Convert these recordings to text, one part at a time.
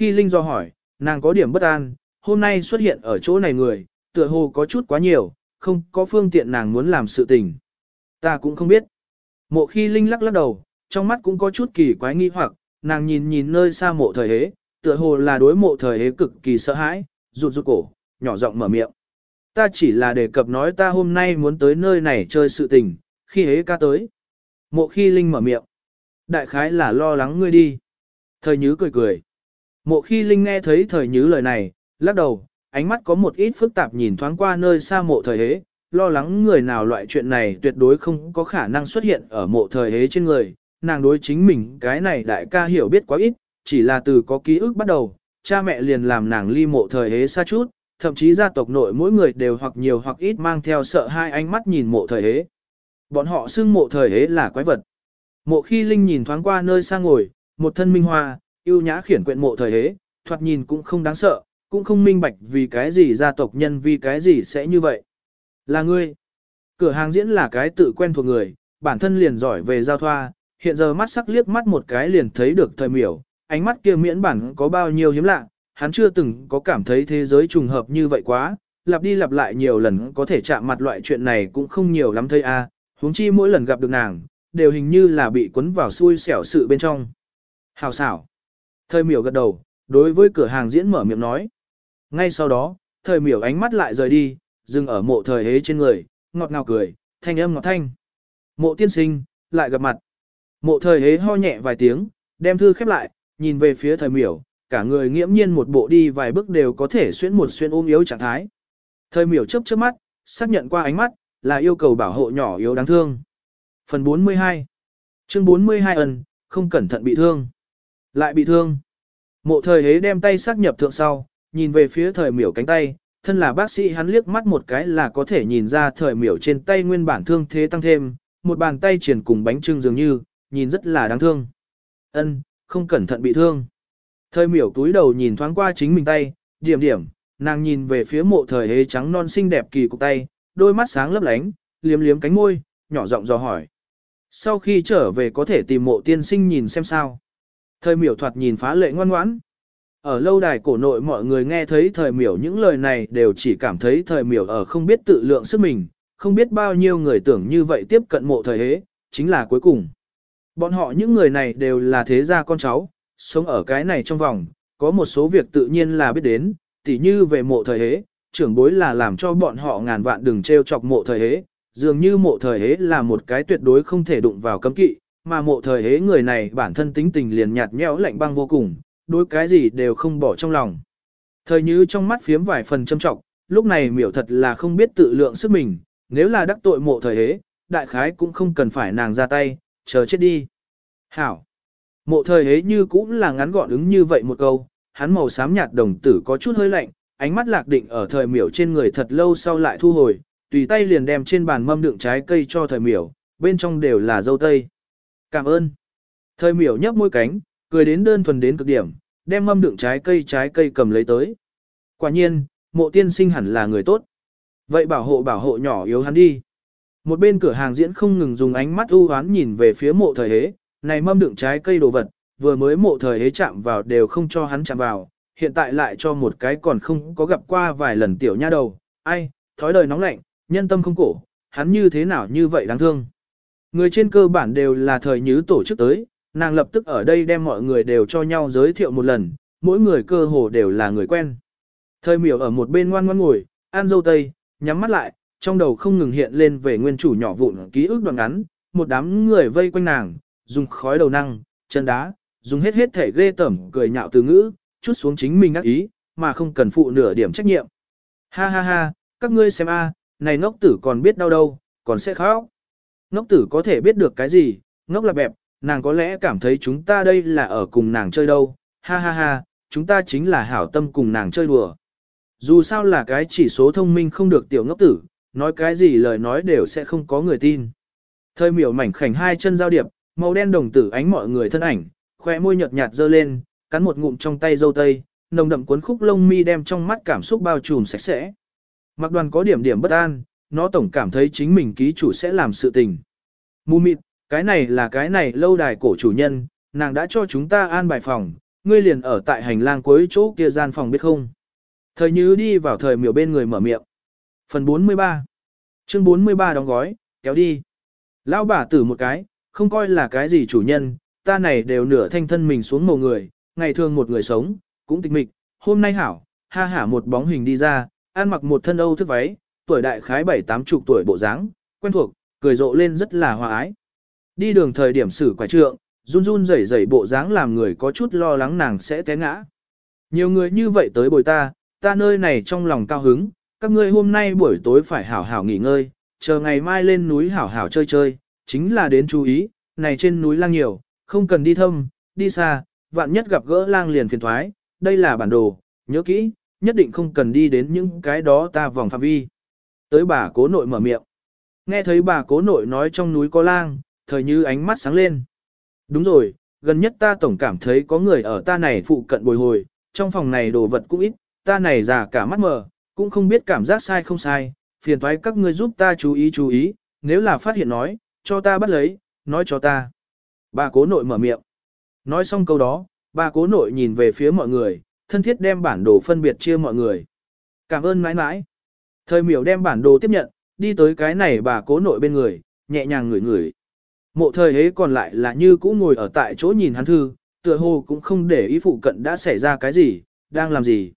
Khi Linh do hỏi, nàng có điểm bất an, hôm nay xuất hiện ở chỗ này người, tựa hồ có chút quá nhiều, không có phương tiện nàng muốn làm sự tình. Ta cũng không biết. Mộ khi Linh lắc lắc đầu, trong mắt cũng có chút kỳ quái nghi hoặc, nàng nhìn nhìn nơi xa mộ thời hế, tựa hồ là đối mộ thời hế cực kỳ sợ hãi, rụt rụt cổ, nhỏ giọng mở miệng. Ta chỉ là đề cập nói ta hôm nay muốn tới nơi này chơi sự tình, khi hế ca tới. Mộ khi Linh mở miệng. Đại khái là lo lắng ngươi đi. Thời nhứ cười cười. Mộ khi Linh nghe thấy thời nhứ lời này, lắc đầu, ánh mắt có một ít phức tạp nhìn thoáng qua nơi xa mộ thời hế, lo lắng người nào loại chuyện này tuyệt đối không có khả năng xuất hiện ở mộ thời hế trên người. Nàng đối chính mình cái này đại ca hiểu biết quá ít, chỉ là từ có ký ức bắt đầu, cha mẹ liền làm nàng ly mộ thời hế xa chút, thậm chí gia tộc nội mỗi người đều hoặc nhiều hoặc ít mang theo sợ hai ánh mắt nhìn mộ thời hế. Bọn họ xưng mộ thời hế là quái vật. Mộ khi Linh nhìn thoáng qua nơi xa ngồi, một thân minh hoa, yêu nhã khiển quyện mộ thời hế, thoạt nhìn cũng không đáng sợ, cũng không minh bạch vì cái gì gia tộc nhân vì cái gì sẽ như vậy. Là ngươi. Cửa hàng diễn là cái tự quen thuộc người, bản thân liền giỏi về giao thoa, hiện giờ mắt sắc liếc mắt một cái liền thấy được thời miểu, ánh mắt kia miễn bản có bao nhiêu hiếm lạ, hắn chưa từng có cảm thấy thế giới trùng hợp như vậy quá, lặp đi lặp lại nhiều lần có thể chạm mặt loại chuyện này cũng không nhiều lắm thôi a. huống chi mỗi lần gặp được nàng, đều hình như là bị cuốn vào xui xẻo sự bên trong. Hào xảo. Thời miểu gật đầu, đối với cửa hàng diễn mở miệng nói. Ngay sau đó, thời miểu ánh mắt lại rời đi, dừng ở mộ thời hế trên người, ngọt ngào cười, thanh âm ngọt thanh. Mộ tiên sinh, lại gặp mặt. Mộ thời hế ho nhẹ vài tiếng, đem thư khép lại, nhìn về phía thời miểu, cả người nghiễm nhiên một bộ đi vài bước đều có thể xuyên một xuyên ôm yếu trạng thái. Thời miểu chớp chớp mắt, xác nhận qua ánh mắt, là yêu cầu bảo hộ nhỏ yếu đáng thương. Phần 42 Chương 42 ẩn, không cẩn thận bị thương. Lại bị thương. Mộ thời hế đem tay xác nhập thượng sau, nhìn về phía thời miểu cánh tay, thân là bác sĩ hắn liếc mắt một cái là có thể nhìn ra thời miểu trên tay nguyên bản thương thế tăng thêm, một bàn tay triển cùng bánh trưng dường như, nhìn rất là đáng thương. Ân, không cẩn thận bị thương. Thời miểu túi đầu nhìn thoáng qua chính mình tay, điểm điểm, nàng nhìn về phía mộ thời hế trắng non xinh đẹp kỳ cục tay, đôi mắt sáng lấp lánh, liếm liếm cánh môi, nhỏ giọng dò hỏi. Sau khi trở về có thể tìm mộ tiên sinh nhìn xem sao. Thời miểu thoạt nhìn phá lệ ngoan ngoãn. Ở lâu đài cổ nội mọi người nghe thấy thời miểu những lời này đều chỉ cảm thấy thời miểu ở không biết tự lượng sức mình, không biết bao nhiêu người tưởng như vậy tiếp cận mộ thời hế, chính là cuối cùng. Bọn họ những người này đều là thế gia con cháu, sống ở cái này trong vòng, có một số việc tự nhiên là biết đến, tỉ như về mộ thời hế, trưởng bối là làm cho bọn họ ngàn vạn đừng treo chọc mộ thời hế, dường như mộ thời hế là một cái tuyệt đối không thể đụng vào cấm kỵ, mà mộ thời hế người này bản thân tính tình liền nhạt nhẽo lạnh băng vô cùng, đối cái gì đều không bỏ trong lòng. Thời như trong mắt phiếm vài phần châm trọng, lúc này miểu thật là không biết tự lượng sức mình, nếu là đắc tội mộ thời hế, đại khái cũng không cần phải nàng ra tay, chờ chết đi. Hảo. Mộ thời hế như cũng là ngắn gọn ứng như vậy một câu, hắn màu xám nhạt đồng tử có chút hơi lạnh, ánh mắt lạc định ở thời miểu trên người thật lâu sau lại thu hồi, tùy tay liền đem trên bàn mâm đựng trái cây cho thời miểu, bên trong đều là dâu tây. Cảm ơn. Thời miểu nhấp môi cánh, cười đến đơn thuần đến cực điểm, đem mâm đựng trái cây trái cây cầm lấy tới. Quả nhiên, mộ tiên sinh hẳn là người tốt. Vậy bảo hộ bảo hộ nhỏ yếu hắn đi. Một bên cửa hàng diễn không ngừng dùng ánh mắt ưu hoán nhìn về phía mộ thời hế, này mâm đựng trái cây đồ vật, vừa mới mộ thời hế chạm vào đều không cho hắn chạm vào, hiện tại lại cho một cái còn không có gặp qua vài lần tiểu nha đầu, ai, thói đời nóng lạnh, nhân tâm không cổ, hắn như thế nào như vậy đáng thương. Người trên cơ bản đều là thời nhứ tổ chức tới, nàng lập tức ở đây đem mọi người đều cho nhau giới thiệu một lần, mỗi người cơ hồ đều là người quen. Thời miểu ở một bên ngoan ngoan ngồi, ăn dâu tây, nhắm mắt lại, trong đầu không ngừng hiện lên về nguyên chủ nhỏ vụn ký ức đoạn ngắn, một đám người vây quanh nàng, dùng khói đầu năng, chân đá, dùng hết hết thể ghê tẩm cười nhạo từ ngữ, chút xuống chính mình ác ý, mà không cần phụ nửa điểm trách nhiệm. Ha ha ha, các ngươi xem a, này ngốc tử còn biết đau đâu, còn sẽ khóc. Ngốc tử có thể biết được cái gì, ngốc là bẹp, nàng có lẽ cảm thấy chúng ta đây là ở cùng nàng chơi đâu, ha ha ha, chúng ta chính là hảo tâm cùng nàng chơi đùa. Dù sao là cái chỉ số thông minh không được tiểu ngốc tử, nói cái gì lời nói đều sẽ không có người tin. Thời miểu mảnh khảnh hai chân giao điệp, màu đen đồng tử ánh mọi người thân ảnh, khoe môi nhợt nhạt dơ lên, cắn một ngụm trong tay dâu tây, nồng đậm cuốn khúc lông mi đem trong mắt cảm xúc bao trùm sạch sẽ. Mặc đoàn có điểm điểm bất an, nó tổng cảm thấy chính mình ký chủ sẽ làm sự tình. Mù mịt, cái này là cái này lâu đài cổ chủ nhân, nàng đã cho chúng ta an bài phòng, ngươi liền ở tại hành lang cuối chỗ kia gian phòng biết không. Thời Như đi vào thời miểu bên người mở miệng. Phần 43 Chương 43 đóng gói, kéo đi. Lão bà tử một cái, không coi là cái gì chủ nhân, ta này đều nửa thanh thân mình xuống mồ người, ngày thường một người sống, cũng tịch mịch, hôm nay hảo, ha hả một bóng hình đi ra, ăn mặc một thân âu thức váy, tuổi đại khái bảy tám chục tuổi bộ dáng, quen thuộc, cười rộ lên rất là hòa ái. Đi đường thời điểm xử quải trượng, run run rẩy rẩy bộ dáng làm người có chút lo lắng nàng sẽ té ngã. Nhiều người như vậy tới bồi ta, ta nơi này trong lòng cao hứng, các ngươi hôm nay buổi tối phải hảo hảo nghỉ ngơi, chờ ngày mai lên núi hảo hảo chơi chơi, chính là đến chú ý, này trên núi lang nhiều, không cần đi thâm, đi xa, vạn nhất gặp gỡ lang liền phiền thoái, đây là bản đồ, nhớ kỹ, nhất định không cần đi đến những cái đó ta vòng phạm vi. Tới bà cố nội mở miệng. Nghe thấy bà cố nội nói trong núi có lang, thời như ánh mắt sáng lên. Đúng rồi, gần nhất ta tổng cảm thấy có người ở ta này phụ cận bồi hồi, trong phòng này đồ vật cũng ít, ta này già cả mắt mờ, cũng không biết cảm giác sai không sai, phiền thoái các ngươi giúp ta chú ý chú ý, nếu là phát hiện nói, cho ta bắt lấy, nói cho ta. Bà cố nội mở miệng. Nói xong câu đó, bà cố nội nhìn về phía mọi người, thân thiết đem bản đồ phân biệt chia mọi người. Cảm ơn mãi mãi. Thời miểu đem bản đồ tiếp nhận, đi tới cái này bà cố nội bên người, nhẹ nhàng ngửi ngửi. Mộ thời ấy còn lại là như cũ ngồi ở tại chỗ nhìn hắn thư, tựa hồ cũng không để ý phụ cận đã xảy ra cái gì, đang làm gì.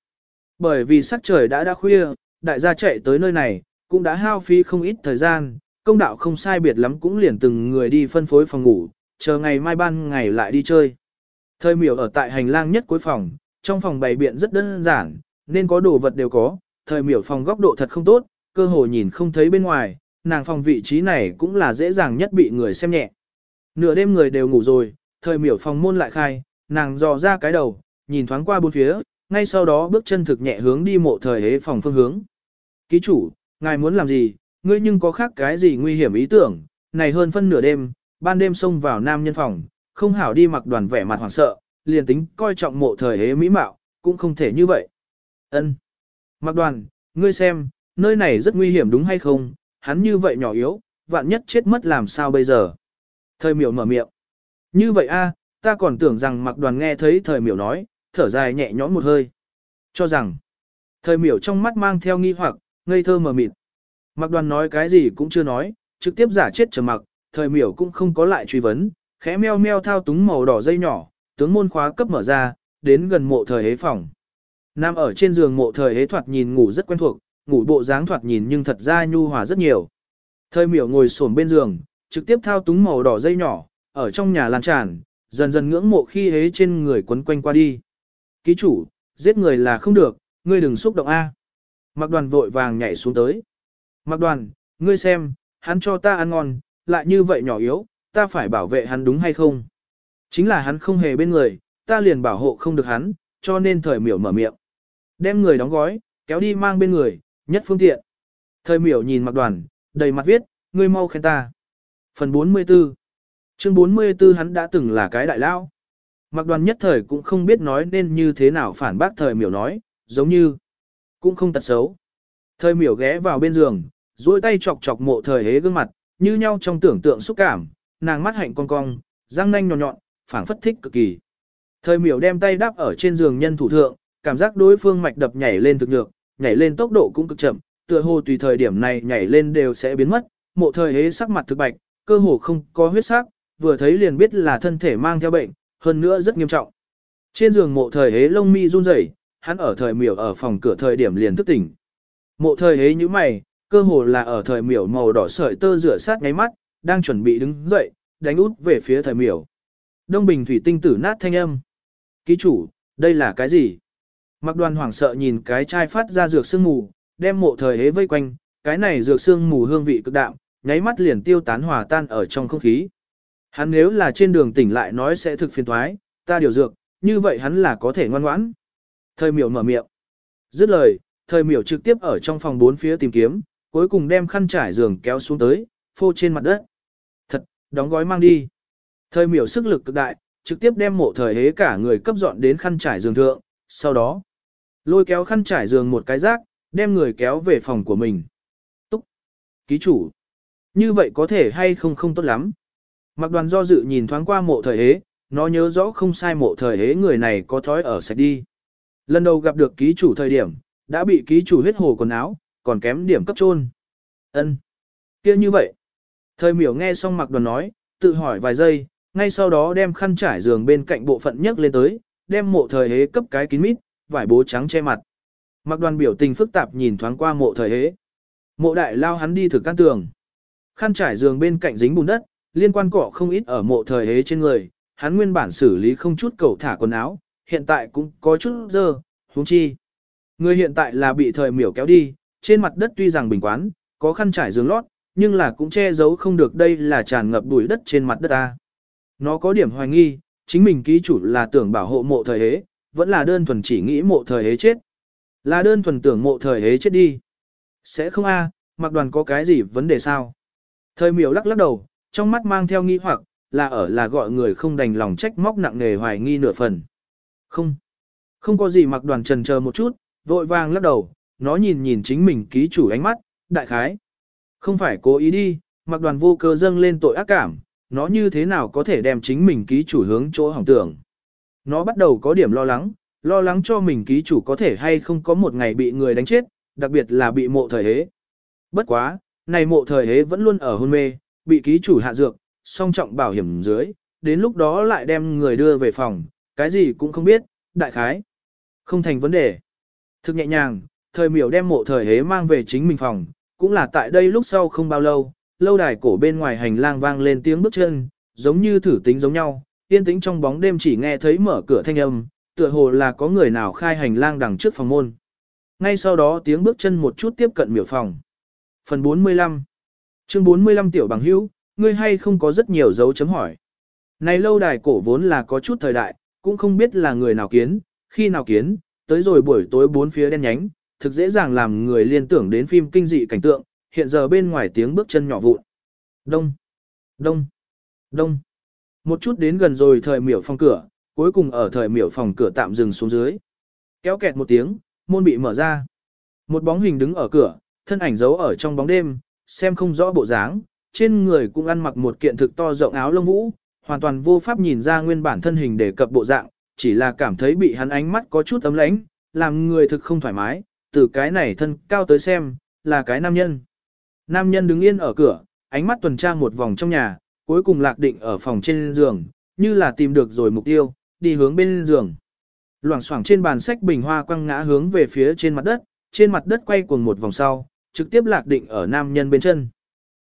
Bởi vì sắc trời đã đã khuya, đại gia chạy tới nơi này, cũng đã hao phí không ít thời gian, công đạo không sai biệt lắm cũng liền từng người đi phân phối phòng ngủ, chờ ngày mai ban ngày lại đi chơi. Thời miểu ở tại hành lang nhất cuối phòng, trong phòng bày biện rất đơn giản, nên có đồ vật đều có, thời miểu phòng góc độ thật không tốt, cơ hồ nhìn không thấy bên ngoài, nàng phòng vị trí này cũng là dễ dàng nhất bị người xem nhẹ. Nửa đêm người đều ngủ rồi, thời miểu phòng môn lại khai, nàng dò ra cái đầu, nhìn thoáng qua bốn phía, ngay sau đó bước chân thực nhẹ hướng đi mộ thời hế phòng phương hướng. Ký chủ, ngài muốn làm gì, ngươi nhưng có khác cái gì nguy hiểm ý tưởng, này hơn phân nửa đêm, ban đêm xông vào nam nhân phòng, không hảo đi mặc đoàn vẻ mặt hoảng sợ, liền tính coi trọng mộ thời hế mỹ mạo, cũng không thể như vậy. Ân, Mạc đoàn, ngươi xem, nơi này rất nguy hiểm đúng hay không, hắn như vậy nhỏ yếu, vạn nhất chết mất làm sao bây giờ. Thời miểu mở miệng. Như vậy a, ta còn tưởng rằng mặc đoàn nghe thấy thời miểu nói, thở dài nhẹ nhõm một hơi. Cho rằng, thời miểu trong mắt mang theo nghi hoặc, ngây thơ mờ mịt. Mặc đoàn nói cái gì cũng chưa nói, trực tiếp giả chết trầm mặc, thời miểu cũng không có lại truy vấn, khẽ meo meo thao túng màu đỏ dây nhỏ, tướng môn khóa cấp mở ra, đến gần mộ thời hế phòng. Nam ở trên giường mộ thời hế thoạt nhìn ngủ rất quen thuộc, ngủ bộ dáng thoạt nhìn nhưng thật ra nhu hòa rất nhiều. Thời miểu ngồi xổm bên giường, trực tiếp thao túng màu đỏ dây nhỏ, ở trong nhà lan tràn, dần dần ngưỡng mộ khi hế trên người quấn quanh qua đi. Ký chủ, giết người là không được, ngươi đừng xúc động A. Mặc đoàn vội vàng nhảy xuống tới. Mặc đoàn, ngươi xem, hắn cho ta ăn ngon, lại như vậy nhỏ yếu, ta phải bảo vệ hắn đúng hay không? Chính là hắn không hề bên người, ta liền bảo hộ không được hắn, cho nên thời miểu mở miệng. Đem người đóng gói, kéo đi mang bên người, nhất phương tiện. Thời miểu nhìn mặc đoàn, đầy mặt viết, ngươi mau khen ta. Phần 44 Chương 44 hắn đã từng là cái đại lao. Mặc đoàn nhất thời cũng không biết nói nên như thế nào phản bác thời miểu nói, giống như, cũng không tật xấu. Thời miểu ghé vào bên giường, duỗi tay chọc chọc mộ thời hế gương mặt, như nhau trong tưởng tượng xúc cảm, nàng mắt hạnh cong cong, răng nanh nhọn nhọn, phảng phất thích cực kỳ. Thời miểu đem tay đáp ở trên giường nhân thủ thượng, cảm giác đối phương mạch đập nhảy lên thực nhược, nhảy lên tốc độ cũng cực chậm, tựa hồ tùy thời điểm này nhảy lên đều sẽ biến mất, mộ thời hế sắc mặt thực bạch, cơ hồ không có huyết sắc, vừa thấy liền biết là thân thể mang theo bệnh, hơn nữa rất nghiêm trọng. Trên giường mộ thời hế lông mi run rẩy, hắn ở thời miểu ở phòng cửa thời điểm liền thức tỉnh. Mộ thời hế như mày, cơ hồ là ở thời miểu màu đỏ sợi tơ rửa sát ngáy mắt, đang chuẩn bị đứng dậy, đánh út về phía thời miểu. Đông bình thủy tinh tử nát thanh âm. Ký chủ, đây là cái gì? Mặc đoàn hoảng sợ nhìn cái chai phát ra dược sương mù, đem mộ thời hế vây quanh, cái này dược sương mù hương vị cực đạm, nháy mắt liền tiêu tán hòa tan ở trong không khí. Hắn nếu là trên đường tỉnh lại nói sẽ thực phiền thoái, ta điều dược, như vậy hắn là có thể ngoan ngoãn. Thời miểu mở miệng. Dứt lời, thời miểu trực tiếp ở trong phòng bốn phía tìm kiếm, cuối cùng đem khăn trải giường kéo xuống tới, phô trên mặt đất. Thật, đóng gói mang đi. Thời miểu sức lực cực đại, trực tiếp đem mộ thời hế cả người cấp dọn đến khăn trải giường thượng, sau đó lôi kéo khăn trải giường một cái rác, đem người kéo về phòng của mình. Túc! Ký chủ! Như vậy có thể hay không không tốt lắm. Mặc đoàn do dự nhìn thoáng qua mộ thời hế, nó nhớ rõ không sai mộ thời hế người này có thói ở sạch đi. Lần đầu gặp được ký chủ thời điểm, đã bị ký chủ huyết hồ quần áo, còn kém điểm cấp trôn. Ân, kia như vậy. Thời miểu nghe xong mặc đoàn nói, tự hỏi vài giây, ngay sau đó đem khăn trải giường bên cạnh bộ phận nhấc lên tới, đem mộ thời hế cấp cái kín mít, vải bố trắng che mặt. Mặc đoàn biểu tình phức tạp nhìn thoáng qua mộ thời hế. Mộ đại lao hắn đi thực căn tường. Khăn trải giường bên cạnh dính bùn đất, liên quan cọ không ít ở mộ thời hế trên người, hắn nguyên bản xử lý không chút cầu thả quần áo, hiện tại cũng có chút dơ, huống chi. Người hiện tại là bị thời miểu kéo đi, trên mặt đất tuy rằng bình quán, có khăn trải giường lót, nhưng là cũng che giấu không được đây là tràn ngập bụi đất trên mặt đất ta. Nó có điểm hoài nghi, chính mình ký chủ là tưởng bảo hộ mộ thời hế, vẫn là đơn thuần chỉ nghĩ mộ thời hế chết. Là đơn thuần tưởng mộ thời hế chết đi. Sẽ không a, mặc đoàn có cái gì vấn đề sao? Thời miểu lắc lắc đầu, trong mắt mang theo nghi hoặc, là ở là gọi người không đành lòng trách móc nặng nề hoài nghi nửa phần. Không, không có gì mặc đoàn trần chờ một chút, vội vàng lắc đầu, nó nhìn nhìn chính mình ký chủ ánh mắt, đại khái. Không phải cố ý đi, mặc đoàn vô cơ dâng lên tội ác cảm, nó như thế nào có thể đem chính mình ký chủ hướng chỗ hỏng tưởng. Nó bắt đầu có điểm lo lắng, lo lắng cho mình ký chủ có thể hay không có một ngày bị người đánh chết, đặc biệt là bị mộ thời hế. Bất quá, này mộ thời hế vẫn luôn ở hôn mê, bị ký chủ hạ dược, song trọng bảo hiểm dưới, đến lúc đó lại đem người đưa về phòng, cái gì cũng không biết, đại khái. Không thành vấn đề. Thực nhẹ nhàng, thời miểu đem mộ thời hế mang về chính mình phòng, cũng là tại đây lúc sau không bao lâu, lâu đài cổ bên ngoài hành lang vang lên tiếng bước chân, giống như thử tính giống nhau, yên tĩnh trong bóng đêm chỉ nghe thấy mở cửa thanh âm, tựa hồ là có người nào khai hành lang đằng trước phòng môn. Ngay sau đó tiếng bước chân một chút tiếp cận miểu phòng. Phần 45 Chương 45 tiểu bằng hữu, ngươi hay không có rất nhiều dấu chấm hỏi. Này lâu đài cổ vốn là có chút thời đại, cũng không biết là người nào kiến, khi nào kiến, tới rồi buổi tối bốn phía đen nhánh, thực dễ dàng làm người liên tưởng đến phim kinh dị cảnh tượng, hiện giờ bên ngoài tiếng bước chân nhỏ vụn. Đông, đông, đông. Một chút đến gần rồi thời miểu phòng cửa, cuối cùng ở thời miểu phòng cửa tạm dừng xuống dưới. Kéo kẹt một tiếng, môn bị mở ra. Một bóng hình đứng ở cửa, thân ảnh giấu ở trong bóng đêm, xem không rõ bộ dáng, trên người cũng ăn mặc một kiện thực to rộng áo lông vũ, hoàn toàn vô pháp nhìn ra nguyên bản thân hình để cập bộ dạng, chỉ là cảm thấy bị hắn ánh mắt có chút ấm lãnh, làm người thực không thoải mái, từ cái này thân cao tới xem, là cái nam nhân. Nam nhân đứng yên ở cửa, ánh mắt tuần tra một vòng trong nhà, cuối cùng lạc định ở phòng trên giường, như là tìm được rồi mục tiêu, đi hướng bên giường. Loảng xoảng trên bàn sách bình hoa quăng ngã hướng về phía trên mặt đất, trên mặt đất quay cuồng một vòng sau, trực tiếp lạc định ở nam nhân bên chân.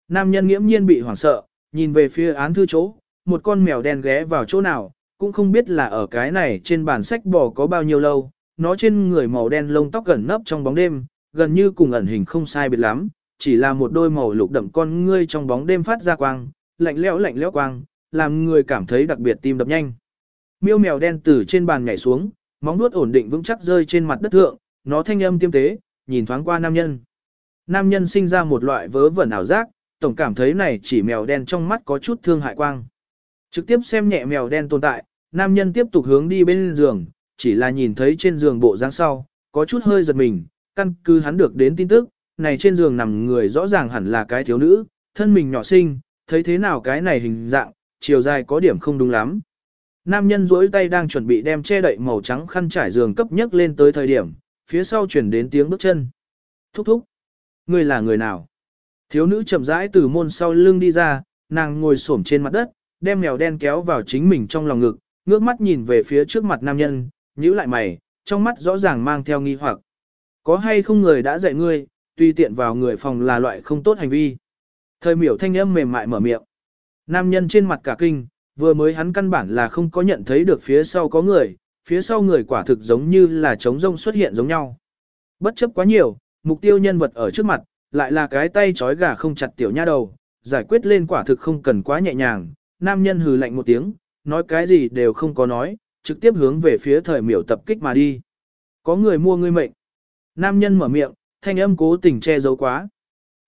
Nam nhân nghiễm nhiên bị hoảng sợ, nhìn về phía án thư chỗ, một con mèo đen ghé vào chỗ nào, cũng không biết là ở cái này trên bàn sách bò có bao nhiêu lâu, nó trên người màu đen lông tóc gần nấp trong bóng đêm, gần như cùng ẩn hình không sai biệt lắm, chỉ là một đôi màu lục đậm con ngươi trong bóng đêm phát ra quang, lạnh lẽo lạnh lẽo quang, làm người cảm thấy đặc biệt tim đập nhanh. Miêu mèo đen từ trên bàn nhảy xuống, móng vuốt ổn định vững chắc rơi trên mặt đất thượng, nó thanh âm tiêm tế, nhìn thoáng qua nam nhân. Nam nhân sinh ra một loại vớ vẩn ảo giác, tổng cảm thấy này chỉ mèo đen trong mắt có chút thương hại quang. Trực tiếp xem nhẹ mèo đen tồn tại, nam nhân tiếp tục hướng đi bên giường, chỉ là nhìn thấy trên giường bộ dáng sau, có chút hơi giật mình, căn cứ hắn được đến tin tức, này trên giường nằm người rõ ràng hẳn là cái thiếu nữ, thân mình nhỏ xinh, thấy thế nào cái này hình dạng, chiều dài có điểm không đúng lắm. Nam nhân duỗi tay đang chuẩn bị đem che đậy màu trắng khăn trải giường cấp nhất lên tới thời điểm, phía sau chuyển đến tiếng bước chân. Thúc thúc. Ngươi là người nào? Thiếu nữ chậm rãi từ môn sau lưng đi ra, nàng ngồi xổm trên mặt đất, đem mèo đen kéo vào chính mình trong lòng ngực, ngước mắt nhìn về phía trước mặt nam nhân, nhíu lại mày, trong mắt rõ ràng mang theo nghi hoặc. Có hay không người đã dạy ngươi, tùy tiện vào người phòng là loại không tốt hành vi. Thời miểu thanh âm mềm mại mở miệng. Nam nhân trên mặt cả kinh, vừa mới hắn căn bản là không có nhận thấy được phía sau có người, phía sau người quả thực giống như là trống rông xuất hiện giống nhau. Bất chấp quá nhiều, mục tiêu nhân vật ở trước mặt, lại là cái tay trói gà không chặt tiểu nha đầu, giải quyết lên quả thực không cần quá nhẹ nhàng. Nam nhân hừ lạnh một tiếng, nói cái gì đều không có nói, trực tiếp hướng về phía thời miểu tập kích mà đi. Có người mua ngươi mệnh. Nam nhân mở miệng, thanh âm cố tình che giấu quá.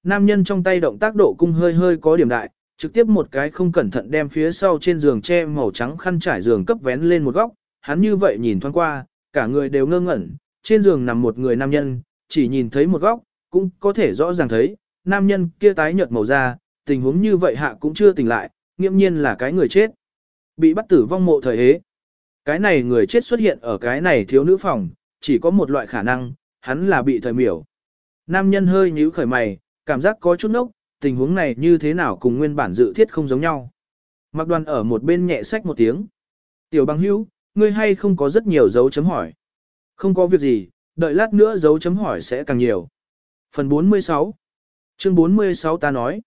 Nam nhân trong tay động tác độ cung hơi hơi có điểm đại, trực tiếp một cái không cẩn thận đem phía sau trên giường che màu trắng khăn trải giường cấp vén lên một góc, hắn như vậy nhìn thoáng qua, cả người đều ngơ ngẩn, trên giường nằm một người nam nhân, chỉ nhìn thấy một góc, cũng có thể rõ ràng thấy, nam nhân kia tái nhợt màu da, tình huống như vậy hạ cũng chưa tỉnh lại, nghiêm nhiên là cái người chết. Bị bắt tử vong mộ thời hế. Cái này người chết xuất hiện ở cái này thiếu nữ phòng, chỉ có một loại khả năng, hắn là bị thời miểu. Nam nhân hơi nhíu khởi mày, cảm giác có chút nốc, tình huống này như thế nào cùng nguyên bản dự thiết không giống nhau. Mặc đoàn ở một bên nhẹ sách một tiếng. Tiểu băng hữu, ngươi hay không có rất nhiều dấu chấm hỏi. Không có việc gì, đợi lát nữa dấu chấm hỏi sẽ càng nhiều. Phần 46 Chương 46 ta nói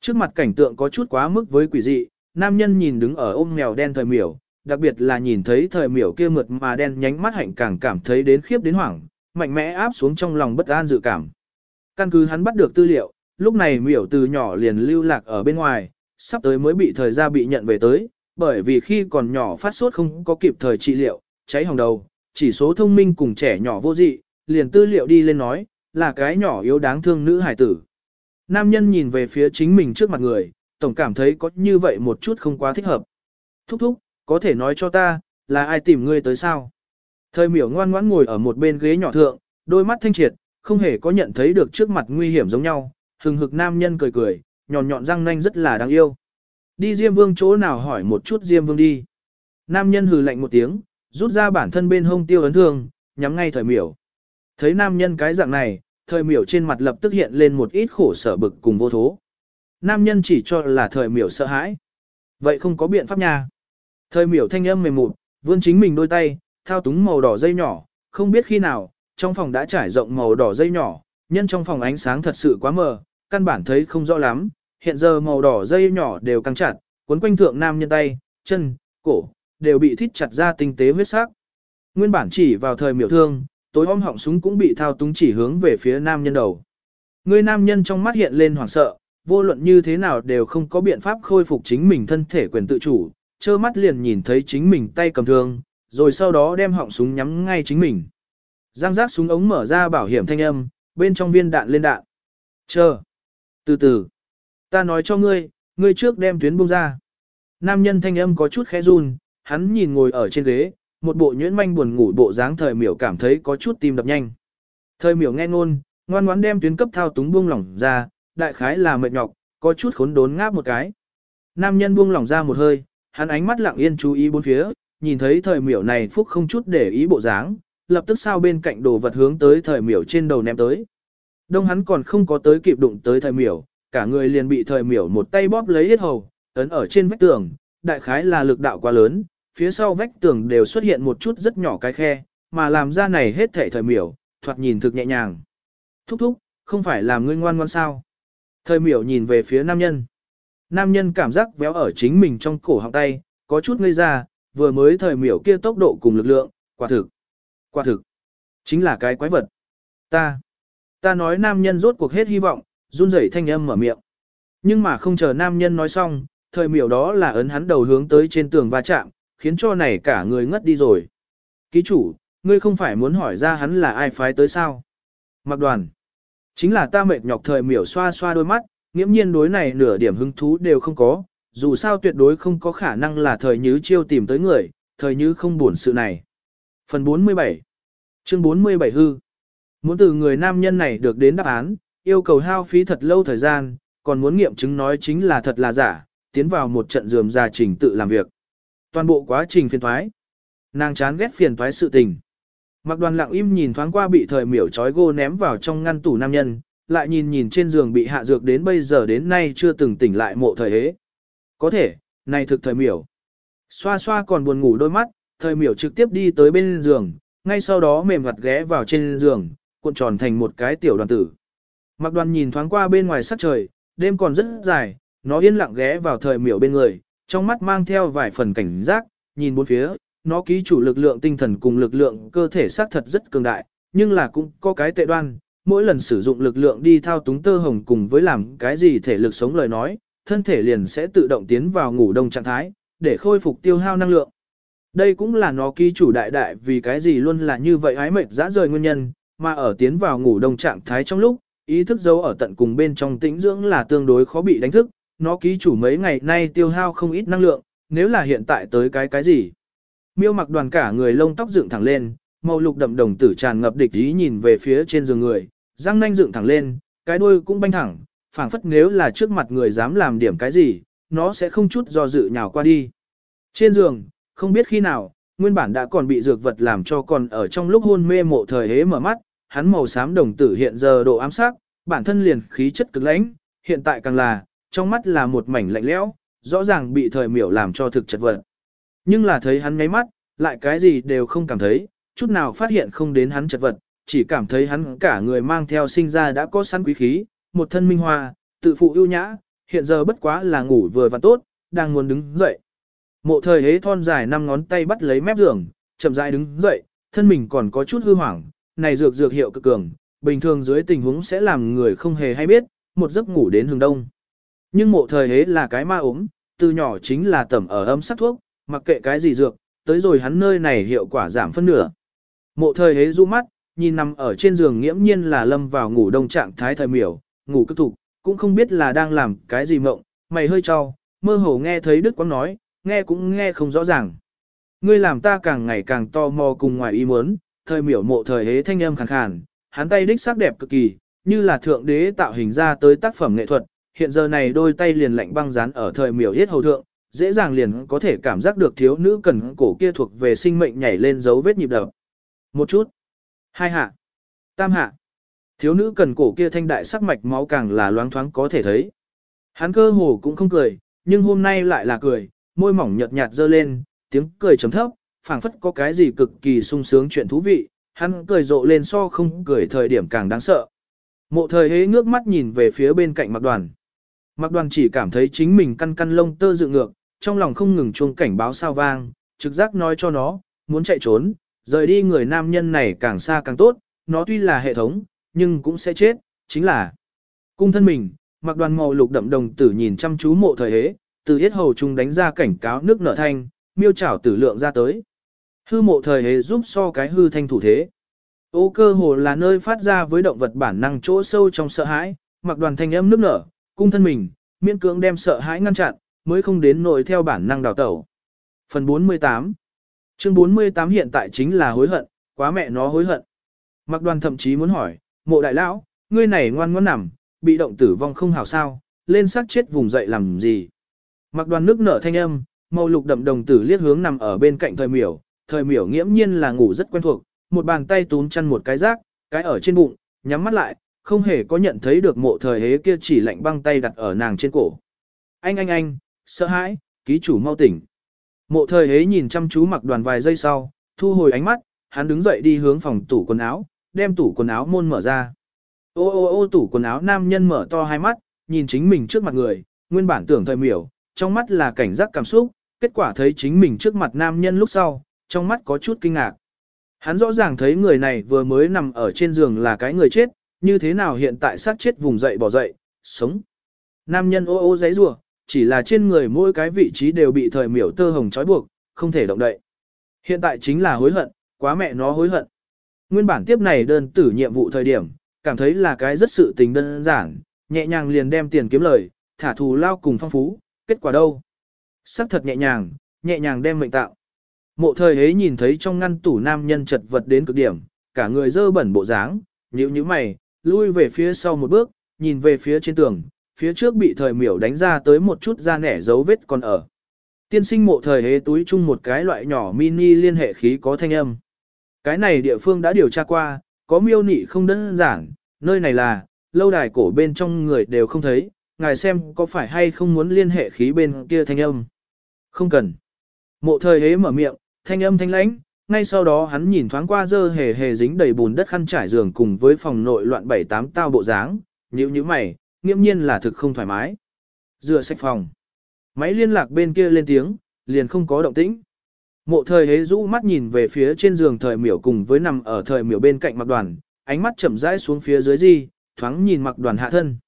Trước mặt cảnh tượng có chút quá mức với quỷ dị, nam nhân nhìn đứng ở ôm mèo đen thời miểu, đặc biệt là nhìn thấy thời miểu kia mượt mà đen nhánh mắt hạnh càng cảm thấy đến khiếp đến hoảng, mạnh mẽ áp xuống trong lòng bất an dự cảm. Căn cứ hắn bắt được tư liệu, lúc này miểu từ nhỏ liền lưu lạc ở bên ngoài, sắp tới mới bị thời gian bị nhận về tới, bởi vì khi còn nhỏ phát sốt không có kịp thời trị liệu, cháy hồng đầu, chỉ số thông minh cùng trẻ nhỏ vô dị, liền tư liệu đi lên nói, là cái nhỏ yếu đáng thương nữ hải tử. Nam nhân nhìn về phía chính mình trước mặt người, tổng cảm thấy có như vậy một chút không quá thích hợp. Thúc thúc, có thể nói cho ta, là ai tìm ngươi tới sao? Thời miểu ngoan ngoãn ngồi ở một bên ghế nhỏ thượng, đôi mắt thanh triệt, không hề có nhận thấy được trước mặt nguy hiểm giống nhau, hừng hực nam nhân cười cười, nhọn nhọn răng nanh rất là đáng yêu. Đi Diêm Vương chỗ nào hỏi một chút Diêm Vương đi. Nam nhân hừ lạnh một tiếng, rút ra bản thân bên hông tiêu ấn thương, nhắm ngay thời miểu. Thấy nam nhân cái dạng này, thời miểu trên mặt lập tức hiện lên một ít khổ sở bực cùng vô thố. Nam nhân chỉ cho là thời miểu sợ hãi. Vậy không có biện pháp nha. Thời miểu thanh âm mềm mụt, vươn chính mình đôi tay, thao túng màu đỏ dây nhỏ, không biết khi nào, trong phòng đã trải rộng màu đỏ dây nhỏ, nhân trong phòng ánh sáng thật sự quá mờ, căn bản thấy không rõ lắm, hiện giờ màu đỏ dây nhỏ đều căng chặt, cuốn quanh thượng nam nhân tay, chân, cổ, đều bị thít chặt ra tinh tế huyết sắc. Nguyên bản chỉ vào thời miểu thương, tối om họng súng cũng bị thao túng chỉ hướng về phía nam nhân đầu. Người nam nhân trong mắt hiện lên hoảng sợ, vô luận như thế nào đều không có biện pháp khôi phục chính mình thân thể quyền tự chủ, trơ mắt liền nhìn thấy chính mình tay cầm thương, rồi sau đó đem họng súng nhắm ngay chính mình. Giang giác súng ống mở ra bảo hiểm thanh âm, bên trong viên đạn lên đạn. Chờ. Từ từ. Ta nói cho ngươi, ngươi trước đem tuyến bông ra. Nam nhân thanh âm có chút khẽ run, hắn nhìn ngồi ở trên ghế, một bộ nhuyễn manh buồn ngủ bộ dáng thời miểu cảm thấy có chút tim đập nhanh. Thời miểu nghe ngôn, ngoan ngoãn đem tuyến cấp thao túng buông lỏng ra, đại khái là mệt nhọc, có chút khốn đốn ngáp một cái. Nam nhân buông lỏng ra một hơi, hắn ánh mắt lặng yên chú ý bốn phía, nhìn thấy thời miểu này phúc không chút để ý bộ dáng, lập tức sao bên cạnh đồ vật hướng tới thời miểu trên đầu ném tới. Đông hắn còn không có tới kịp đụng tới thời miểu, cả người liền bị thời miểu một tay bóp lấy hết hầu, ấn ở trên vách tường, đại khái là lực đạo quá lớn, phía sau vách tường đều xuất hiện một chút rất nhỏ cái khe, mà làm ra này hết thể thời miểu, thoạt nhìn thực nhẹ nhàng. Thúc thúc, không phải làm ngươi ngoan ngoan sao. Thời miểu nhìn về phía nam nhân. Nam nhân cảm giác véo ở chính mình trong cổ họng tay, có chút ngây ra, vừa mới thời miểu kia tốc độ cùng lực lượng, quả thực. Quả thực. Chính là cái quái vật. Ta. Ta nói nam nhân rốt cuộc hết hy vọng, run rẩy thanh âm mở miệng. Nhưng mà không chờ nam nhân nói xong, thời miểu đó là ấn hắn đầu hướng tới trên tường va chạm, khiến cho này cả người ngất đi rồi. Ký chủ, ngươi không phải muốn hỏi ra hắn là ai phái tới sao? Mặc đoàn. Chính là ta mệt nhọc thời miểu xoa xoa đôi mắt, nghiễm nhiên đối này nửa điểm hứng thú đều không có, dù sao tuyệt đối không có khả năng là thời nhứ chiêu tìm tới người, thời nhứ không buồn sự này. Phần 47 Chương 47 hư Muốn từ người nam nhân này được đến đáp án, yêu cầu hao phí thật lâu thời gian, còn muốn nghiệm chứng nói chính là thật là giả, tiến vào một trận dườm già trình tự làm việc. Toàn bộ quá trình phiền thoái. Nàng chán ghét phiền thoái sự tình. Mặc đoàn lặng im nhìn thoáng qua bị thời miểu trói gô ném vào trong ngăn tủ nam nhân, lại nhìn nhìn trên giường bị hạ dược đến bây giờ đến nay chưa từng tỉnh lại mộ thời hế. Có thể, này thực thời miểu. Xoa xoa còn buồn ngủ đôi mắt, thời miểu trực tiếp đi tới bên giường, ngay sau đó mềm mặt ghé vào trên giường, cuộn tròn thành một cái tiểu đoàn tử. Mặc đoàn nhìn thoáng qua bên ngoài sắc trời, đêm còn rất dài, nó yên lặng ghé vào thời miểu bên người, trong mắt mang theo vài phần cảnh giác, nhìn bốn phía, nó ký chủ lực lượng tinh thần cùng lực lượng cơ thể xác thật rất cường đại, nhưng là cũng có cái tệ đoan, mỗi lần sử dụng lực lượng đi thao túng tơ hồng cùng với làm cái gì thể lực sống lời nói, thân thể liền sẽ tự động tiến vào ngủ đông trạng thái, để khôi phục tiêu hao năng lượng. Đây cũng là nó ký chủ đại đại vì cái gì luôn là như vậy ái mệt dã rời nguyên nhân, mà ở tiến vào ngủ đông trạng thái trong lúc, ý thức giấu ở tận cùng bên trong tĩnh dưỡng là tương đối khó bị đánh thức, nó ký chủ mấy ngày nay tiêu hao không ít năng lượng, nếu là hiện tại tới cái cái gì. Miêu mặc đoàn cả người lông tóc dựng thẳng lên, màu lục đậm đồng tử tràn ngập địch ý nhìn về phía trên giường người, răng nanh dựng thẳng lên, cái đuôi cũng banh thẳng, phảng phất nếu là trước mặt người dám làm điểm cái gì, nó sẽ không chút do dự nhào qua đi. Trên giường, không biết khi nào, nguyên bản đã còn bị dược vật làm cho còn ở trong lúc hôn mê mộ thời hế mở mắt, hắn màu xám đồng tử hiện giờ độ ám sắc, bản thân liền khí chất cực lãnh, hiện tại càng là, trong mắt là một mảnh lạnh lẽo, rõ ràng bị thời miểu làm cho thực chất vật. Nhưng là thấy hắn ngáy mắt, lại cái gì đều không cảm thấy, chút nào phát hiện không đến hắn chật vật, chỉ cảm thấy hắn cả người mang theo sinh ra đã có sẵn quý khí, một thân minh hoa, tự phụ ưu nhã, hiện giờ bất quá là ngủ vừa và tốt, đang muốn đứng dậy. Mộ thời hế thon dài năm ngón tay bắt lấy mép giường, chậm rãi đứng dậy, thân mình còn có chút hư hoảng, này dược dược hiệu cực cường, bình thường dưới tình huống sẽ làm người không hề hay biết, một giấc ngủ đến hướng đông. Nhưng mộ thời hế là cái ma ốm, từ nhỏ chính là tẩm ở âm sắc thuốc, mặc kệ cái gì dược, tới rồi hắn nơi này hiệu quả giảm phân nửa. Mộ thời hế du mắt, nhìn nằm ở trên giường nghiễm nhiên là lâm vào ngủ đông trạng thái thời miểu, ngủ cực thục, cũng không biết là đang làm cái gì mộng, mày hơi cho, mơ hồ nghe thấy Đức Quang nói, nghe cũng nghe không rõ ràng. Ngươi làm ta càng ngày càng to mò cùng ngoài ý muốn, thời miểu mộ thời hế thanh âm khàn khàn, hắn tay đích sắc đẹp cực kỳ, như là thượng đế tạo hình ra tới tác phẩm nghệ thuật, hiện giờ này đôi tay liền lạnh băng dán ở thời miểu yết hầu thượng, dễ dàng liền có thể cảm giác được thiếu nữ cần cổ kia thuộc về sinh mệnh nhảy lên dấu vết nhịp đập. Một chút, hai hạ, tam hạ. Thiếu nữ cần cổ kia thanh đại sắc mạch máu càng là loáng thoáng có thể thấy. Hắn cơ hồ cũng không cười, nhưng hôm nay lại là cười, môi mỏng nhợt nhạt dơ lên, tiếng cười trầm thấp, phảng phất có cái gì cực kỳ sung sướng chuyện thú vị, hắn cười rộ lên so không cười thời điểm càng đáng sợ. Mộ thời hế ngước mắt nhìn về phía bên cạnh mặc đoàn. Mặc đoàn chỉ cảm thấy chính mình căn căn lông tơ dựng ngược, trong lòng không ngừng chuông cảnh báo sao vang, trực giác nói cho nó, muốn chạy trốn, rời đi người nam nhân này càng xa càng tốt, nó tuy là hệ thống, nhưng cũng sẽ chết, chính là cung thân mình, mặc đoàn màu lục đậm đồng tử nhìn chăm chú mộ thời hế, từ hết hầu trung đánh ra cảnh cáo nước nở thanh, miêu chảo tử lượng ra tới. Hư mộ thời hế giúp so cái hư thanh thủ thế. Ô cơ hồ là nơi phát ra với động vật bản năng chỗ sâu trong sợ hãi, mặc đoàn thanh âm nước nở, cung thân mình, miễn cưỡng đem sợ hãi ngăn chặn, mới không đến nổi theo bản năng đào tẩu. Phần 48 Chương 48 hiện tại chính là hối hận, quá mẹ nó hối hận. Mặc đoàn thậm chí muốn hỏi, mộ đại lão, ngươi này ngoan ngoãn nằm, bị động tử vong không hảo sao, lên xác chết vùng dậy làm gì. Mặc đoàn nước nở thanh âm, màu lục đậm đồng tử liếc hướng nằm ở bên cạnh thời miểu, thời miểu nghiễm nhiên là ngủ rất quen thuộc, một bàn tay túm chăn một cái rác, cái ở trên bụng, nhắm mắt lại, không hề có nhận thấy được mộ thời hế kia chỉ lạnh băng tay đặt ở nàng trên cổ. Anh anh anh, sợ hãi, ký chủ mau tỉnh. Mộ thời hế nhìn chăm chú mặc đoàn vài giây sau, thu hồi ánh mắt, hắn đứng dậy đi hướng phòng tủ quần áo, đem tủ quần áo môn mở ra. Ô ô ô tủ quần áo nam nhân mở to hai mắt, nhìn chính mình trước mặt người, nguyên bản tưởng thời miểu, trong mắt là cảnh giác cảm xúc, kết quả thấy chính mình trước mặt nam nhân lúc sau, trong mắt có chút kinh ngạc. Hắn rõ ràng thấy người này vừa mới nằm ở trên giường là cái người chết, như thế nào hiện tại sát chết vùng dậy bỏ dậy, sống. Nam nhân ô ô giấy rủa chỉ là trên người mỗi cái vị trí đều bị thời miểu tơ hồng trói buộc, không thể động đậy. Hiện tại chính là hối hận, quá mẹ nó hối hận. Nguyên bản tiếp này đơn tử nhiệm vụ thời điểm, cảm thấy là cái rất sự tình đơn giản, nhẹ nhàng liền đem tiền kiếm lời, thả thù lao cùng phong phú, kết quả đâu? Sắc thật nhẹ nhàng, nhẹ nhàng đem mệnh tạo. Mộ thời ấy nhìn thấy trong ngăn tủ nam nhân chật vật đến cực điểm, cả người dơ bẩn bộ dáng, nhíu nhíu mày, lui về phía sau một bước, nhìn về phía trên tường, phía trước bị thời miểu đánh ra tới một chút da nẻ dấu vết còn ở. Tiên sinh mộ thời hế túi chung một cái loại nhỏ mini liên hệ khí có thanh âm. Cái này địa phương đã điều tra qua, có miêu nị không đơn giản, nơi này là, lâu đài cổ bên trong người đều không thấy, ngài xem có phải hay không muốn liên hệ khí bên kia thanh âm. Không cần. Mộ thời hế mở miệng, thanh âm thanh lãnh, ngay sau đó hắn nhìn thoáng qua dơ hề hề dính đầy bùn đất khăn trải giường cùng với phòng nội loạn bảy tám tao bộ dáng, nhíu nhíu mày, nghiêm nhiên là thực không thoải mái. Dựa sách phòng. Máy liên lạc bên kia lên tiếng, liền không có động tĩnh. Mộ thời hế rũ mắt nhìn về phía trên giường thời miểu cùng với nằm ở thời miểu bên cạnh mặc đoàn, ánh mắt chậm rãi xuống phía dưới di, thoáng nhìn mặc đoàn hạ thân.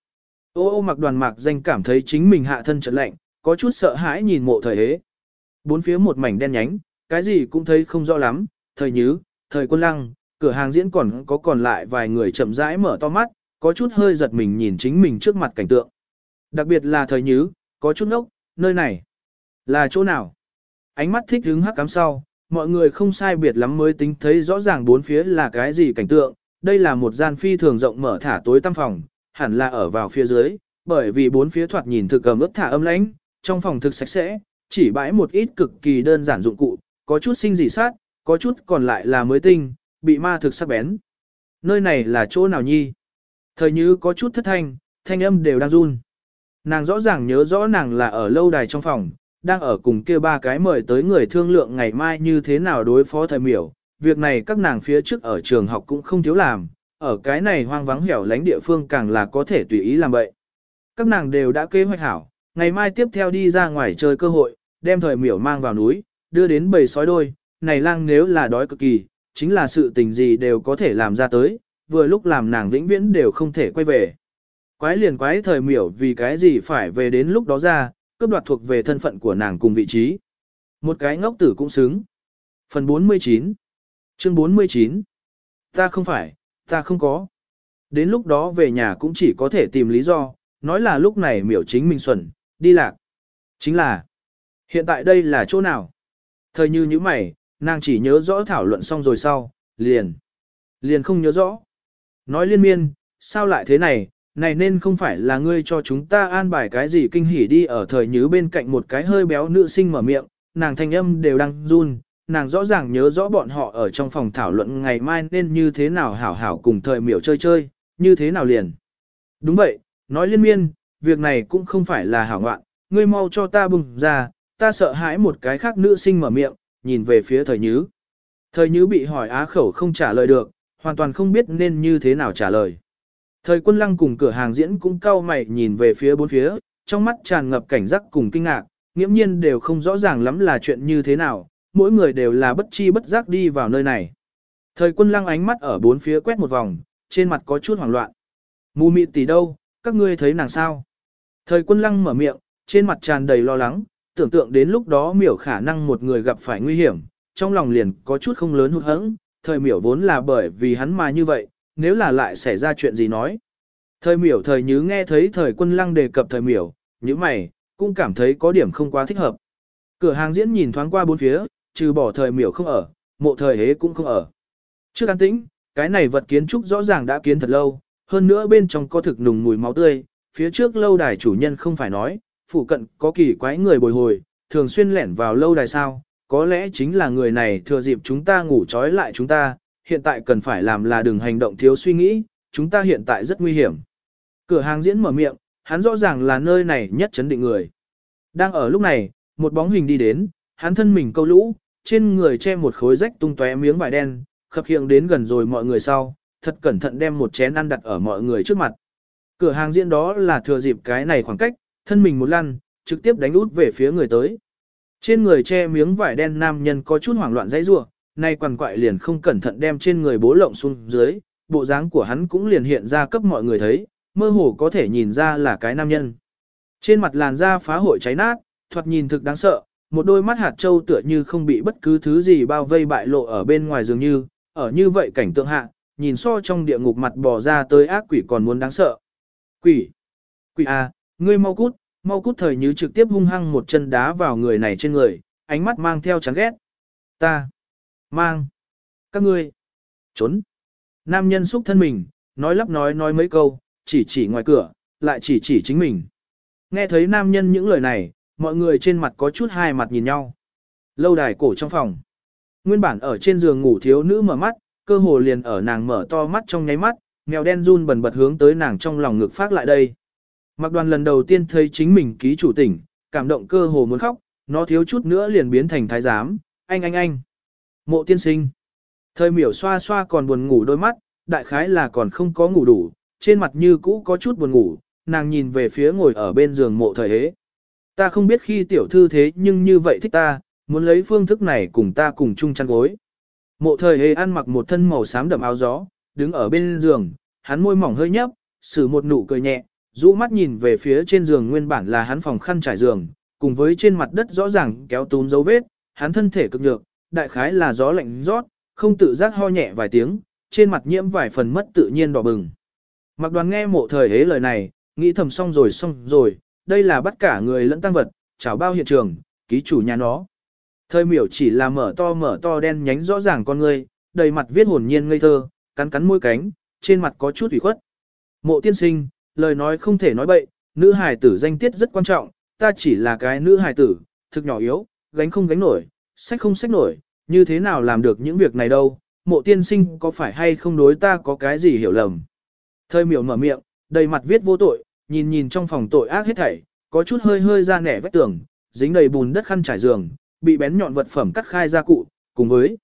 Ô ô mặc đoàn mạc danh cảm thấy chính mình hạ thân chợt lạnh, có chút sợ hãi nhìn mộ thời hế. Bốn phía một mảnh đen nhánh, cái gì cũng thấy không rõ lắm, thời nhứ, thời quân lăng, cửa hàng diễn còn có còn lại vài người chậm rãi mở to mắt, có chút hơi giật mình nhìn chính mình trước mặt cảnh tượng. Đặc biệt là thời nhứ, có chút nốc, nơi này, là chỗ nào? Ánh mắt thích hứng hắc cắm sau, mọi người không sai biệt lắm mới tính thấy rõ ràng bốn phía là cái gì cảnh tượng. Đây là một gian phi thường rộng mở thả tối tăm phòng, hẳn là ở vào phía dưới, bởi vì bốn phía thoạt nhìn thực cầm ướp thả âm lãnh, trong phòng thực sạch sẽ, chỉ bãi một ít cực kỳ đơn giản dụng cụ, có chút sinh dị sát, có chút còn lại là mới tinh, bị ma thực sắc bén. Nơi này là chỗ nào nhi? Thời như có chút thất thanh, thanh âm đều đang run. Nàng rõ ràng nhớ rõ nàng là ở lâu đài trong phòng, đang ở cùng kia ba cái mời tới người thương lượng ngày mai như thế nào đối phó thời miểu. Việc này các nàng phía trước ở trường học cũng không thiếu làm, ở cái này hoang vắng hẻo lánh địa phương càng là có thể tùy ý làm vậy. Các nàng đều đã kế hoạch hảo, ngày mai tiếp theo đi ra ngoài chơi cơ hội, đem thời miểu mang vào núi, đưa đến bầy sói đôi, này lang nếu là đói cực kỳ, chính là sự tình gì đều có thể làm ra tới, vừa lúc làm nàng vĩnh viễn đều không thể quay về. Quái liền quái thời miểu vì cái gì phải về đến lúc đó ra, cướp đoạt thuộc về thân phận của nàng cùng vị trí. Một cái ngốc tử cũng xứng. Phần 49 Chương 49 Ta không phải, ta không có. Đến lúc đó về nhà cũng chỉ có thể tìm lý do, nói là lúc này miểu chính mình xuẩn, đi lạc. Chính là, hiện tại đây là chỗ nào? Thời như như mày, nàng chỉ nhớ rõ thảo luận xong rồi sau, liền. Liền không nhớ rõ. Nói liên miên, sao lại thế này, này nên không phải là ngươi cho chúng ta an bài cái gì kinh hỉ đi ở thời nhứ bên cạnh một cái hơi béo nữ sinh mở miệng, nàng thanh âm đều đang run, nàng rõ ràng nhớ rõ bọn họ ở trong phòng thảo luận ngày mai nên như thế nào hảo hảo cùng thời miểu chơi chơi, như thế nào liền. Đúng vậy, nói liên miên, việc này cũng không phải là hảo ngoạn, ngươi mau cho ta bùng ra, ta sợ hãi một cái khác nữ sinh mở miệng, nhìn về phía thời nhứ. Thời nhứ bị hỏi á khẩu không trả lời được, hoàn toàn không biết nên như thế nào trả lời. Thời quân lăng cùng cửa hàng diễn cũng cau mày nhìn về phía bốn phía, trong mắt tràn ngập cảnh giác cùng kinh ngạc, nghiễm nhiên đều không rõ ràng lắm là chuyện như thế nào, mỗi người đều là bất chi bất giác đi vào nơi này. Thời quân lăng ánh mắt ở bốn phía quét một vòng, trên mặt có chút hoảng loạn. Mù mịt tỷ đâu, các ngươi thấy nàng sao? Thời quân lăng mở miệng, trên mặt tràn đầy lo lắng, tưởng tượng đến lúc đó miểu khả năng một người gặp phải nguy hiểm, trong lòng liền có chút không lớn hụt hẫng, thời miểu vốn là bởi vì hắn mà như vậy, nếu là lại xảy ra chuyện gì nói. Thời miểu thời nhứ nghe thấy thời quân lăng đề cập thời miểu, như mày, cũng cảm thấy có điểm không quá thích hợp. Cửa hàng diễn nhìn thoáng qua bốn phía, trừ bỏ thời miểu không ở, mộ thời hế cũng không ở. Trước an tĩnh, cái này vật kiến trúc rõ ràng đã kiến thật lâu, hơn nữa bên trong có thực nùng mùi máu tươi, phía trước lâu đài chủ nhân không phải nói, phụ cận có kỳ quái người bồi hồi, thường xuyên lẻn vào lâu đài sao, có lẽ chính là người này thừa dịp chúng ta ngủ trói lại chúng ta, hiện tại cần phải làm là đừng hành động thiếu suy nghĩ, chúng ta hiện tại rất nguy hiểm. Cửa hàng diễn mở miệng, hắn rõ ràng là nơi này nhất chấn định người. Đang ở lúc này, một bóng hình đi đến, hắn thân mình câu lũ, trên người che một khối rách tung tóe miếng vải đen, khập khiễng đến gần rồi mọi người sau, thật cẩn thận đem một chén ăn đặt ở mọi người trước mặt. Cửa hàng diễn đó là thừa dịp cái này khoảng cách, thân mình một lăn, trực tiếp đánh út về phía người tới. Trên người che miếng vải đen nam nhân có chút hoảng loạn dãy rủa, nay quằn quại liền không cẩn thận đem trên người bố lộng xuống dưới, bộ dáng của hắn cũng liền hiện ra cấp mọi người thấy, mơ hồ có thể nhìn ra là cái nam nhân. Trên mặt làn da phá hội cháy nát, thoạt nhìn thực đáng sợ, một đôi mắt hạt châu tựa như không bị bất cứ thứ gì bao vây bại lộ ở bên ngoài dường như, ở như vậy cảnh tượng hạ, nhìn so trong địa ngục mặt bò ra tới ác quỷ còn muốn đáng sợ. Quỷ! Quỷ à, ngươi mau cút, mau cút thời như trực tiếp hung hăng một chân đá vào người này trên người, ánh mắt mang theo chán ghét. Ta! Mang! Các ngươi! Trốn! Nam nhân xúc thân mình, nói lắp nói nói mấy câu, chỉ chỉ ngoài cửa, lại chỉ chỉ chính mình. Nghe thấy nam nhân những lời này, mọi người trên mặt có chút hai mặt nhìn nhau. Lâu đài cổ trong phòng. Nguyên bản ở trên giường ngủ thiếu nữ mở mắt, cơ hồ liền ở nàng mở to mắt trong nháy mắt, mèo đen run bần bật hướng tới nàng trong lòng ngực phát lại đây. Mặc đoàn lần đầu tiên thấy chính mình ký chủ tỉnh, cảm động cơ hồ muốn khóc, nó thiếu chút nữa liền biến thành thái giám, anh anh anh. Mộ tiên sinh. Thời miểu xoa xoa còn buồn ngủ đôi mắt, đại khái là còn không có ngủ đủ, trên mặt như cũ có chút buồn ngủ, nàng nhìn về phía ngồi ở bên giường mộ thời hế. Ta không biết khi tiểu thư thế nhưng như vậy thích ta, muốn lấy phương thức này cùng ta cùng chung chăn gối. Mộ thời hề ăn mặc một thân màu xám đậm áo gió, đứng ở bên giường, hắn môi mỏng hơi nhấp, sử một nụ cười nhẹ, rũ mắt nhìn về phía trên giường nguyên bản là hắn phòng khăn trải giường, cùng với trên mặt đất rõ ràng kéo túm dấu vết, hắn thân thể cực nhược, đại khái là gió lạnh rót, không tự giác ho nhẹ vài tiếng, trên mặt nhiễm vài phần mất tự nhiên đỏ bừng. Mặc đoàn nghe mộ thời hế lời này, nghĩ thầm xong rồi xong rồi, đây là bắt cả người lẫn tăng vật, chảo bao hiện trường, ký chủ nhà nó. Thời miểu chỉ là mở to mở to đen nhánh rõ ràng con người, đầy mặt viết hồn nhiên ngây thơ, cắn cắn môi cánh, trên mặt có chút ủy khuất. Mộ tiên sinh, lời nói không thể nói bậy, nữ hài tử danh tiết rất quan trọng, ta chỉ là cái nữ hài tử, thực nhỏ yếu, gánh không gánh nổi, sách không sách nổi, như thế nào làm được những việc này đâu, mộ tiên sinh có phải hay không đối ta có cái gì hiểu lầm. Thời miểu mở miệng, đầy mặt viết vô tội, nhìn nhìn trong phòng tội ác hết thảy, có chút hơi hơi ra nẻ vách tường, dính đầy bùn đất khăn trải giường, bị bén nhọn vật phẩm cắt khai ra cụ, cùng với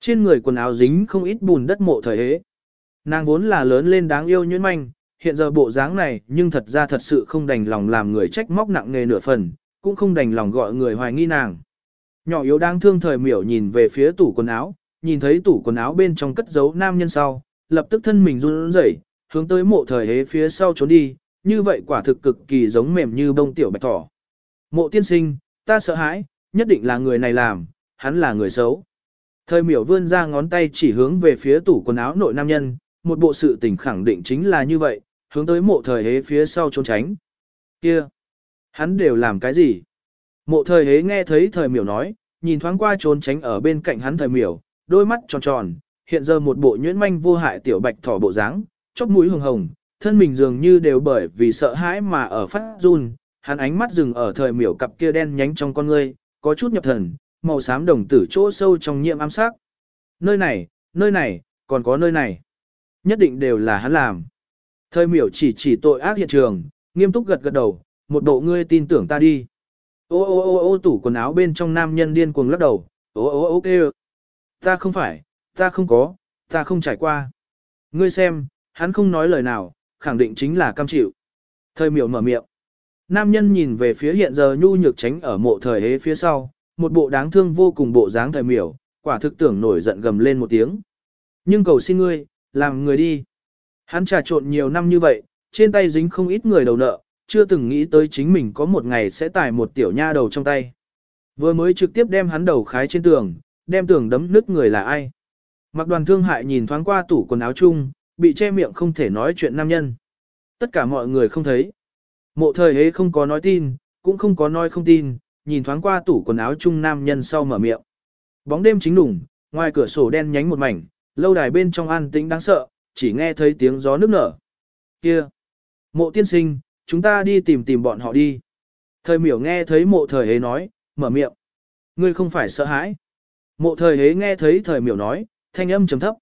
trên người quần áo dính không ít bùn đất mộ thời hế. Nàng vốn là lớn lên đáng yêu nhuyễn manh, hiện giờ bộ dáng này nhưng thật ra thật sự không đành lòng làm người trách móc nặng nề nửa phần, cũng không đành lòng gọi người hoài nghi nàng. Nhỏ yếu đang thương thời miểu nhìn về phía tủ quần áo, nhìn thấy tủ quần áo bên trong cất giấu nam nhân sau, lập tức thân mình run rẩy, hướng tới mộ thời hế phía sau trốn đi, như vậy quả thực cực kỳ giống mềm như bông tiểu bạch thỏ. Mộ tiên sinh, ta sợ hãi, nhất định là người này làm, hắn là người xấu. Thời miểu vươn ra ngón tay chỉ hướng về phía tủ quần áo nội nam nhân, một bộ sự tình khẳng định chính là như vậy, hướng tới mộ thời hế phía sau trốn tránh. Kia! Hắn đều làm cái gì? Mộ thời hế nghe thấy thời miểu nói, nhìn thoáng qua trốn tránh ở bên cạnh hắn thời miểu, đôi mắt tròn tròn, hiện giờ một bộ nhuyễn manh vô hại tiểu bạch thỏ bộ dáng, chóp mũi hồng hồng, thân mình dường như đều bởi vì sợ hãi mà ở phát run, hắn ánh mắt dừng ở thời miểu cặp kia đen nhánh trong con ngươi, có chút nhập thần, màu xám đồng tử chỗ sâu trong nhiệm ám sắc. Nơi này, nơi này, còn có nơi này. Nhất định đều là hắn làm. Thời miểu chỉ chỉ tội ác hiện trường, nghiêm túc gật gật đầu, một bộ ngươi tin tưởng ta đi. Ô ô ô ô tủ quần áo bên trong nam nhân điên cuồng lắc đầu, ô ô ô kêu. Ta không phải, ta không có, ta không trải qua. Ngươi xem, hắn không nói lời nào, khẳng định chính là cam chịu. Thời miểu mở miệng. Nam nhân nhìn về phía hiện giờ nhu nhược tránh ở mộ thời hế phía sau, một bộ đáng thương vô cùng bộ dáng thời miểu, quả thực tưởng nổi giận gầm lên một tiếng. Nhưng cầu xin ngươi, làm người đi. Hắn trà trộn nhiều năm như vậy, trên tay dính không ít người đầu nợ, chưa từng nghĩ tới chính mình có một ngày sẽ tải một tiểu nha đầu trong tay. Vừa mới trực tiếp đem hắn đầu khái trên tường, đem tường đấm nứt người là ai. Mặc đoàn thương hại nhìn thoáng qua tủ quần áo chung, bị che miệng không thể nói chuyện nam nhân. Tất cả mọi người không thấy. Mộ thời hế không có nói tin, cũng không có nói không tin, nhìn thoáng qua tủ quần áo chung nam nhân sau mở miệng. Bóng đêm chính đủng, ngoài cửa sổ đen nhánh một mảnh, lâu đài bên trong an tĩnh đáng sợ, chỉ nghe thấy tiếng gió nước nở. Kia! Mộ tiên sinh, chúng ta đi tìm tìm bọn họ đi. Thời miểu nghe thấy mộ thời hế nói, mở miệng. Ngươi không phải sợ hãi. Mộ thời hế nghe thấy thời miểu nói, thanh âm trầm thấp.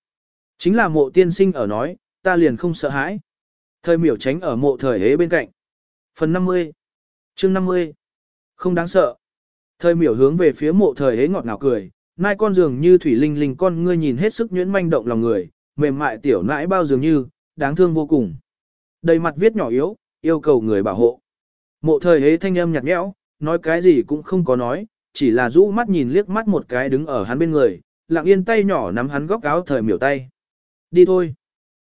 Chính là mộ tiên sinh ở nói, ta liền không sợ hãi. Thời miểu tránh ở mộ thời hế bên cạnh. Phần 50 chương 50 Không đáng sợ. Thời miểu hướng về phía mộ thời hế ngọt ngào cười, nai con dường như thủy linh linh con ngươi nhìn hết sức nhuyễn manh động lòng người, mềm mại tiểu nãi bao dường như, đáng thương vô cùng. Đầy mặt viết nhỏ yếu, yêu cầu người bảo hộ. Mộ thời hế thanh âm nhạt nhẽo, nói cái gì cũng không có nói, chỉ là rũ mắt nhìn liếc mắt một cái đứng ở hắn bên người, lặng yên tay nhỏ nắm hắn góc áo thời miểu tay. Đi thôi.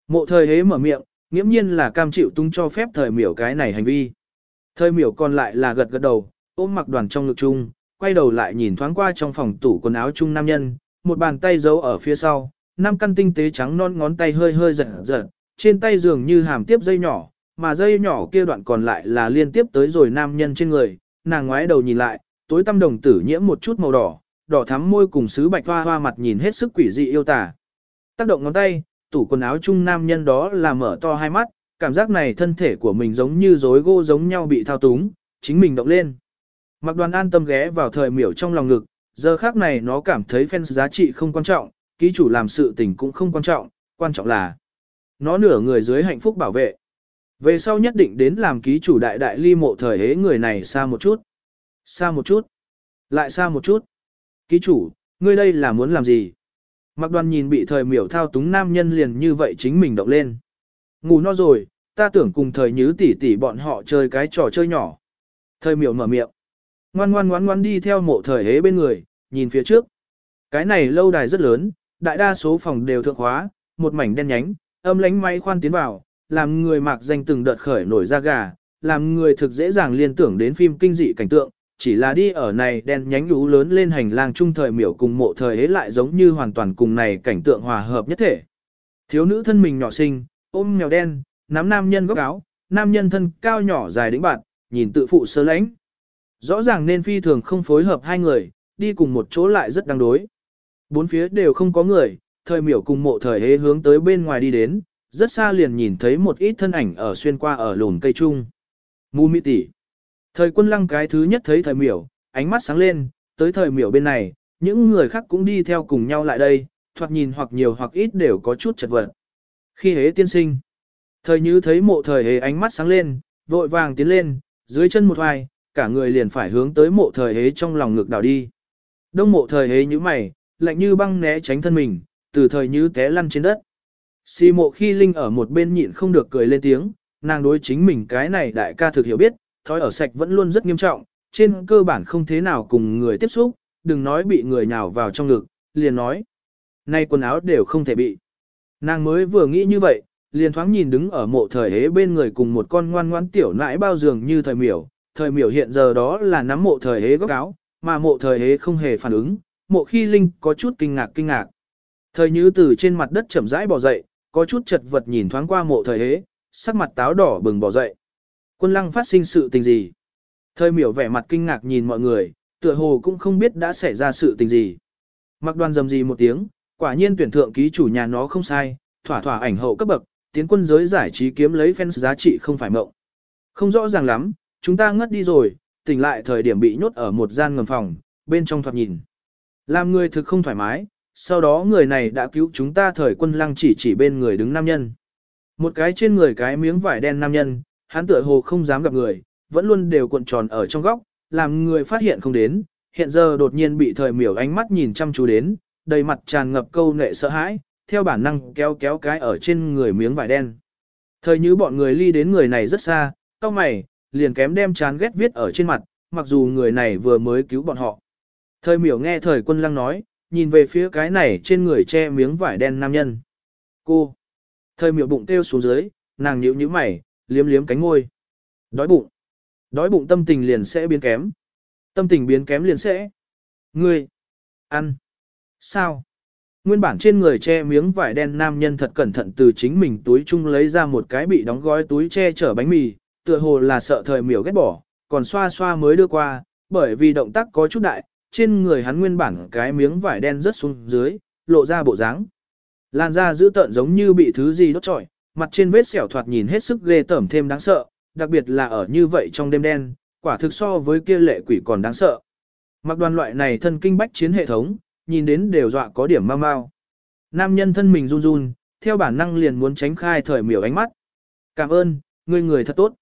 Mộ thời hế mở miệng, nghiễm nhiên là cam chịu tung cho phép thời miểu cái này hành vi. Thời miểu còn lại là gật gật đầu, ôm mặc đoàn trong ngực chung, quay đầu lại nhìn thoáng qua trong phòng tủ quần áo chung nam nhân, một bàn tay giấu ở phía sau, năm căn tinh tế trắng non ngón tay hơi hơi giật giật, trên tay dường như hàm tiếp dây nhỏ, mà dây nhỏ kia đoạn còn lại là liên tiếp tới rồi nam nhân trên người, nàng ngoái đầu nhìn lại, tối tăm đồng tử nhiễm một chút màu đỏ, đỏ thắm môi cùng sứ bạch hoa hoa mặt nhìn hết sức quỷ dị yêu tả. Tác động ngón tay, tủ quần áo chung nam nhân đó là mở to hai mắt, cảm giác này thân thể của mình giống như rối gỗ giống nhau bị thao túng, chính mình động lên. Mặc đoàn an tâm ghé vào thời miểu trong lòng ngực, giờ khác này nó cảm thấy fans giá trị không quan trọng, ký chủ làm sự tình cũng không quan trọng, quan trọng là nó nửa người dưới hạnh phúc bảo vệ. Về sau nhất định đến làm ký chủ đại đại ly mộ thời hế người này xa một chút. Xa một chút. Lại xa một chút. Ký chủ, ngươi đây là muốn làm gì? Mặc đoàn nhìn bị thời miểu thao túng nam nhân liền như vậy chính mình động lên. Ngủ no rồi, ta tưởng cùng thời nhứ tỷ tỷ bọn họ chơi cái trò chơi nhỏ. Thời miểu mở miệng. Ngoan ngoan ngoan ngoan đi theo mộ thời hế bên người, nhìn phía trước. Cái này lâu đài rất lớn, đại đa số phòng đều thượng hóa, một mảnh đen nhánh, âm lánh máy khoan tiến vào, làm người mạc danh từng đợt khởi nổi da gà, làm người thực dễ dàng liên tưởng đến phim kinh dị cảnh tượng, chỉ là đi ở này đen nhánh lũ lớn lên hành lang trung thời miểu cùng mộ thời ấy lại giống như hoàn toàn cùng này cảnh tượng hòa hợp nhất thể. Thiếu nữ thân mình nhỏ xinh, ôm mèo đen, nắm nam nhân góc áo, nam nhân thân cao nhỏ dài đĩnh bạn, nhìn tự phụ sơ lãnh. Rõ ràng nên phi thường không phối hợp hai người, đi cùng một chỗ lại rất đáng đối. Bốn phía đều không có người, thời miểu cùng mộ thời hế hướng tới bên ngoài đi đến, rất xa liền nhìn thấy một ít thân ảnh ở xuyên qua ở lùn cây trung. Mù mị tỷ. Thời quân lăng cái thứ nhất thấy thời miểu, ánh mắt sáng lên, tới thời miểu bên này, những người khác cũng đi theo cùng nhau lại đây, thoạt nhìn hoặc nhiều hoặc ít đều có chút chật vật. Khi hế tiên sinh, thời như thấy mộ thời hế ánh mắt sáng lên, vội vàng tiến lên, dưới chân một hoài, cả người liền phải hướng tới mộ thời hế trong lòng ngực đảo đi. Đông mộ thời hế như mày, lạnh như băng né tránh thân mình, từ thời như té lăn trên đất. Si mộ khi Linh ở một bên nhịn không được cười lên tiếng, nàng đối chính mình cái này đại ca thực hiểu biết, thói ở sạch vẫn luôn rất nghiêm trọng, trên cơ bản không thế nào cùng người tiếp xúc, đừng nói bị người nhào vào trong ngực, liền nói. Nay quần áo đều không thể bị. Nàng mới vừa nghĩ như vậy, liền thoáng nhìn đứng ở mộ thời hế bên người cùng một con ngoan ngoãn tiểu nãi bao giường như thời miểu. Thời miểu hiện giờ đó là nắm mộ thời hế góc áo, mà mộ thời hế không hề phản ứng, mộ khi linh có chút kinh ngạc kinh ngạc. Thời như từ trên mặt đất chậm rãi bò dậy, có chút chật vật nhìn thoáng qua mộ thời hế, sắc mặt táo đỏ bừng bò dậy. Quân lăng phát sinh sự tình gì? Thời miểu vẻ mặt kinh ngạc nhìn mọi người, tựa hồ cũng không biết đã xảy ra sự tình gì. Mặc đoàn dầm gì một tiếng, quả nhiên tuyển thượng ký chủ nhà nó không sai, thỏa thỏa ảnh hậu cấp bậc, tiến quân giới giải trí kiếm lấy fans giá trị không phải mộng. Không rõ ràng lắm, chúng ta ngất đi rồi, tỉnh lại thời điểm bị nhốt ở một gian ngầm phòng, bên trong thoạt nhìn. Làm người thực không thoải mái, sau đó người này đã cứu chúng ta thời quân lăng chỉ chỉ bên người đứng nam nhân. Một cái trên người cái miếng vải đen nam nhân, hắn tựa hồ không dám gặp người, vẫn luôn đều cuộn tròn ở trong góc, làm người phát hiện không đến, hiện giờ đột nhiên bị thời miểu ánh mắt nhìn chăm chú đến, đầy mặt tràn ngập câu nệ sợ hãi, theo bản năng kéo kéo cái ở trên người miếng vải đen. Thời như bọn người ly đến người này rất xa, cao mày, liền kém đem chán ghét viết ở trên mặt, mặc dù người này vừa mới cứu bọn họ. Thời miểu nghe thời quân lăng nói, nhìn về phía cái này trên người che miếng vải đen nam nhân. Cô! Thời miểu bụng tiêu xuống dưới, nàng nhíu nhíu mày, liếm liếm cánh ngôi. Đói bụng. Đói bụng tâm tình liền sẽ biến kém. Tâm tình biến kém liền sẽ. Ngươi. Ăn. Sao? Nguyên bản trên người che miếng vải đen nam nhân thật cẩn thận từ chính mình túi chung lấy ra một cái bị đóng gói túi che chở bánh mì, tựa hồ là sợ thời miểu ghét bỏ, còn xoa xoa mới đưa qua, bởi vì động tác có chút đại, trên người hắn nguyên bản cái miếng vải đen rớt xuống dưới, lộ ra bộ dáng. Làn da giữ tợn giống như bị thứ gì đốt trọi, mặt trên vết sẹo thoạt nhìn hết sức ghê tởm thêm đáng sợ, đặc biệt là ở như vậy trong đêm đen, quả thực so với kia lệ quỷ còn đáng sợ. Mặc đoàn loại này thân kinh bách chiến hệ thống, nhìn đến đều dọa có điểm mau mau. Nam nhân thân mình run run, theo bản năng liền muốn tránh khai thời miểu ánh mắt. Cảm ơn, ngươi người thật tốt.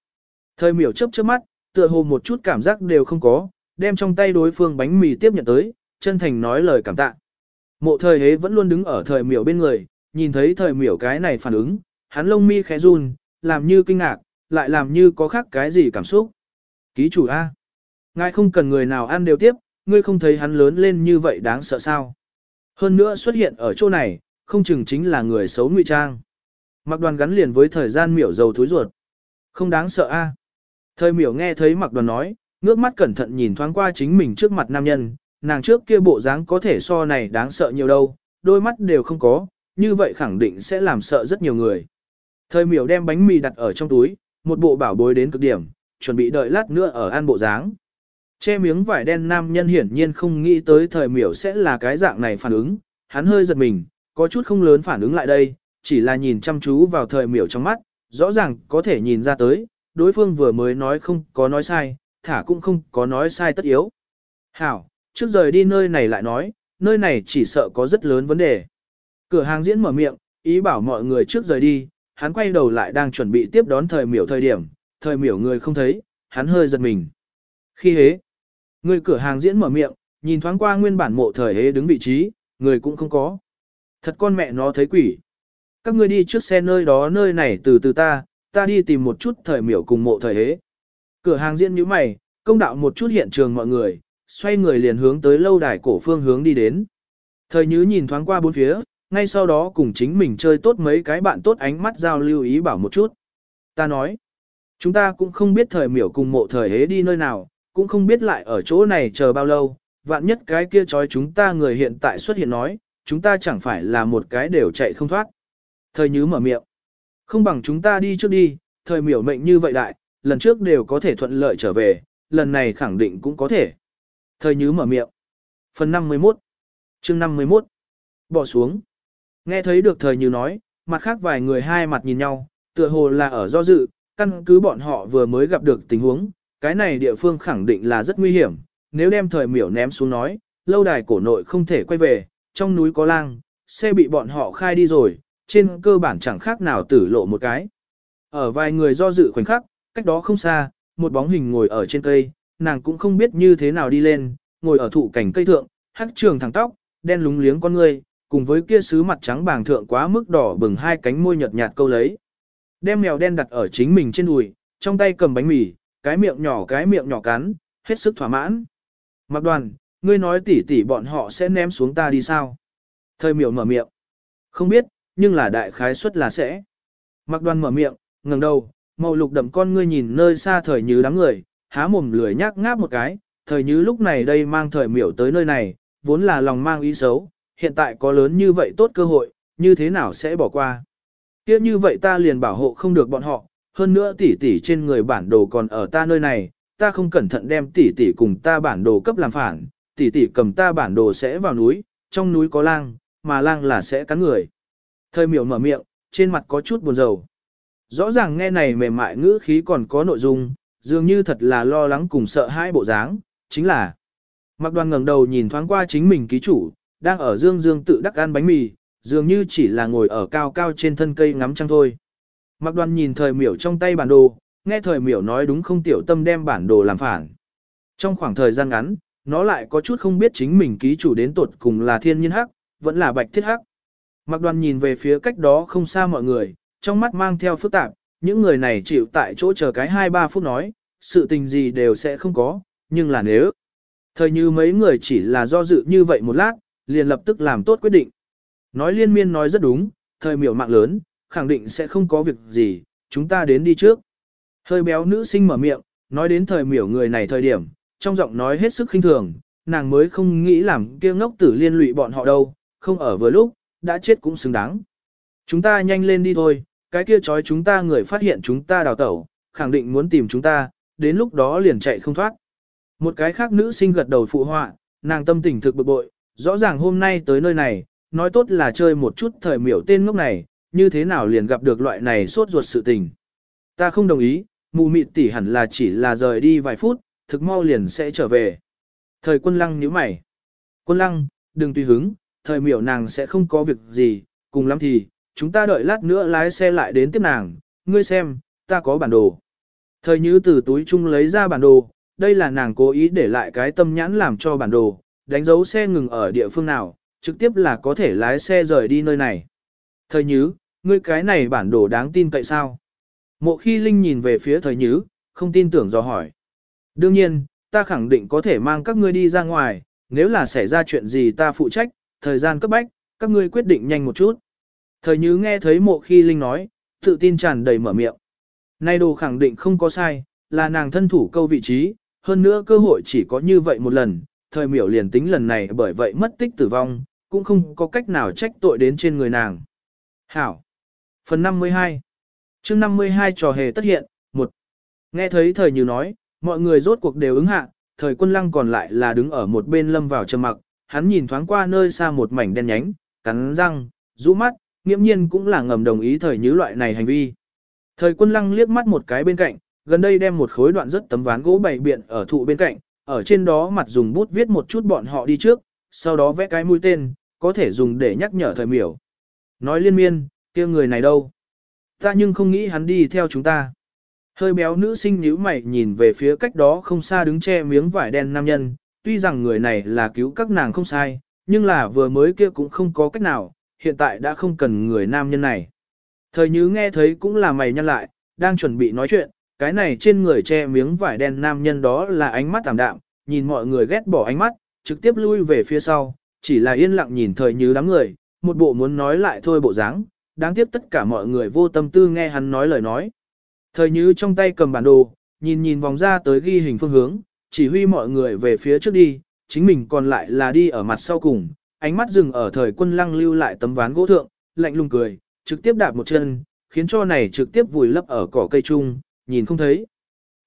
Thời miểu chớp chớp mắt, tựa hồ một chút cảm giác đều không có, đem trong tay đối phương bánh mì tiếp nhận tới, chân thành nói lời cảm tạ. Mộ thời hế vẫn luôn đứng ở thời miểu bên người, nhìn thấy thời miểu cái này phản ứng, hắn lông mi khẽ run, làm như kinh ngạc, lại làm như có khác cái gì cảm xúc. Ký chủ A. Ngài không cần người nào ăn đều tiếp, ngươi không thấy hắn lớn lên như vậy đáng sợ sao. Hơn nữa xuất hiện ở chỗ này, không chừng chính là người xấu ngụy trang. Mặc đoàn gắn liền với thời gian miểu dầu thối ruột. Không đáng sợ a. Thời miểu nghe thấy mặc đoàn nói, ngước mắt cẩn thận nhìn thoáng qua chính mình trước mặt nam nhân, nàng trước kia bộ dáng có thể so này đáng sợ nhiều đâu, đôi mắt đều không có, như vậy khẳng định sẽ làm sợ rất nhiều người. Thời miểu đem bánh mì đặt ở trong túi, một bộ bảo bối đến cực điểm, chuẩn bị đợi lát nữa ở ăn bộ dáng. Che miếng vải đen nam nhân hiển nhiên không nghĩ tới thời miểu sẽ là cái dạng này phản ứng, hắn hơi giật mình, có chút không lớn phản ứng lại đây, chỉ là nhìn chăm chú vào thời miểu trong mắt, rõ ràng có thể nhìn ra tới, đối phương vừa mới nói không có nói sai, thả cũng không có nói sai tất yếu. Hảo, trước rời đi nơi này lại nói, nơi này chỉ sợ có rất lớn vấn đề. Cửa hàng diễn mở miệng, ý bảo mọi người trước rời đi, hắn quay đầu lại đang chuẩn bị tiếp đón thời miểu thời điểm, thời miểu người không thấy, hắn hơi giật mình. Khi hế, người cửa hàng diễn mở miệng, nhìn thoáng qua nguyên bản mộ thời hế đứng vị trí, người cũng không có. Thật con mẹ nó thấy quỷ. Các ngươi đi trước xe nơi đó nơi này từ từ ta, ta đi tìm một chút thời miểu cùng mộ thời hế. Cửa hàng diễn như mày, công đạo một chút hiện trường mọi người, xoay người liền hướng tới lâu đài cổ phương hướng đi đến. Thời nhứ nhìn thoáng qua bốn phía, ngay sau đó cùng chính mình chơi tốt mấy cái bạn tốt ánh mắt giao lưu ý bảo một chút. Ta nói, chúng ta cũng không biết thời miểu cùng mộ thời hế đi nơi nào, cũng không biết lại ở chỗ này chờ bao lâu, vạn nhất cái kia trói chúng ta người hiện tại xuất hiện nói, chúng ta chẳng phải là một cái đều chạy không thoát. Thời nhứ mở miệng, không bằng chúng ta đi trước đi, thời miểu mệnh như vậy đại, lần trước đều có thể thuận lợi trở về, lần này khẳng định cũng có thể. Thời nhứ mở miệng. Phần 51 chương 51 Bỏ xuống. Nghe thấy được thời như nói, mặt khác vài người hai mặt nhìn nhau, tựa hồ là ở do dự, căn cứ bọn họ vừa mới gặp được tình huống, cái này địa phương khẳng định là rất nguy hiểm, nếu đem thời miểu ném xuống nói, lâu đài cổ nội không thể quay về, trong núi có lang, xe bị bọn họ khai đi rồi, trên cơ bản chẳng khác nào tử lộ một cái. Ở vài người do dự khoảnh khắc, cách đó không xa, một bóng hình ngồi ở trên cây, nàng cũng không biết như thế nào đi lên, ngồi ở thụ cảnh cây thượng, hắc trường thẳng tóc, đen lúng liếng con người, cùng với kia sứ mặt trắng bàng thượng quá mức đỏ bừng hai cánh môi nhợt nhạt câu lấy. Đem mèo đen đặt ở chính mình trên đùi, trong tay cầm bánh mì, cái miệng nhỏ cái miệng nhỏ cắn, hết sức thỏa mãn. Mặc đoàn, ngươi nói tỉ tỉ bọn họ sẽ ném xuống ta đi sao? Thời miểu mở miệng. Không biết, nhưng là đại khái suất là sẽ. Mặc đoàn mở miệng, ngẩng đầu, màu lục đậm con ngươi nhìn nơi xa thời như đám người, há mồm lười nhác ngáp một cái, thời như lúc này đây mang thời miểu tới nơi này, vốn là lòng mang ý xấu, hiện tại có lớn như vậy tốt cơ hội, như thế nào sẽ bỏ qua. Tiếp như vậy ta liền bảo hộ không được bọn họ, hơn nữa tỷ tỷ trên người bản đồ còn ở ta nơi này, ta không cẩn thận đem tỷ tỷ cùng ta bản đồ cấp làm phản, tỷ tỷ cầm ta bản đồ sẽ vào núi, trong núi có lang, mà lang là sẽ cắn người. Thời miểu mở miệng, trên mặt có chút buồn rầu. Rõ ràng nghe này mềm mại ngữ khí còn có nội dung, dường như thật là lo lắng cùng sợ hãi bộ dáng, chính là Mặc đoàn ngẩng đầu nhìn thoáng qua chính mình ký chủ, đang ở dương dương tự đắc ăn bánh mì, dường như chỉ là ngồi ở cao cao trên thân cây ngắm trăng thôi. Mặc đoàn nhìn thời miểu trong tay bản đồ, nghe thời miểu nói đúng không tiểu tâm đem bản đồ làm phản. Trong khoảng thời gian ngắn, nó lại có chút không biết chính mình ký chủ đến tột cùng là thiên nhiên hắc, vẫn là bạch thiết hắc. Mặc đoàn nhìn về phía cách đó không xa mọi người, trong mắt mang theo phức tạp, những người này chịu tại chỗ chờ cái 2-3 phút nói, sự tình gì đều sẽ không có, nhưng là nếu. Thời như mấy người chỉ là do dự như vậy một lát, liền lập tức làm tốt quyết định. Nói liên miên nói rất đúng, thời miểu mạng lớn, khẳng định sẽ không có việc gì, chúng ta đến đi trước. Hơi béo nữ sinh mở miệng, nói đến thời miểu người này thời điểm, trong giọng nói hết sức khinh thường, nàng mới không nghĩ làm kia ngốc tử liên lụy bọn họ đâu, không ở vừa lúc, đã chết cũng xứng đáng. Chúng ta nhanh lên đi thôi, cái kia chói chúng ta người phát hiện chúng ta đào tẩu, khẳng định muốn tìm chúng ta, đến lúc đó liền chạy không thoát. Một cái khác nữ sinh gật đầu phụ họa, nàng tâm tình thực bực bội, rõ ràng hôm nay tới nơi này, nói tốt là chơi một chút thời miểu tên ngốc này, như thế nào liền gặp được loại này sốt ruột sự tình. Ta không đồng ý, mù mịt tỷ hẳn là chỉ là rời đi vài phút, thực mau liền sẽ trở về. Thời quân lăng nhíu mày. Quân lăng, đừng tùy hứng, thời miểu nàng sẽ không có việc gì, cùng lắm thì, chúng ta đợi lát nữa lái xe lại đến tiếp nàng, ngươi xem, ta có bản đồ. Thời như từ túi chung lấy ra bản đồ, đây là nàng cố ý để lại cái tâm nhãn làm cho bản đồ, đánh dấu xe ngừng ở địa phương nào, trực tiếp là có thể lái xe rời đi nơi này. Thời nhứ, ngươi cái này bản đồ đáng tin cậy sao? Mộ khi Linh nhìn về phía thời nhứ, không tin tưởng do hỏi. Đương nhiên, ta khẳng định có thể mang các ngươi đi ra ngoài, nếu là xảy ra chuyện gì ta phụ trách, thời gian cấp bách, các ngươi quyết định nhanh một chút. Thời nhứ nghe thấy mộ khi Linh nói, tự tin tràn đầy mở miệng. Nay đồ khẳng định không có sai, là nàng thân thủ câu vị trí, hơn nữa cơ hội chỉ có như vậy một lần, thời miểu liền tính lần này bởi vậy mất tích tử vong, cũng không có cách nào trách tội đến trên người nàng. Hảo. Phần 52 chương 52 trò hề tất hiện, một Nghe thấy thời như nói, mọi người rốt cuộc đều ứng hạ, thời quân lăng còn lại là đứng ở một bên lâm vào trầm mặc, hắn nhìn thoáng qua nơi xa một mảnh đen nhánh, cắn răng, rũ mắt, nghiễm nhiên cũng là ngầm đồng ý thời như loại này hành vi. Thời quân lăng liếc mắt một cái bên cạnh, gần đây đem một khối đoạn rất tấm ván gỗ bày biện ở thụ bên cạnh, ở trên đó mặt dùng bút viết một chút bọn họ đi trước, sau đó vẽ cái mũi tên, có thể dùng để nhắc nhở thời miểu. Nói liên miên, kia người này đâu? Ta nhưng không nghĩ hắn đi theo chúng ta. Hơi béo nữ sinh nhíu mày nhìn về phía cách đó không xa đứng che miếng vải đen nam nhân, tuy rằng người này là cứu các nàng không sai, nhưng là vừa mới kia cũng không có cách nào, hiện tại đã không cần người nam nhân này. Thời như nghe thấy cũng là mày nhăn lại, đang chuẩn bị nói chuyện, cái này trên người che miếng vải đen nam nhân đó là ánh mắt tạm đạm, nhìn mọi người ghét bỏ ánh mắt, trực tiếp lui về phía sau, chỉ là yên lặng nhìn thời như đám người, một bộ muốn nói lại thôi bộ dáng, đáng tiếc tất cả mọi người vô tâm tư nghe hắn nói lời nói. Thời như trong tay cầm bản đồ, nhìn nhìn vòng ra tới ghi hình phương hướng, chỉ huy mọi người về phía trước đi, chính mình còn lại là đi ở mặt sau cùng, ánh mắt dừng ở thời quân lăng lưu lại tấm ván gỗ thượng, lạnh lùng cười, trực tiếp đạp một chân, khiến cho này trực tiếp vùi lấp ở cỏ cây chung, nhìn không thấy.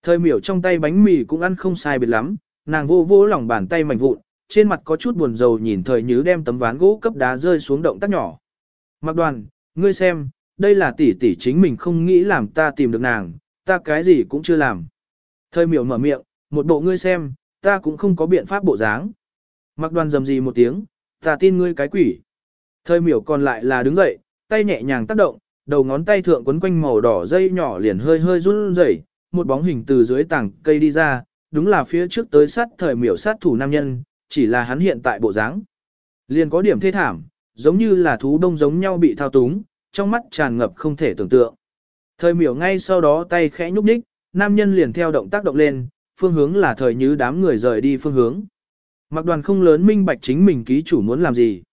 Thời miểu trong tay bánh mì cũng ăn không sai biệt lắm, nàng vô vô lòng bàn tay mảnh vụn, trên mặt có chút buồn rầu nhìn thời nhứ đem tấm ván gỗ cấp đá rơi xuống động tác nhỏ. Mặc đoàn, ngươi xem, đây là tỷ tỷ chính mình không nghĩ làm ta tìm được nàng, ta cái gì cũng chưa làm. Thời miểu mở miệng, một bộ ngươi xem, ta cũng không có biện pháp bộ dáng. Mặc đoàn dầm gì một tiếng, ta tin ngươi cái quỷ. Thời miểu còn lại là đứng dậy, tay nhẹ nhàng tác động, đầu ngón tay thượng quấn quanh màu đỏ dây nhỏ liền hơi hơi run rẩy, một bóng hình từ dưới tảng cây đi ra, đúng là phía trước tới sát thời miểu sát thủ nam nhân, chỉ là hắn hiện tại bộ dáng. Liền có điểm thê thảm, giống như là thú đông giống nhau bị thao túng, trong mắt tràn ngập không thể tưởng tượng. Thời miểu ngay sau đó tay khẽ nhúc nhích, nam nhân liền theo động tác động lên, phương hướng là thời như đám người rời đi phương hướng. Mặc đoàn không lớn minh bạch chính mình ký chủ muốn làm gì.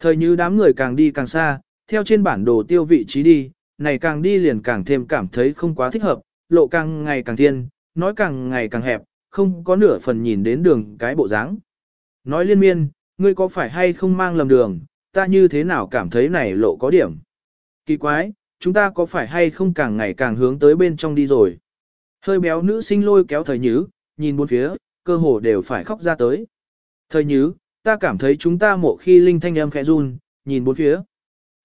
Thời như đám người càng đi càng xa, theo trên bản đồ tiêu vị trí đi, này càng đi liền càng thêm cảm thấy không quá thích hợp, lộ càng ngày càng thiên, nói càng ngày càng hẹp, không có nửa phần nhìn đến đường cái bộ dáng. Nói liên miên, ngươi có phải hay không mang lầm đường, ta như thế nào cảm thấy này lộ có điểm. Kỳ quái, chúng ta có phải hay không càng ngày càng hướng tới bên trong đi rồi. Hơi béo nữ sinh lôi kéo thời nhứ, nhìn bốn phía, cơ hồ đều phải khóc ra tới. Thời nhứ, ta cảm thấy chúng ta mộ khi linh thanh âm khẽ run, nhìn bốn phía.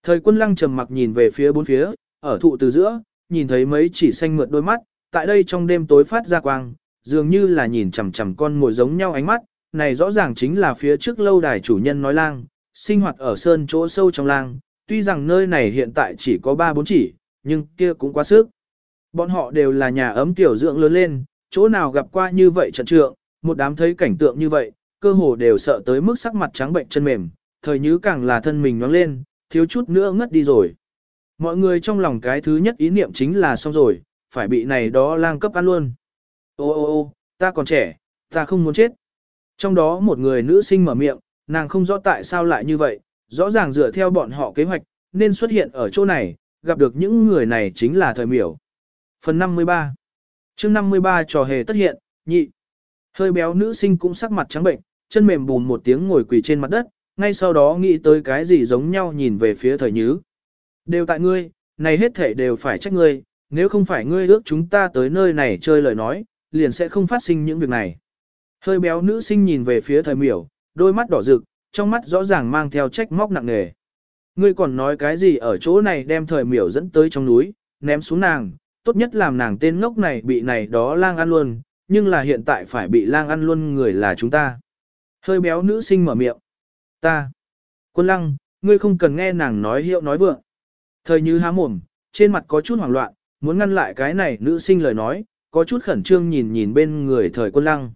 Thời quân lăng trầm mặc nhìn về phía bốn phía, ở thụ từ giữa, nhìn thấy mấy chỉ xanh mượt đôi mắt, tại đây trong đêm tối phát ra quang, dường như là nhìn chằm chằm con mồi giống nhau ánh mắt, này rõ ràng chính là phía trước lâu đài chủ nhân nói lang, sinh hoạt ở sơn chỗ sâu trong lang, tuy rằng nơi này hiện tại chỉ có 3 bốn chỉ, nhưng kia cũng quá sức. Bọn họ đều là nhà ấm tiểu dưỡng lớn lên, chỗ nào gặp qua như vậy trận trượng, một đám thấy cảnh tượng như vậy, cơ hồ đều sợ tới mức sắc mặt trắng bệnh chân mềm, thời như càng là thân mình nhoáng lên, thiếu chút nữa ngất đi rồi. Mọi người trong lòng cái thứ nhất ý niệm chính là xong rồi, phải bị này đó lang cấp ăn luôn. Ô ô ô, ta còn trẻ, ta không muốn chết. Trong đó một người nữ sinh mở miệng, nàng không rõ tại sao lại như vậy, rõ ràng dựa theo bọn họ kế hoạch, nên xuất hiện ở chỗ này, gặp được những người này chính là thời miểu. Phần 53 chương 53 trò hề tất hiện, nhị. Hơi béo nữ sinh cũng sắc mặt trắng bệnh, chân mềm bùn một tiếng ngồi quỳ trên mặt đất, ngay sau đó nghĩ tới cái gì giống nhau nhìn về phía thời nhứ. Đều tại ngươi, này hết thể đều phải trách ngươi, nếu không phải ngươi ước chúng ta tới nơi này chơi lời nói, liền sẽ không phát sinh những việc này. Hơi béo nữ sinh nhìn về phía thời miểu, đôi mắt đỏ rực, trong mắt rõ ràng mang theo trách móc nặng nề. Ngươi còn nói cái gì ở chỗ này đem thời miểu dẫn tới trong núi, ném xuống nàng, tốt nhất làm nàng tên ngốc này bị này đó lang ăn luôn, nhưng là hiện tại phải bị lang ăn luôn người là chúng ta. Hơi béo nữ sinh mở miệng. Ta. Quân lăng, ngươi không cần nghe nàng nói hiệu nói vượng. Thời như há mồm, trên mặt có chút hoảng loạn, muốn ngăn lại cái này nữ sinh lời nói, có chút khẩn trương nhìn nhìn bên người thời quân lăng.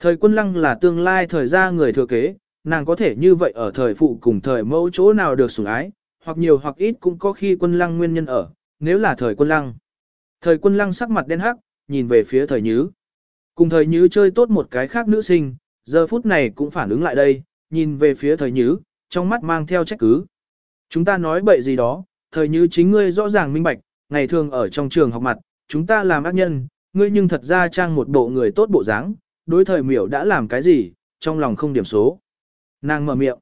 Thời quân lăng là tương lai thời gia người thừa kế, nàng có thể như vậy ở thời phụ cùng thời mẫu chỗ nào được sủng ái, hoặc nhiều hoặc ít cũng có khi quân lăng nguyên nhân ở, nếu là thời quân lăng. Thời quân lăng sắc mặt đen hắc, nhìn về phía thời nhứ. Cùng thời nhứ chơi tốt một cái khác nữ sinh, giờ phút này cũng phản ứng lại đây, nhìn về phía thời nhứ, trong mắt mang theo trách cứ. Chúng ta nói bậy gì đó, thời nhứ chính ngươi rõ ràng minh bạch, ngày thường ở trong trường học mặt, chúng ta làm ác nhân, ngươi nhưng thật ra trang một bộ người tốt bộ dáng, đối thời miểu đã làm cái gì, trong lòng không điểm số. Nàng mở miệng.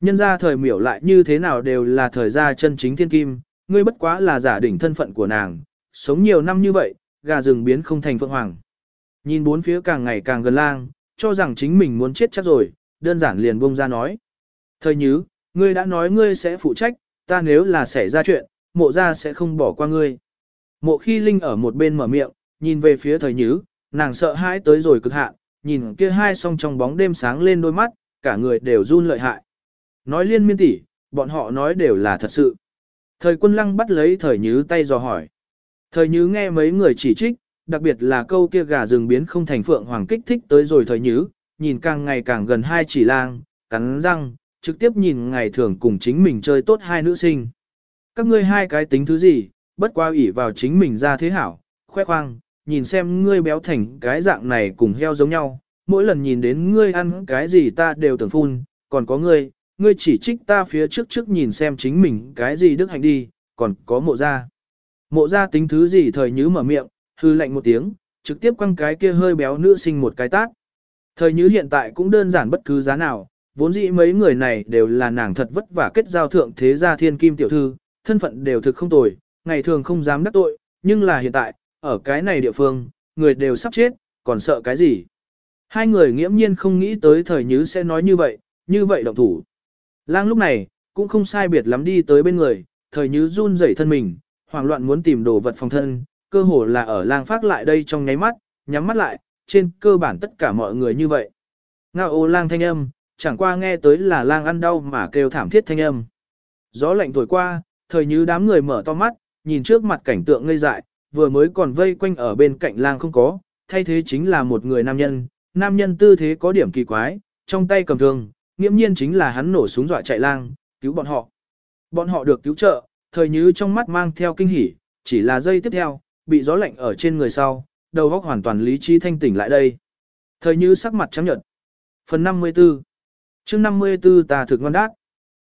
Nhân ra thời miểu lại như thế nào đều là thời gia chân chính thiên kim, ngươi bất quá là giả đỉnh thân phận của nàng, sống nhiều năm như vậy, gà rừng biến không thành phượng hoàng. Nhìn bốn phía càng ngày càng gần lang, cho rằng chính mình muốn chết chắc rồi, đơn giản liền buông ra nói. Thời nhứ, ngươi đã nói ngươi sẽ phụ trách, ta nếu là xảy ra chuyện, mộ ra sẽ không bỏ qua ngươi. Mộ khi Linh ở một bên mở miệng, nhìn về phía thời nhứ, nàng sợ hãi tới rồi cực hạn, nhìn kia hai song trong bóng đêm sáng lên đôi mắt, cả người đều run lợi hại. Nói liên miên tỉ, bọn họ nói đều là thật sự. Thời quân lăng bắt lấy thời nhứ tay dò hỏi. Thời nhứ nghe mấy người chỉ trích, đặc biệt là câu kia gà rừng biến không thành phượng hoàng kích thích tới rồi thời nhứ, nhìn càng ngày càng gần hai chỉ lang, cắn răng, trực tiếp nhìn ngày thường cùng chính mình chơi tốt hai nữ sinh. Các ngươi hai cái tính thứ gì, bất qua ủy vào chính mình ra thế hảo, khoe khoang, nhìn xem ngươi béo thành cái dạng này cùng heo giống nhau, mỗi lần nhìn đến ngươi ăn cái gì ta đều tưởng phun, còn có ngươi, ngươi chỉ trích ta phía trước trước nhìn xem chính mình cái gì đức hạnh đi, còn có mộ ra. Mộ ra tính thứ gì thời nhứ mở miệng, hư lạnh một tiếng, trực tiếp quăng cái kia hơi béo nữ sinh một cái tát. Thời như hiện tại cũng đơn giản bất cứ giá nào, vốn dĩ mấy người này đều là nàng thật vất vả kết giao thượng thế gia thiên kim tiểu thư, thân phận đều thực không tồi, ngày thường không dám đắc tội, nhưng là hiện tại, ở cái này địa phương, người đều sắp chết, còn sợ cái gì. Hai người nghiễm nhiên không nghĩ tới thời như sẽ nói như vậy, như vậy động thủ. Lang lúc này, cũng không sai biệt lắm đi tới bên người, thời như run rẩy thân mình, hoảng loạn muốn tìm đồ vật phòng thân, cơ hồ là ở lang phát lại đây trong nháy mắt, nhắm mắt lại, trên cơ bản tất cả mọi người như vậy. Ngao ô lang thanh âm, chẳng qua nghe tới là lang ăn đau mà kêu thảm thiết thanh âm. Gió lạnh thổi qua, thời như đám người mở to mắt, nhìn trước mặt cảnh tượng ngây dại, vừa mới còn vây quanh ở bên cạnh lang không có, thay thế chính là một người nam nhân, nam nhân tư thế có điểm kỳ quái, trong tay cầm thương, nghiễm nhiên chính là hắn nổ súng dọa chạy lang, cứu bọn họ. Bọn họ được cứu trợ, thời như trong mắt mang theo kinh hỉ, chỉ là giây tiếp theo, bị gió lạnh ở trên người sau, đầu óc hoàn toàn lý trí thanh tỉnh lại đây. Thời như sắc mặt trắng nhợt. Phần 54 chương 54 ta thực ngon đát.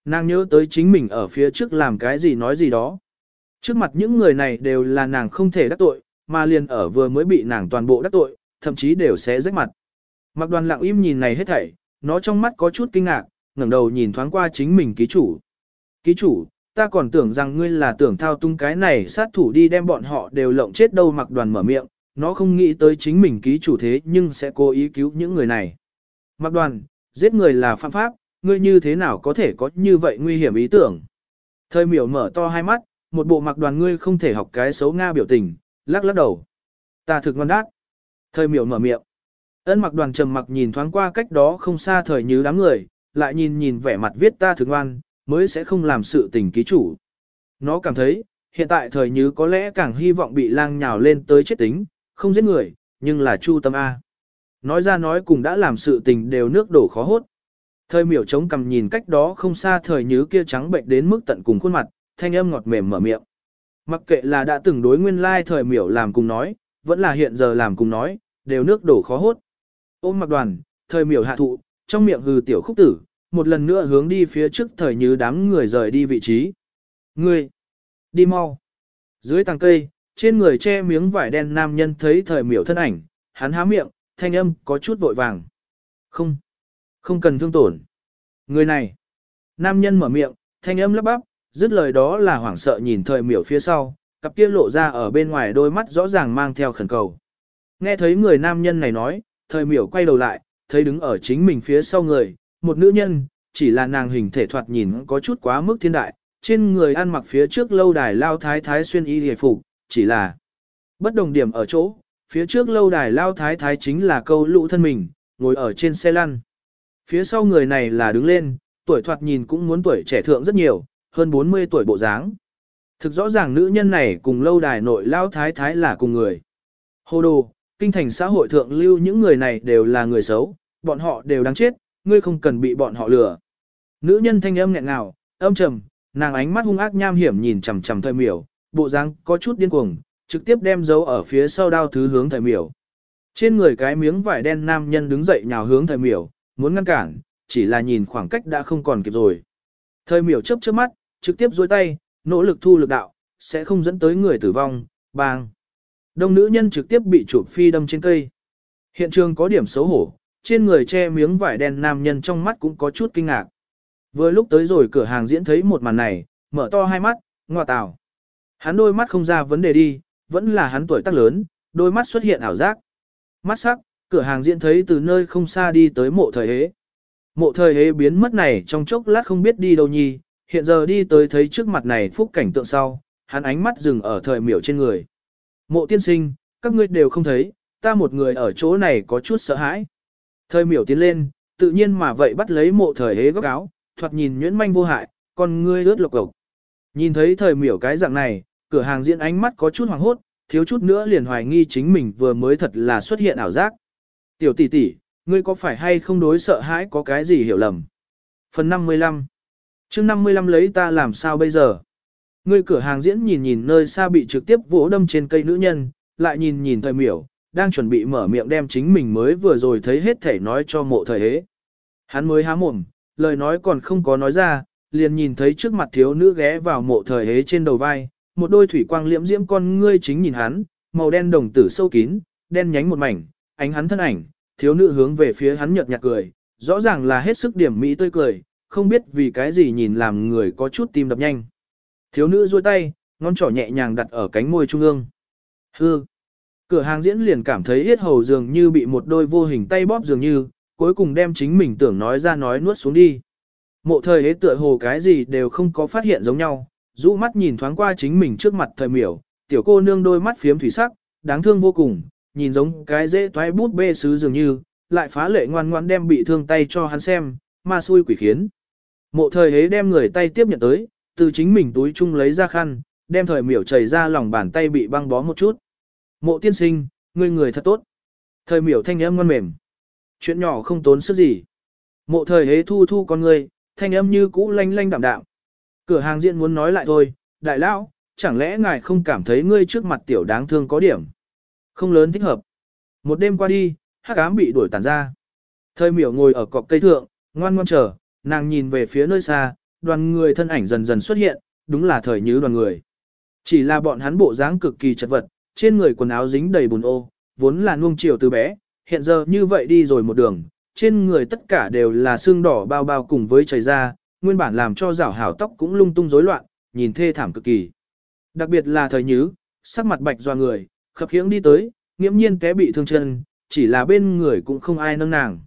Nàng nhớ tới chính mình ở phía trước làm cái gì nói gì đó. Trước mặt những người này đều là nàng không thể đắc tội, mà liền ở vừa mới bị nàng toàn bộ đắc tội, thậm chí đều sẽ rách mặt. Mặc đoàn lặng im nhìn này hết thảy, nó trong mắt có chút kinh ngạc, ngẩng đầu nhìn thoáng qua chính mình ký chủ. Ký chủ, ta còn tưởng rằng ngươi là tưởng thao tung cái này sát thủ đi đem bọn họ đều lộng chết đâu mặc đoàn mở miệng, nó không nghĩ tới chính mình ký chủ thế nhưng sẽ cố ý cứu những người này. Mặc đoàn, giết người là phạm pháp, ngươi như thế nào có thể có như vậy nguy hiểm ý tưởng. Thời miểu mở to hai mắt, một bộ mặc đoàn ngươi không thể học cái xấu Nga biểu tình, lắc lắc đầu. Ta thực ngon đát. Thời miểu mở miệng. Ân mặc đoàn trầm mặc nhìn thoáng qua cách đó không xa thời như đám người, lại nhìn nhìn vẻ mặt viết ta thực ngoan, mới sẽ không làm sự tình ký chủ. Nó cảm thấy, hiện tại thời như có lẽ càng hy vọng bị lang nhào lên tới chết tính, không giết người, nhưng là chu tâm A. Nói ra nói cùng đã làm sự tình đều nước đổ khó hốt. Thời miểu chống cầm nhìn cách đó không xa thời như kia trắng bệnh đến mức tận cùng khuôn mặt, thanh âm ngọt mềm mở miệng. Mặc kệ là đã từng đối nguyên lai thời miểu làm cùng nói, vẫn là hiện giờ làm cùng nói, đều nước đổ khó hốt. Ôm mặc đoàn, thời miểu hạ thụ, trong miệng hừ tiểu khúc tử, một lần nữa hướng đi phía trước thời như đám người rời đi vị trí. Ngươi, đi mau. Dưới tàng cây, trên người che miếng vải đen nam nhân thấy thời miểu thân ảnh, hắn há miệng, thanh âm có chút vội vàng. Không, không cần thương tổn. Người này, nam nhân mở miệng, thanh âm lắp bắp, dứt lời đó là hoảng sợ nhìn thời miểu phía sau, cặp kia lộ ra ở bên ngoài đôi mắt rõ ràng mang theo khẩn cầu. Nghe thấy người nam nhân này nói, thời miểu quay đầu lại, thấy đứng ở chính mình phía sau người, một nữ nhân, chỉ là nàng hình thể thoạt nhìn có chút quá mức thiên đại, trên người ăn mặc phía trước lâu đài lao thái thái xuyên y hề phục, chỉ là bất đồng điểm ở chỗ, phía trước lâu đài lao thái thái chính là câu lũ thân mình, ngồi ở trên xe lăn. Phía sau người này là đứng lên, tuổi thoạt nhìn cũng muốn tuổi trẻ thượng rất nhiều, hơn 40 tuổi bộ dáng. Thực rõ ràng nữ nhân này cùng lâu đài nội lao thái thái là cùng người. Hồ đồ, kinh thành xã hội thượng lưu những người này đều là người xấu, bọn họ đều đáng chết, ngươi không cần bị bọn họ lừa. Nữ nhân thanh âm nghẹn ngào, âm trầm, nàng ánh mắt hung ác nham hiểm nhìn chằm chằm thời miểu, bộ dáng có chút điên cuồng, trực tiếp đem dấu ở phía sau đao thứ hướng thời miểu. Trên người cái miếng vải đen nam nhân đứng dậy nhào hướng thời miểu, muốn ngăn cản, chỉ là nhìn khoảng cách đã không còn kịp rồi. Thời miểu chớp chớp mắt, trực tiếp duỗi tay, nỗ lực thu lực đạo, sẽ không dẫn tới người tử vong, bang. Đông nữ nhân trực tiếp bị chụp phi đâm trên cây. Hiện trường có điểm xấu hổ, trên người che miếng vải đen nam nhân trong mắt cũng có chút kinh ngạc. Vừa lúc tới rồi cửa hàng diễn thấy một màn này, mở to hai mắt, ngọa tào. Hắn đôi mắt không ra vấn đề đi, vẫn là hắn tuổi tác lớn, đôi mắt xuất hiện ảo giác. Mắt sắc, cửa hàng diễn thấy từ nơi không xa đi tới mộ thời hế. Mộ thời hế biến mất này trong chốc lát không biết đi đâu nhi, hiện giờ đi tới thấy trước mặt này phúc cảnh tượng sau, hắn ánh mắt dừng ở thời miểu trên người. Mộ tiên sinh, các ngươi đều không thấy, ta một người ở chỗ này có chút sợ hãi. Thời miểu tiến lên, tự nhiên mà vậy bắt lấy mộ thời hế góc áo, thoạt nhìn nhuyễn manh vô hại, còn ngươi ướt lộc cộc. Nhìn thấy thời miểu cái dạng này, cửa hàng diễn ánh mắt có chút hoàng hốt, thiếu chút nữa liền hoài nghi chính mình vừa mới thật là xuất hiện ảo giác. Tiểu tỷ tỷ, ngươi có phải hay không đối sợ hãi có cái gì hiểu lầm? Phần 55 chương 55 lấy ta làm sao bây giờ? Ngươi cửa hàng diễn nhìn nhìn nơi xa bị trực tiếp vỗ đâm trên cây nữ nhân, lại nhìn nhìn thời miểu, đang chuẩn bị mở miệng đem chính mình mới vừa rồi thấy hết thể nói cho mộ thời hế. Hắn mới há mồm, lời nói còn không có nói ra, liền nhìn thấy trước mặt thiếu nữ ghé vào mộ thời hế trên đầu vai, một đôi thủy quang liễm diễm con ngươi chính nhìn hắn, màu đen đồng tử sâu kín, đen nhánh một mảnh, ánh hắn thân ảnh, thiếu nữ hướng về phía hắn nhợt nhạt cười, rõ ràng là hết sức điểm mỹ tươi cười, không biết vì cái gì nhìn làm người có chút tim đập nhanh. Thiếu nữ duỗi tay, ngón trỏ nhẹ nhàng đặt ở cánh môi trung ương. Hư. Cửa hàng diễn liền cảm thấy yết hầu dường như bị một đôi vô hình tay bóp dường như, cuối cùng đem chính mình tưởng nói ra nói nuốt xuống đi. Mộ thời ấy tựa hồ cái gì đều không có phát hiện giống nhau, rũ mắt nhìn thoáng qua chính mình trước mặt thời miểu, tiểu cô nương đôi mắt phiếm thủy sắc, đáng thương vô cùng, nhìn giống cái dễ toái bút bê sứ dường như, lại phá lệ ngoan ngoan đem bị thương tay cho hắn xem, ma xui quỷ khiến. Mộ thời hế đem người tay tiếp nhận tới, từ chính mình túi chung lấy ra khăn, đem thời miểu chảy ra lòng bàn tay bị băng bó một chút. Mộ tiên sinh, ngươi người thật tốt. Thời miểu thanh âm ngon mềm. Chuyện nhỏ không tốn sức gì. Mộ thời hế thu thu con ngươi, thanh âm như cũ lanh lanh đạm đạm. Cửa hàng diện muốn nói lại thôi, đại lão, chẳng lẽ ngài không cảm thấy ngươi trước mặt tiểu đáng thương có điểm. Không lớn thích hợp. Một đêm qua đi, hắc ám bị đuổi tàn ra. Thời miểu ngồi ở cọc cây thượng, ngoan ngoan chờ, nàng nhìn về phía nơi xa, đoàn người thân ảnh dần dần xuất hiện, đúng là thời như đoàn người. Chỉ là bọn hắn bộ dáng cực kỳ chật vật, trên người quần áo dính đầy bùn ô, vốn là nuông chiều từ bé, hiện giờ như vậy đi rồi một đường, trên người tất cả đều là xương đỏ bao bao cùng với chảy ra, nguyên bản làm cho rảo hảo tóc cũng lung tung rối loạn, nhìn thê thảm cực kỳ. Đặc biệt là thời nhứ, sắc mặt bạch doa người, khập khiễng đi tới, nghiễm nhiên té bị thương chân, chỉ là bên người cũng không ai nâng nàng.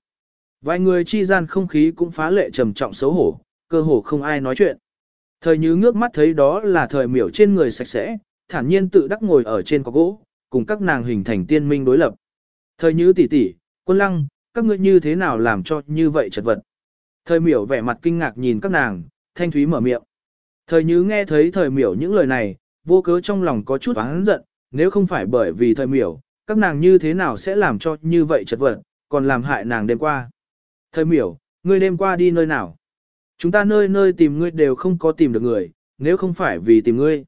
Vài người chi gian không khí cũng phá lệ trầm trọng xấu hổ, cơ hồ không ai nói chuyện. Thời như ngước mắt thấy đó là thời miểu trên người sạch sẽ, thản nhiên tự đắc ngồi ở trên có gỗ, cùng các nàng hình thành tiên minh đối lập. Thời như tỷ tỷ, quân lăng, các ngươi như thế nào làm cho như vậy chật vật. Thời miểu vẻ mặt kinh ngạc nhìn các nàng, thanh thúy mở miệng. Thời như nghe thấy thời miểu những lời này, vô cớ trong lòng có chút oán giận, nếu không phải bởi vì thời miểu, các nàng như thế nào sẽ làm cho như vậy chật vật, còn làm hại nàng đêm qua. Thời miểu, ngươi đêm qua đi nơi nào? Chúng ta nơi nơi tìm ngươi đều không có tìm được người, nếu không phải vì tìm ngươi.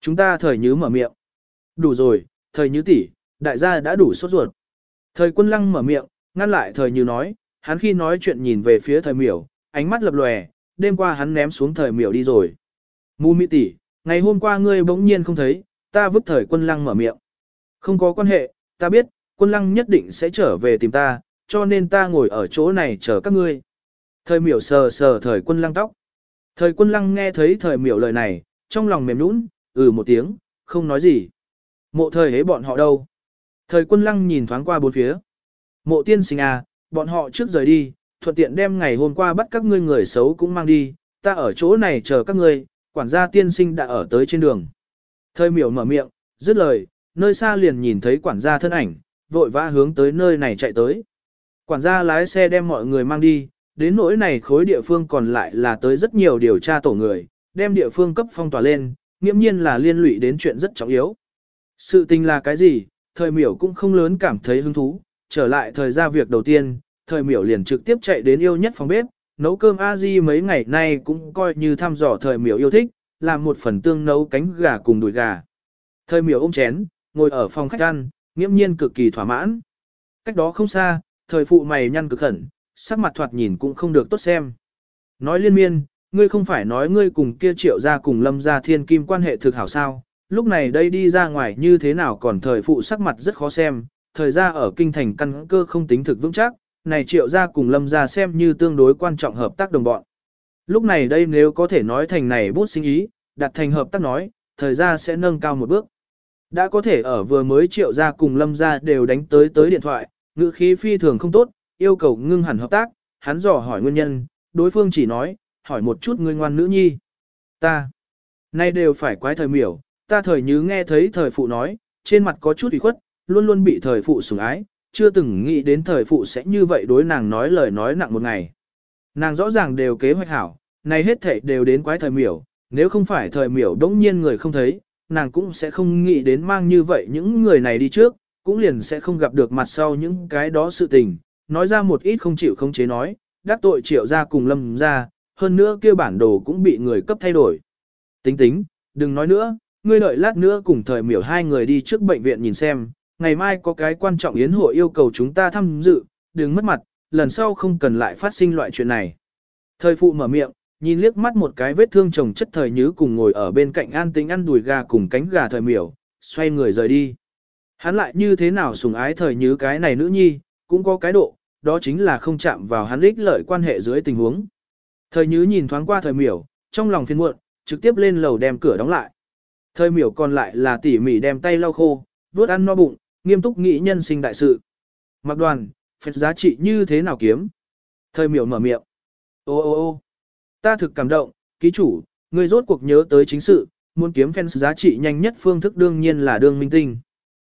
Chúng ta thời nhứ mở miệng. Đủ rồi, thời nhứ tỷ, đại gia đã đủ sốt ruột. Thời quân lăng mở miệng, ngăn lại thời như nói, hắn khi nói chuyện nhìn về phía thời miểu, ánh mắt lập lòe, đêm qua hắn ném xuống thời miểu đi rồi. Mù Mị tỷ, ngày hôm qua ngươi bỗng nhiên không thấy, ta vứt thời quân lăng mở miệng. Không có quan hệ, ta biết, quân lăng nhất định sẽ trở về tìm ta, cho nên ta ngồi ở chỗ này chờ các ngươi. Thời miểu sờ sờ thời quân lăng tóc. Thời quân lăng nghe thấy thời miểu lời này, trong lòng mềm nũng, ừ một tiếng, không nói gì. Mộ thời hế bọn họ đâu? Thời quân lăng nhìn thoáng qua bốn phía. Mộ tiên sinh à, bọn họ trước rời đi, thuận tiện đem ngày hôm qua bắt các ngươi người xấu cũng mang đi, ta ở chỗ này chờ các ngươi, quản gia tiên sinh đã ở tới trên đường. Thời miểu mở miệng, dứt lời, nơi xa liền nhìn thấy quản gia thân ảnh, vội vã hướng tới nơi này chạy tới. Quản gia lái xe đem mọi người mang đi, đến nỗi này khối địa phương còn lại là tới rất nhiều điều tra tổ người, đem địa phương cấp phong tỏa lên, nghiễm nhiên là liên lụy đến chuyện rất trọng yếu. Sự tình là cái gì, thời miểu cũng không lớn cảm thấy hứng thú, trở lại thời gian việc đầu tiên, thời miểu liền trực tiếp chạy đến yêu nhất phòng bếp, nấu cơm a di mấy ngày nay cũng coi như thăm dò thời miểu yêu thích, làm một phần tương nấu cánh gà cùng đùi gà. Thời miểu ôm chén, ngồi ở phòng khách ăn, nghiễm nhiên cực kỳ thỏa mãn. Cách đó không xa, thời phụ mày nhăn cực khẩn, sắc mặt thoạt nhìn cũng không được tốt xem. Nói liên miên, ngươi không phải nói ngươi cùng kia triệu ra cùng lâm ra thiên kim quan hệ thực hảo sao, lúc này đây đi ra ngoài như thế nào còn thời phụ sắc mặt rất khó xem, thời ra ở kinh thành căn cơ không tính thực vững chắc, này triệu ra cùng lâm ra xem như tương đối quan trọng hợp tác đồng bọn. Lúc này đây nếu có thể nói thành này bút sinh ý, đặt thành hợp tác nói, thời ra sẽ nâng cao một bước. Đã có thể ở vừa mới triệu ra cùng lâm ra đều đánh tới tới điện thoại, ngữ khí phi thường không tốt, yêu cầu ngưng hẳn hợp tác, hắn dò hỏi nguyên nhân, đối phương chỉ nói, hỏi một chút ngươi ngoan nữ nhi. Ta, nay đều phải quái thời miểu, ta thời như nghe thấy thời phụ nói, trên mặt có chút ủy khuất, luôn luôn bị thời phụ sủng ái, chưa từng nghĩ đến thời phụ sẽ như vậy đối nàng nói lời nói nặng một ngày. Nàng rõ ràng đều kế hoạch hảo, này hết thảy đều đến quái thời miểu, nếu không phải thời miểu đống nhiên người không thấy, nàng cũng sẽ không nghĩ đến mang như vậy những người này đi trước, cũng liền sẽ không gặp được mặt sau những cái đó sự tình, nói ra một ít không chịu không chế nói, đắc tội triệu ra cùng lâm ra, hơn nữa kia bản đồ cũng bị người cấp thay đổi. Tính tính, đừng nói nữa, ngươi đợi lát nữa cùng thời miểu hai người đi trước bệnh viện nhìn xem, ngày mai có cái quan trọng yến hội yêu cầu chúng ta tham dự, đừng mất mặt, lần sau không cần lại phát sinh loại chuyện này. Thời phụ mở miệng, nhìn liếc mắt một cái vết thương chồng chất thời nhứ cùng ngồi ở bên cạnh an tính ăn đùi gà cùng cánh gà thời miểu, xoay người rời đi. Hắn lại như thế nào sùng ái thời nhứ cái này nữ nhi, cũng có cái độ, đó chính là không chạm vào hắn ích lợi quan hệ dưới tình huống. Thời nhứ nhìn thoáng qua thời miểu, trong lòng phiền muộn, trực tiếp lên lầu đem cửa đóng lại. Thời miểu còn lại là tỉ mỉ đem tay lau khô, vuốt ăn no bụng, nghiêm túc nghĩ nhân sinh đại sự. Mặc đoàn, phép giá trị như thế nào kiếm? Thời miểu mở miệng. Ô ô ô ta thực cảm động, ký chủ, người rốt cuộc nhớ tới chính sự, muốn kiếm fans giá trị nhanh nhất phương thức đương nhiên là đương minh tinh.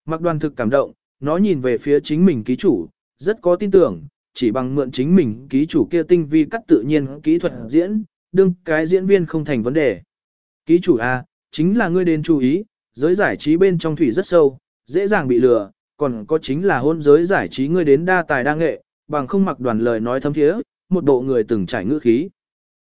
Mặc đoàn thực cảm động, nó nhìn về phía chính mình ký chủ, rất có tin tưởng, chỉ bằng mượn chính mình ký chủ kia tinh vi cắt tự nhiên kỹ thuật diễn, đương cái diễn viên không thành vấn đề. Ký chủ A, chính là ngươi đến chú ý, giới giải trí bên trong thủy rất sâu, dễ dàng bị lừa, còn có chính là hôn giới giải trí ngươi đến đa tài đa nghệ, bằng không mặc đoàn lời nói thâm thiế, một bộ người từng trải ngữ khí.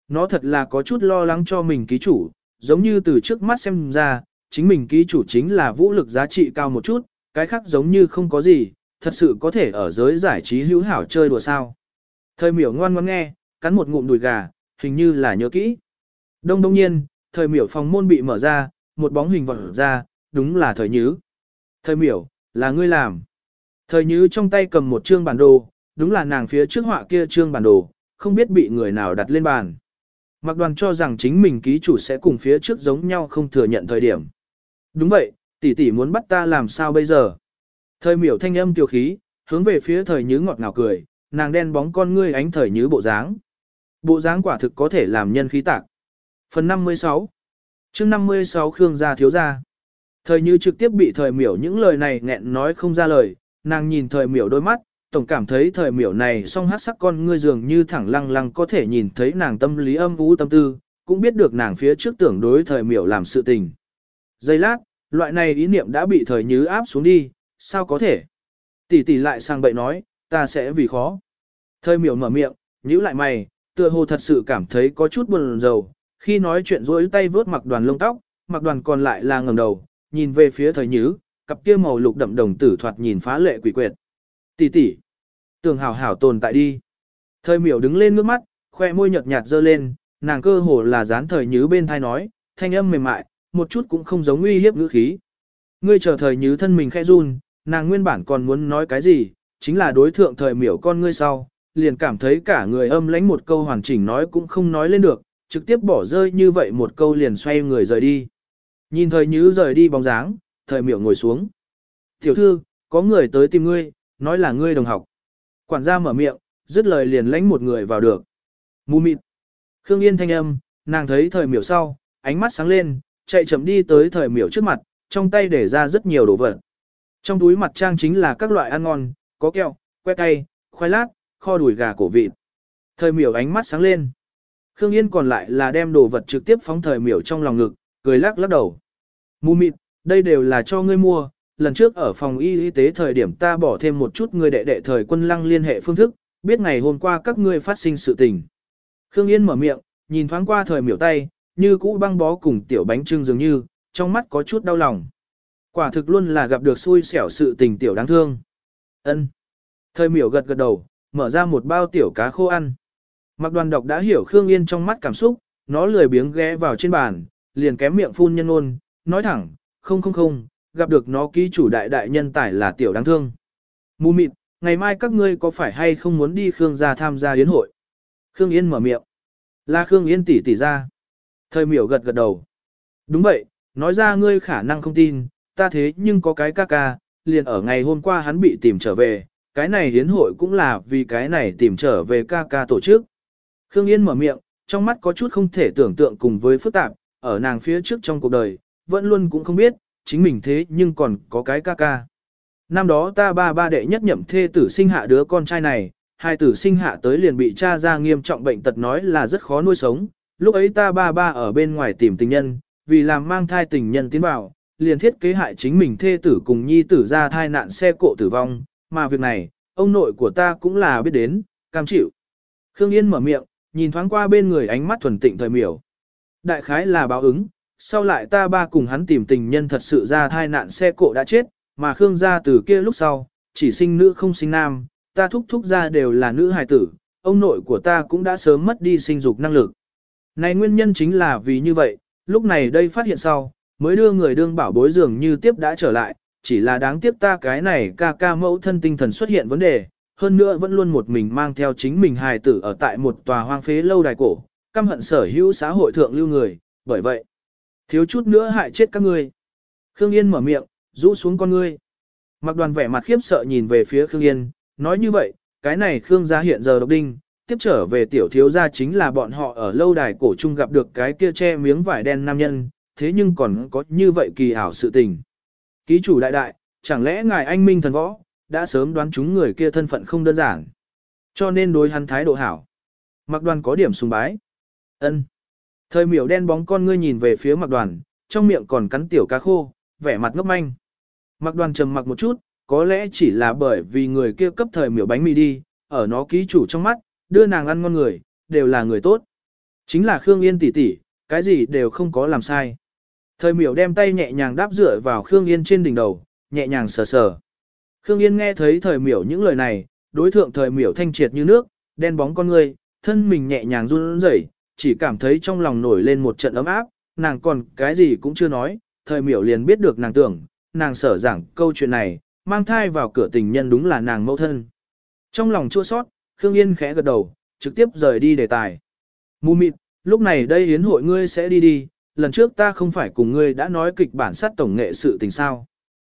Nó thật là có chút lo lắng cho mình ký chủ, giống như từ trước mắt xem ra, chính mình ký chủ chính là vũ lực giá trị cao một chút, cái khác giống như không có gì, thật sự có thể ở giới giải trí hữu hảo chơi đùa sao. Thời miểu ngoan ngoan nghe, cắn một ngụm đùi gà, hình như là nhớ kỹ. Đông đông nhiên, thời miểu phòng môn bị mở ra, một bóng hình vọt ra, đúng là thời nhứ. Thời miểu, là ngươi làm. Thời nhứ trong tay cầm một chương bản đồ, đúng là nàng phía trước họa kia chương bản đồ, không biết bị người nào đặt lên bàn. Mặc đoàn cho rằng chính mình ký chủ sẽ cùng phía trước giống nhau không thừa nhận thời điểm. Đúng vậy, tỷ tỷ muốn bắt ta làm sao bây giờ? Thời miểu thanh âm kiều khí, hướng về phía thời nhứ ngọt ngào cười, nàng đen bóng con ngươi ánh thời nhứ bộ dáng. Bộ dáng quả thực có thể làm nhân khí tạc. Phần 56 chương 56 Khương gia thiếu gia. Thời như trực tiếp bị thời miểu những lời này nghẹn nói không ra lời, nàng nhìn thời miểu đôi mắt, tổng cảm thấy thời miểu này song hát sắc con ngươi dường như thẳng lăng lăng có thể nhìn thấy nàng tâm lý âm vũ tâm tư, cũng biết được nàng phía trước tưởng đối thời miểu làm sự tình. Giây lát, loại này ý niệm đã bị thời Như áp xuống đi, sao có thể? Tỷ tỷ lại sang bậy nói, ta sẽ vì khó. Thời miểu mở miệng, nhíu lại mày, tựa hồ thật sự cảm thấy có chút buồn rầu, khi nói chuyện rối tay vớt mặc đoàn lông tóc, mặc đoàn còn lại là ngẩng đầu, nhìn về phía thời nhứ, cặp kia màu lục đậm đồng tử thoạt nhìn phá lệ quỷ quyệt. Tỷ tỷ, tưởng hảo hảo tồn tại đi. Thời miểu đứng lên ngước mắt, khoe môi nhợt nhạt dơ lên, nàng cơ hồ là dán thời nhứ bên thai nói, thanh âm mềm mại, một chút cũng không giống uy hiếp ngữ khí. Ngươi chờ thời nhứ thân mình khẽ run, nàng nguyên bản còn muốn nói cái gì, chính là đối thượng thời miểu con ngươi sau, liền cảm thấy cả người âm lãnh một câu hoàn chỉnh nói cũng không nói lên được, trực tiếp bỏ rơi như vậy một câu liền xoay người rời đi. Nhìn thời nhứ rời đi bóng dáng, thời miểu ngồi xuống. Tiểu thư, có người tới tìm ngươi, nói là ngươi đồng học. Quản gia mở miệng, dứt lời liền lánh một người vào được. Mù mịt. Khương Yên thanh âm, nàng thấy thời miểu sau, ánh mắt sáng lên, chạy chậm đi tới thời miểu trước mặt, trong tay để ra rất nhiều đồ vật. Trong túi mặt trang chính là các loại ăn ngon, có kẹo, que cay, khoai lát, kho đùi gà cổ vịt. Thời miểu ánh mắt sáng lên. Khương Yên còn lại là đem đồ vật trực tiếp phóng thời miểu trong lòng ngực, cười lắc lắc đầu. Mù mịt, đây đều là cho ngươi mua, lần trước ở phòng y y tế thời điểm ta bỏ thêm một chút người đệ đệ thời quân lăng liên hệ phương thức, biết ngày hôm qua các ngươi phát sinh sự tình. Khương Yên mở miệng, nhìn thoáng qua thời miểu tay, như cũ băng bó cùng tiểu bánh trưng dường như, trong mắt có chút đau lòng. Quả thực luôn là gặp được xui xẻo sự tình tiểu đáng thương. Ân. Thời miểu gật gật đầu, mở ra một bao tiểu cá khô ăn. Mặc đoàn độc đã hiểu Khương Yên trong mắt cảm xúc, nó lười biếng ghé vào trên bàn, liền kém miệng phun nhân ôn, nói thẳng, không không không, gặp được nó ký chủ đại đại nhân tài là tiểu đáng thương. Mù mịt, ngày mai các ngươi có phải hay không muốn đi Khương gia tham gia yến hội? Khương Yên mở miệng. Là Khương Yên tỷ tỷ ra. Thời miểu gật gật đầu. Đúng vậy, nói ra ngươi khả năng không tin, ta thế nhưng có cái ca ca, liền ở ngày hôm qua hắn bị tìm trở về, cái này hiến hội cũng là vì cái này tìm trở về ca ca tổ chức. Khương Yên mở miệng, trong mắt có chút không thể tưởng tượng cùng với phức tạp, ở nàng phía trước trong cuộc đời, vẫn luôn cũng không biết, chính mình thế nhưng còn có cái ca ca. Năm đó ta ba ba đệ nhất nhậm thê tử sinh hạ đứa con trai này, hai tử sinh hạ tới liền bị cha ra nghiêm trọng bệnh tật nói là rất khó nuôi sống, lúc ấy ta ba ba ở bên ngoài tìm tình nhân, vì làm mang thai tình nhân tiến vào, liền thiết kế hại chính mình thê tử cùng nhi tử ra thai nạn xe cộ tử vong, mà việc này, ông nội của ta cũng là biết đến, cam chịu. Khương Yên mở miệng, nhìn thoáng qua bên người ánh mắt thuần tịnh thời miểu. Đại khái là báo ứng, sau lại ta ba cùng hắn tìm tình nhân thật sự ra thai nạn xe cộ đã chết, mà Khương gia từ kia lúc sau, chỉ sinh nữ không sinh nam, ta thúc thúc ra đều là nữ hài tử, ông nội của ta cũng đã sớm mất đi sinh dục năng lực. Này nguyên nhân chính là vì như vậy, lúc này đây phát hiện sau, mới đưa người đương bảo bối dường như tiếp đã trở lại, chỉ là đáng tiếc ta cái này ca ca mẫu thân tinh thần xuất hiện vấn đề, hơn nữa vẫn luôn một mình mang theo chính mình hài tử ở tại một tòa hoang phế lâu đài cổ, căm hận sở hữu xã hội thượng lưu người, bởi vậy, thiếu chút nữa hại chết các ngươi. Khương Yên mở miệng, rũ xuống con ngươi. Mặc đoàn vẻ mặt khiếp sợ nhìn về phía Khương Yên, nói như vậy, cái này Khương gia hiện giờ độc đinh, tiếp trở về tiểu thiếu gia chính là bọn họ ở lâu đài cổ trung gặp được cái kia che miếng vải đen nam nhân, thế nhưng còn có như vậy kỳ ảo sự tình. Ký chủ đại đại, chẳng lẽ ngài anh minh thần võ, đã sớm đoán chúng người kia thân phận không đơn giản. Cho nên đối hắn thái độ hảo. Mặc đoàn có điểm sùng bái ân Thời miểu đen bóng con ngươi nhìn về phía mặc đoàn, trong miệng còn cắn tiểu cá khô, vẻ mặt ngốc manh. Mặc đoàn trầm mặc một chút, có lẽ chỉ là bởi vì người kia cấp thời miểu bánh mì đi, ở nó ký chủ trong mắt, đưa nàng ăn ngon người, đều là người tốt. Chính là Khương Yên tỷ tỷ, cái gì đều không có làm sai. Thời miểu đem tay nhẹ nhàng đáp dựa vào Khương Yên trên đỉnh đầu, nhẹ nhàng sờ sờ. Khương Yên nghe thấy thời miểu những lời này, đối thượng thời miểu thanh triệt như nước, đen bóng con người, thân mình nhẹ nhàng run rẩy, chỉ cảm thấy trong lòng nổi lên một trận ấm áp, nàng còn cái gì cũng chưa nói, thời miểu liền biết được nàng tưởng, nàng sở giảng câu chuyện này, mang thai vào cửa tình nhân đúng là nàng mẫu thân. Trong lòng chua sót, Khương Yên khẽ gật đầu, trực tiếp rời đi đề tài. Mù mịt, lúc này đây hiến hội ngươi sẽ đi đi, lần trước ta không phải cùng ngươi đã nói kịch bản sát tổng nghệ sự tình sao.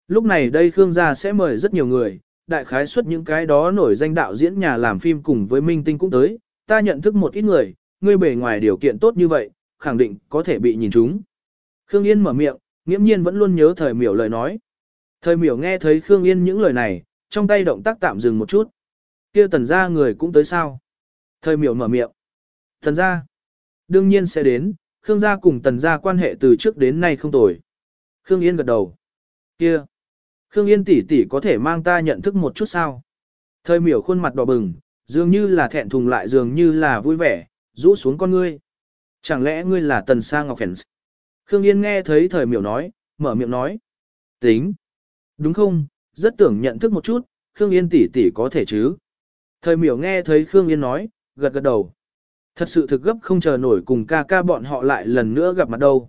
Lúc này đây Khương gia sẽ mời rất nhiều người, đại khái xuất những cái đó nổi danh đạo diễn nhà làm phim cùng với minh tinh cũng tới, ta nhận thức một ít người, ngươi bề ngoài điều kiện tốt như vậy, khẳng định có thể bị nhìn trúng. Khương Yên mở miệng, nghiễm nhiên vẫn luôn nhớ thời miểu lời nói. Thời miểu nghe thấy Khương Yên những lời này, trong tay động tác tạm dừng một chút. kia tần gia người cũng tới sao? Thời miểu mở miệng. Tần gia. Đương nhiên sẽ đến, Khương gia cùng tần gia quan hệ từ trước đến nay không tồi. Khương Yên gật đầu. kia Khương Yên tỷ tỷ có thể mang ta nhận thức một chút sao? Thời miểu khuôn mặt đỏ bừng, dường như là thẹn thùng lại dường như là vui vẻ, rũ xuống con ngươi. Chẳng lẽ ngươi là tần sa ngọc phèn Khương Yên nghe thấy thời miểu nói, mở miệng nói. Tính. Đúng không, rất tưởng nhận thức một chút, Khương Yên tỷ tỷ có thể chứ. Thời miểu nghe thấy Khương Yên nói, gật gật đầu. Thật sự thực gấp không chờ nổi cùng ca ca bọn họ lại lần nữa gặp mặt đâu.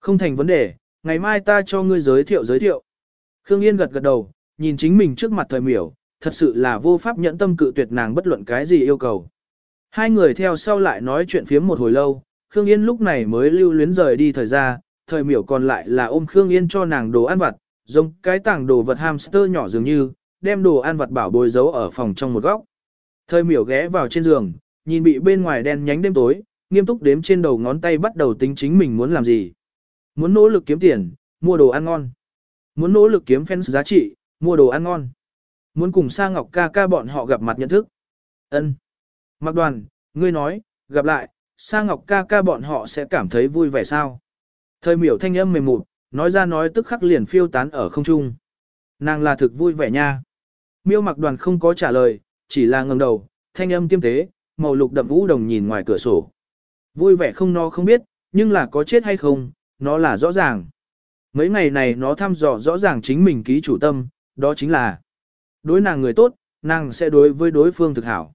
Không thành vấn đề, ngày mai ta cho ngươi giới thiệu giới thiệu. Khương Yên gật gật đầu, nhìn chính mình trước mặt thời miểu, thật sự là vô pháp nhẫn tâm cự tuyệt nàng bất luận cái gì yêu cầu. Hai người theo sau lại nói chuyện phiếm một hồi lâu, Khương Yên lúc này mới lưu luyến rời đi thời ra, thời miểu còn lại là ôm Khương Yên cho nàng đồ ăn vặt, giống cái tảng đồ vật hamster nhỏ dường như, đem đồ ăn vặt bảo bồi giấu ở phòng trong một góc. Thời miểu ghé vào trên giường, nhìn bị bên ngoài đen nhánh đêm tối, nghiêm túc đếm trên đầu ngón tay bắt đầu tính chính mình muốn làm gì. Muốn nỗ lực kiếm tiền, mua đồ ăn ngon. Muốn nỗ lực kiếm fans giá trị, mua đồ ăn ngon. Muốn cùng Sa Ngọc ca ca bọn họ gặp mặt nhận thức. Ân. Mặc đoàn, ngươi nói, gặp lại, Sa Ngọc ca ca bọn họ sẽ cảm thấy vui vẻ sao? Thời miểu thanh âm mềm mụt, nói ra nói tức khắc liền phiêu tán ở không trung. Nàng là thực vui vẻ nha. Miêu mặc đoàn không có trả lời, chỉ là ngẩng đầu, thanh âm tiêm tế, màu lục đậm vũ đồng nhìn ngoài cửa sổ. Vui vẻ không nó không biết, nhưng là có chết hay không, nó là rõ ràng. Mấy ngày này nó thăm dò rõ ràng chính mình ký chủ tâm, đó chính là đối nàng người tốt, nàng sẽ đối với đối phương thực hảo.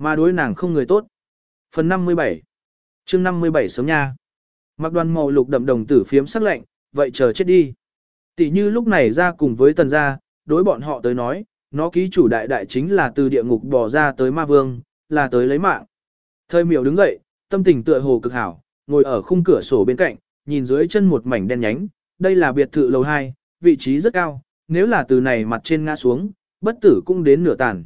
Mà đối nàng không người tốt. Phần 57 chương 57 sớm nha. Mặc đoàn màu lục đậm đồng tử phiếm sắc lạnh, vậy chờ chết đi. Tỷ như lúc này ra cùng với tần gia, đối bọn họ tới nói, nó ký chủ đại đại chính là từ địa ngục bỏ ra tới ma vương, là tới lấy mạng. Thời miểu đứng dậy, tâm tình tựa hồ cực hảo, ngồi ở khung cửa sổ bên cạnh, nhìn dưới chân một mảnh đen nhánh, đây là biệt thự lầu 2, vị trí rất cao, nếu là từ này mặt trên ngã xuống, bất tử cũng đến nửa tàn.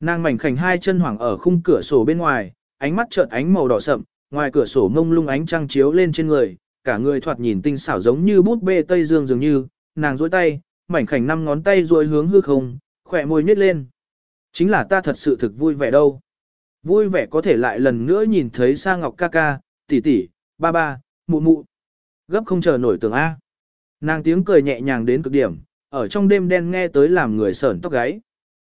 Nàng mảnh khảnh hai chân hoảng ở khung cửa sổ bên ngoài, ánh mắt chợt ánh màu đỏ sậm, ngoài cửa sổ mông lung ánh trăng chiếu lên trên người, cả người thoạt nhìn tinh xảo giống như bút bê Tây Dương dường như, nàng duỗi tay, mảnh khảnh năm ngón tay duỗi hướng hư không, khỏe môi nhếch lên. Chính là ta thật sự thực vui vẻ đâu. Vui vẻ có thể lại lần nữa nhìn thấy Sa Ngọc ca ca, tỷ tỷ, ba ba, mụ mụ. Gấp không chờ nổi tưởng A. Nàng tiếng cười nhẹ nhàng đến cực điểm, ở trong đêm đen nghe tới làm người sởn tóc gáy.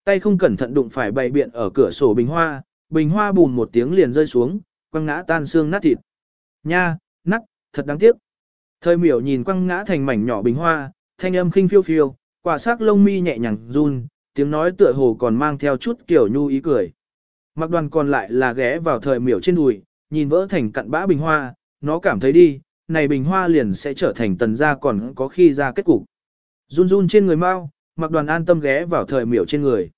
Tay không cẩn thận đụng phải bày biện ở cửa sổ bình hoa, bình hoa bùn một tiếng liền rơi xuống, quăng ngã tan xương nát thịt. Nha, nắc, thật đáng tiếc. Thời miểu nhìn quăng ngã thành mảnh nhỏ bình hoa, thanh âm khinh phiêu phiêu, quả sắc lông mi nhẹ nhàng run, tiếng nói tựa hồ còn mang theo chút kiểu nhu ý cười. Mặc đoàn còn lại là ghé vào thời miểu trên đùi, nhìn vỡ thành cặn bã bình hoa, nó cảm thấy đi, này bình hoa liền sẽ trở thành tần gia còn có khi ra kết cục. Run run trên người mau, mặc đoàn an tâm ghé vào thời miểu trên người.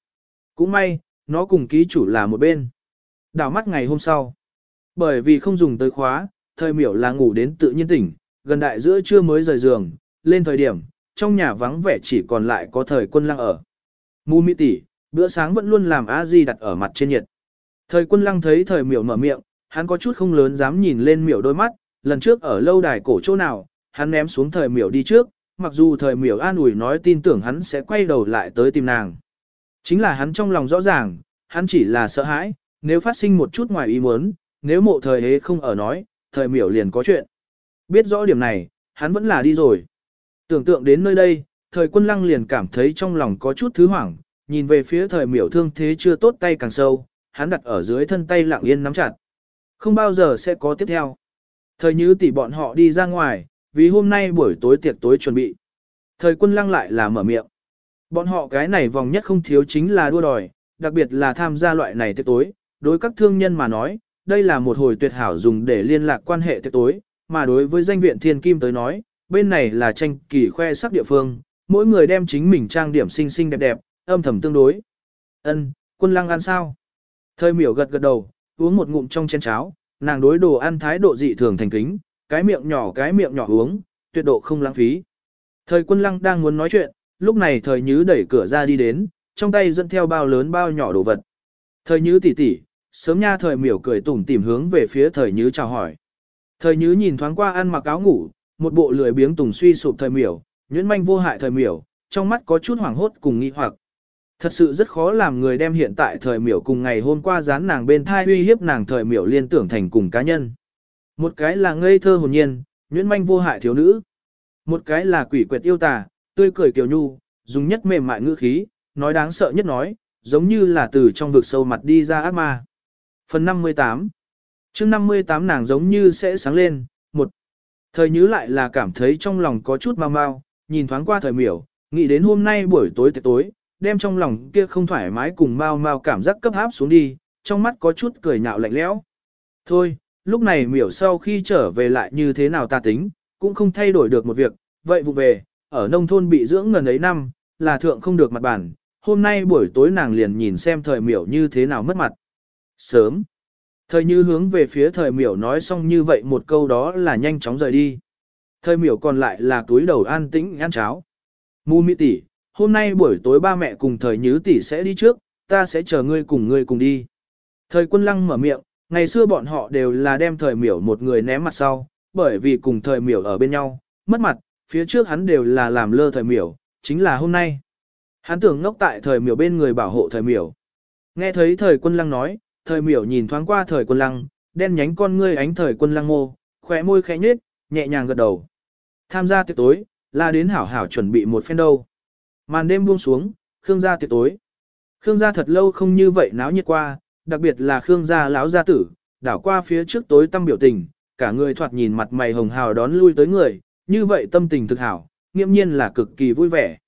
Cũng may, nó cùng ký chủ là một bên. Đảo mắt ngày hôm sau. Bởi vì không dùng tới khóa, thời miểu là ngủ đến tự nhiên tỉnh, gần đại giữa trưa mới rời giường, lên thời điểm, trong nhà vắng vẻ chỉ còn lại có thời quân lăng ở. Mù mị tỷ, bữa sáng vẫn luôn làm a di đặt ở mặt trên nhiệt. Thời quân lăng thấy thời miểu mở miệng, hắn có chút không lớn dám nhìn lên miểu đôi mắt, lần trước ở lâu đài cổ chỗ nào, hắn ném xuống thời miểu đi trước, mặc dù thời miểu an ủi nói tin tưởng hắn sẽ quay đầu lại tới tìm nàng. Chính là hắn trong lòng rõ ràng, hắn chỉ là sợ hãi, nếu phát sinh một chút ngoài ý muốn, nếu mộ thời hế không ở nói, thời miểu liền có chuyện. Biết rõ điểm này, hắn vẫn là đi rồi. Tưởng tượng đến nơi đây, thời quân lăng liền cảm thấy trong lòng có chút thứ hoảng, nhìn về phía thời miểu thương thế chưa tốt tay càng sâu, hắn đặt ở dưới thân tay lặng yên nắm chặt. Không bao giờ sẽ có tiếp theo. Thời như tỷ bọn họ đi ra ngoài, vì hôm nay buổi tối tiệc tối chuẩn bị. Thời quân lăng lại là mở miệng. Bọn họ cái này vòng nhất không thiếu chính là đua đòi, đặc biệt là tham gia loại này tiệc tối. Đối các thương nhân mà nói, đây là một hồi tuyệt hảo dùng để liên lạc quan hệ tiệc tối, mà đối với danh viện thiên kim tới nói, bên này là tranh kỳ khoe sắc địa phương, mỗi người đem chính mình trang điểm xinh xinh đẹp đẹp, âm thầm tương đối. Ân, quân lăng ăn sao? Thời miểu gật gật đầu, uống một ngụm trong chén cháo, nàng đối đồ ăn thái độ dị thường thành kính, cái miệng nhỏ cái miệng nhỏ uống, tuyệt độ không lãng phí. Thời quân lăng đang muốn nói chuyện, lúc này thời nhứ đẩy cửa ra đi đến, trong tay dẫn theo bao lớn bao nhỏ đồ vật. Thời nhứ tỉ tỉ, sớm nha thời miểu cười tủm tỉm hướng về phía thời nhứ chào hỏi. Thời nhứ nhìn thoáng qua ăn mặc áo ngủ, một bộ lười biếng tùng suy sụp thời miểu, nhuyễn manh vô hại thời miểu, trong mắt có chút hoảng hốt cùng nghi hoặc. Thật sự rất khó làm người đem hiện tại thời miểu cùng ngày hôm qua dán nàng bên thai uy hiếp nàng thời miểu liên tưởng thành cùng cá nhân. Một cái là ngây thơ hồn nhiên, nhuyễn manh vô hại thiếu nữ. Một cái là quỷ quyệt yêu tà, tươi cười kiều nhu, dùng nhất mềm mại ngữ khí, nói đáng sợ nhất nói, giống như là từ trong vực sâu mặt đi ra ác ma. Phần 58 chương 58 nàng giống như sẽ sáng lên, một. Thời nhứ lại là cảm thấy trong lòng có chút mau mau, nhìn thoáng qua thời miểu, nghĩ đến hôm nay buổi tối tiệc tối, đem trong lòng kia không thoải mái cùng mau mau cảm giác cấp háp xuống đi, trong mắt có chút cười nhạo lạnh lẽo. Thôi, lúc này miểu sau khi trở về lại như thế nào ta tính, cũng không thay đổi được một việc, vậy vụ về, ở nông thôn bị dưỡng ngần ấy năm, là thượng không được mặt bản, hôm nay buổi tối nàng liền nhìn xem thời miểu như thế nào mất mặt. Sớm, thời như hướng về phía thời miểu nói xong như vậy một câu đó là nhanh chóng rời đi. Thời miểu còn lại là túi đầu an tĩnh ăn cháo. Mu mỹ tỷ, hôm nay buổi tối ba mẹ cùng thời nhứ tỷ sẽ đi trước, ta sẽ chờ ngươi cùng ngươi cùng đi. Thời quân lăng mở miệng, ngày xưa bọn họ đều là đem thời miểu một người ném mặt sau, bởi vì cùng thời miểu ở bên nhau, mất mặt, phía trước hắn đều là làm lơ thời miểu, chính là hôm nay. Hắn tưởng ngốc tại thời miểu bên người bảo hộ thời miểu. Nghe thấy thời quân lăng nói, thời miểu nhìn thoáng qua thời quân lăng, đen nhánh con ngươi ánh thời quân lăng mô, khỏe môi khẽ nhếch, nhẹ nhàng gật đầu. Tham gia tiệc tối, là đến hảo hảo chuẩn bị một phen đâu. Màn đêm buông xuống, Khương gia tiệc tối. Khương gia thật lâu không như vậy náo nhiệt qua, đặc biệt là Khương gia lão gia tử, đảo qua phía trước tối tâm biểu tình, cả người thoạt nhìn mặt mày hồng hào đón lui tới người, như vậy tâm tình thực hảo, nghiêm nhiên là cực kỳ vui vẻ.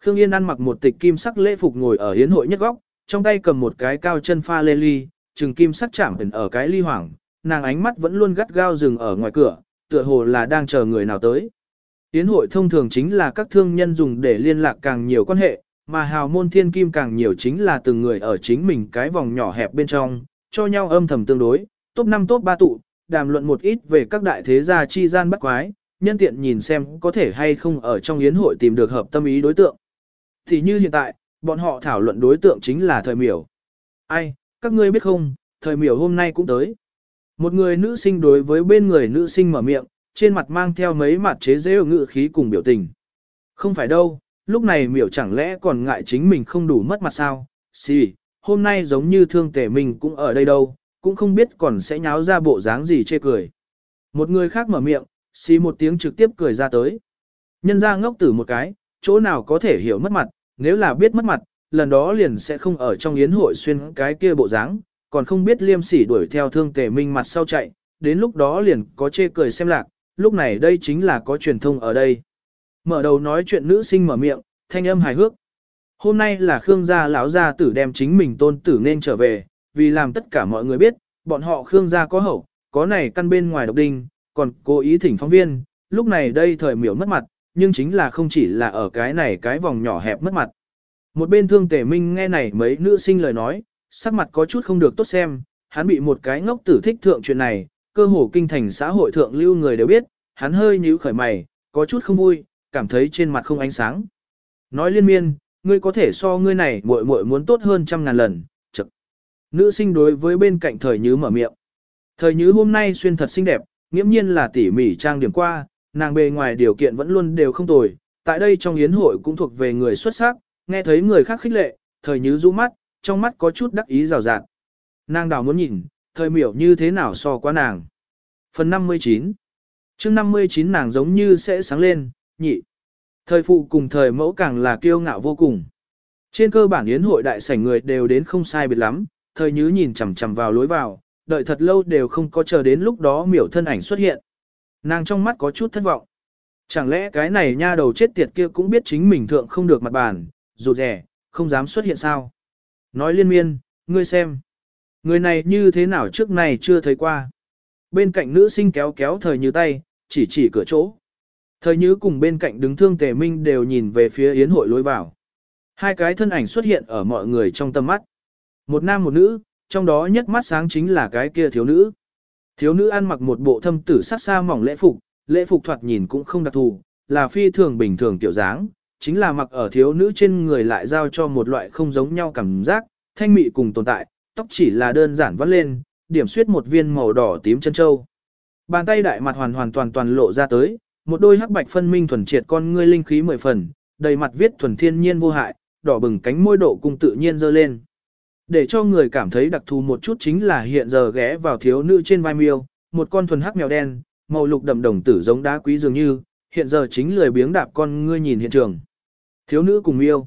Khương Yên ăn mặc một tịch kim sắc lễ phục ngồi ở hiến hội nhất góc, trong tay cầm một cái cao chân pha lê ly, trừng kim sắc chạm ở cái ly hoàng nàng ánh mắt vẫn luôn gắt gao dừng ở ngoài cửa, tựa hồ là đang chờ người nào tới. Yến hội thông thường chính là các thương nhân dùng để liên lạc càng nhiều quan hệ, mà hào môn thiên kim càng nhiều chính là từng người ở chính mình cái vòng nhỏ hẹp bên trong, cho nhau âm thầm tương đối, top 5 top 3 tụ, đàm luận một ít về các đại thế gia chi gian bắt quái, nhân tiện nhìn xem có thể hay không ở trong yến hội tìm được hợp tâm ý đối tượng. Thì như hiện tại, bọn họ thảo luận đối tượng chính là thời miểu. Ai, các ngươi biết không, thời miểu hôm nay cũng tới. Một người nữ sinh đối với bên người nữ sinh mở miệng, trên mặt mang theo mấy mặt chế dễ ngự khí cùng biểu tình. Không phải đâu, lúc này miểu chẳng lẽ còn ngại chính mình không đủ mất mặt sao, xì, hôm nay giống như thương tể mình cũng ở đây đâu, cũng không biết còn sẽ nháo ra bộ dáng gì chê cười. Một người khác mở miệng, xì một tiếng trực tiếp cười ra tới. Nhân ra ngốc tử một cái, chỗ nào có thể hiểu mất mặt, nếu là biết mất mặt, lần đó liền sẽ không ở trong yến hội xuyên cái kia bộ dáng, còn không biết liêm sỉ đuổi theo thương tể minh mặt sau chạy, đến lúc đó liền có chê cười xem lạc, lúc này đây chính là có truyền thông ở đây. Mở đầu nói chuyện nữ sinh mở miệng, thanh âm hài hước. Hôm nay là Khương gia lão gia tử đem chính mình tôn tử nên trở về, vì làm tất cả mọi người biết, bọn họ Khương gia có hậu, có này căn bên ngoài độc đinh, còn cố ý thỉnh phóng viên, lúc này đây thời miểu mất mặt, nhưng chính là không chỉ là ở cái này cái vòng nhỏ hẹp mất mặt. Một bên thương tể minh nghe này mấy nữ sinh lời nói, sắc mặt có chút không được tốt xem, hắn bị một cái ngốc tử thích thượng chuyện này, cơ hồ kinh thành xã hội thượng lưu người đều biết, hắn hơi nhíu khởi mày, có chút không vui, cảm thấy trên mặt không ánh sáng. Nói liên miên, ngươi có thể so ngươi này muội muội muốn tốt hơn trăm ngàn lần, chậc. Nữ sinh đối với bên cạnh thời nhứ mở miệng. Thời nhứ hôm nay xuyên thật xinh đẹp, nghiễm nhiên là tỉ mỉ trang điểm qua, nàng bề ngoài điều kiện vẫn luôn đều không tồi, tại đây trong yến hội cũng thuộc về người xuất sắc, nghe thấy người khác khích lệ, thời nhứ rũ mắt, trong mắt có chút đắc ý rào rạt. Nàng đào muốn nhìn, thời miểu như thế nào so qua nàng. Phần 59 chương 59 nàng giống như sẽ sáng lên, nhị. Thời phụ cùng thời mẫu càng là kiêu ngạo vô cùng. Trên cơ bản yến hội đại sảnh người đều đến không sai biệt lắm, thời nhứ nhìn chằm chằm vào lối vào, đợi thật lâu đều không có chờ đến lúc đó miểu thân ảnh xuất hiện. Nàng trong mắt có chút thất vọng. Chẳng lẽ cái này nha đầu chết tiệt kia cũng biết chính mình thượng không được mặt bàn, rụt rẻ, không dám xuất hiện sao? Nói liên miên, ngươi xem. Người này như thế nào trước này chưa thấy qua. Bên cạnh nữ sinh kéo kéo thời như tay, chỉ chỉ cửa chỗ. Thời như cùng bên cạnh đứng thương tề minh đều nhìn về phía yến hội lối vào. Hai cái thân ảnh xuất hiện ở mọi người trong tâm mắt. Một nam một nữ, trong đó nhất mắt sáng chính là cái kia thiếu nữ. Thiếu nữ ăn mặc một bộ thâm tử sát xa mỏng lễ phục, lễ phục thoạt nhìn cũng không đặc thù, là phi thường bình thường tiểu dáng, chính là mặc ở thiếu nữ trên người lại giao cho một loại không giống nhau cảm giác, thanh mị cùng tồn tại, tóc chỉ là đơn giản vắt lên, điểm xuyết một viên màu đỏ tím chân châu. Bàn tay đại mặt hoàn hoàn toàn toàn lộ ra tới, một đôi hắc bạch phân minh thuần triệt con ngươi linh khí mười phần, đầy mặt viết thuần thiên nhiên vô hại, đỏ bừng cánh môi độ cung tự nhiên dơ lên. Để cho người cảm thấy đặc thù một chút chính là hiện giờ ghé vào thiếu nữ trên vai miêu, một con thuần hắc mèo đen, màu lục đậm đồng tử giống đá quý dường như, hiện giờ chính lười biếng đạp con ngươi nhìn hiện trường. Thiếu nữ cùng miêu,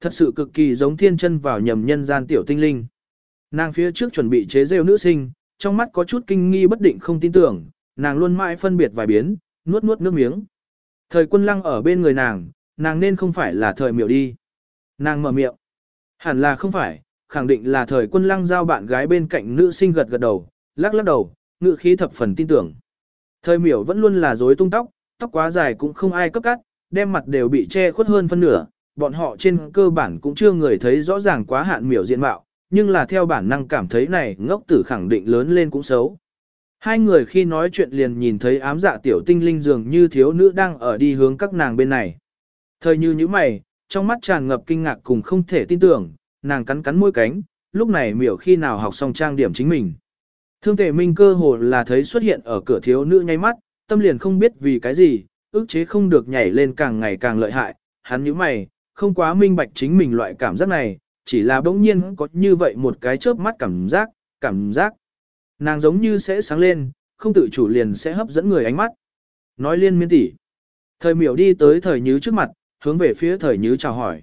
thật sự cực kỳ giống thiên chân vào nhầm nhân gian tiểu tinh linh. Nàng phía trước chuẩn bị chế rêu nữ sinh, trong mắt có chút kinh nghi bất định không tin tưởng, nàng luôn mãi phân biệt vài biến, nuốt nuốt nước miếng. Thời quân lăng ở bên người nàng, nàng nên không phải là thời miểu đi. Nàng mở miệng. Hẳn là không phải, khẳng định là thời quân lăng giao bạn gái bên cạnh nữ sinh gật gật đầu, lắc lắc đầu, ngự khí thập phần tin tưởng. Thời miểu vẫn luôn là rối tung tóc, tóc quá dài cũng không ai cấp cắt, đem mặt đều bị che khuất hơn phân nửa, bọn họ trên cơ bản cũng chưa người thấy rõ ràng quá hạn miểu diện mạo, nhưng là theo bản năng cảm thấy này ngốc tử khẳng định lớn lên cũng xấu. Hai người khi nói chuyện liền nhìn thấy ám dạ tiểu tinh linh dường như thiếu nữ đang ở đi hướng các nàng bên này. Thời như như mày, trong mắt tràn ngập kinh ngạc cùng không thể tin tưởng, nàng cắn cắn môi cánh, lúc này miểu khi nào học xong trang điểm chính mình. Thương tề minh cơ hồ là thấy xuất hiện ở cửa thiếu nữ nháy mắt, tâm liền không biết vì cái gì, ức chế không được nhảy lên càng ngày càng lợi hại, hắn như mày, không quá minh bạch chính mình loại cảm giác này, chỉ là bỗng nhiên có như vậy một cái chớp mắt cảm giác, cảm giác. Nàng giống như sẽ sáng lên, không tự chủ liền sẽ hấp dẫn người ánh mắt. Nói liên miên tỉ. Thời miểu đi tới thời nhứ trước mặt, hướng về phía thời nhứ chào hỏi.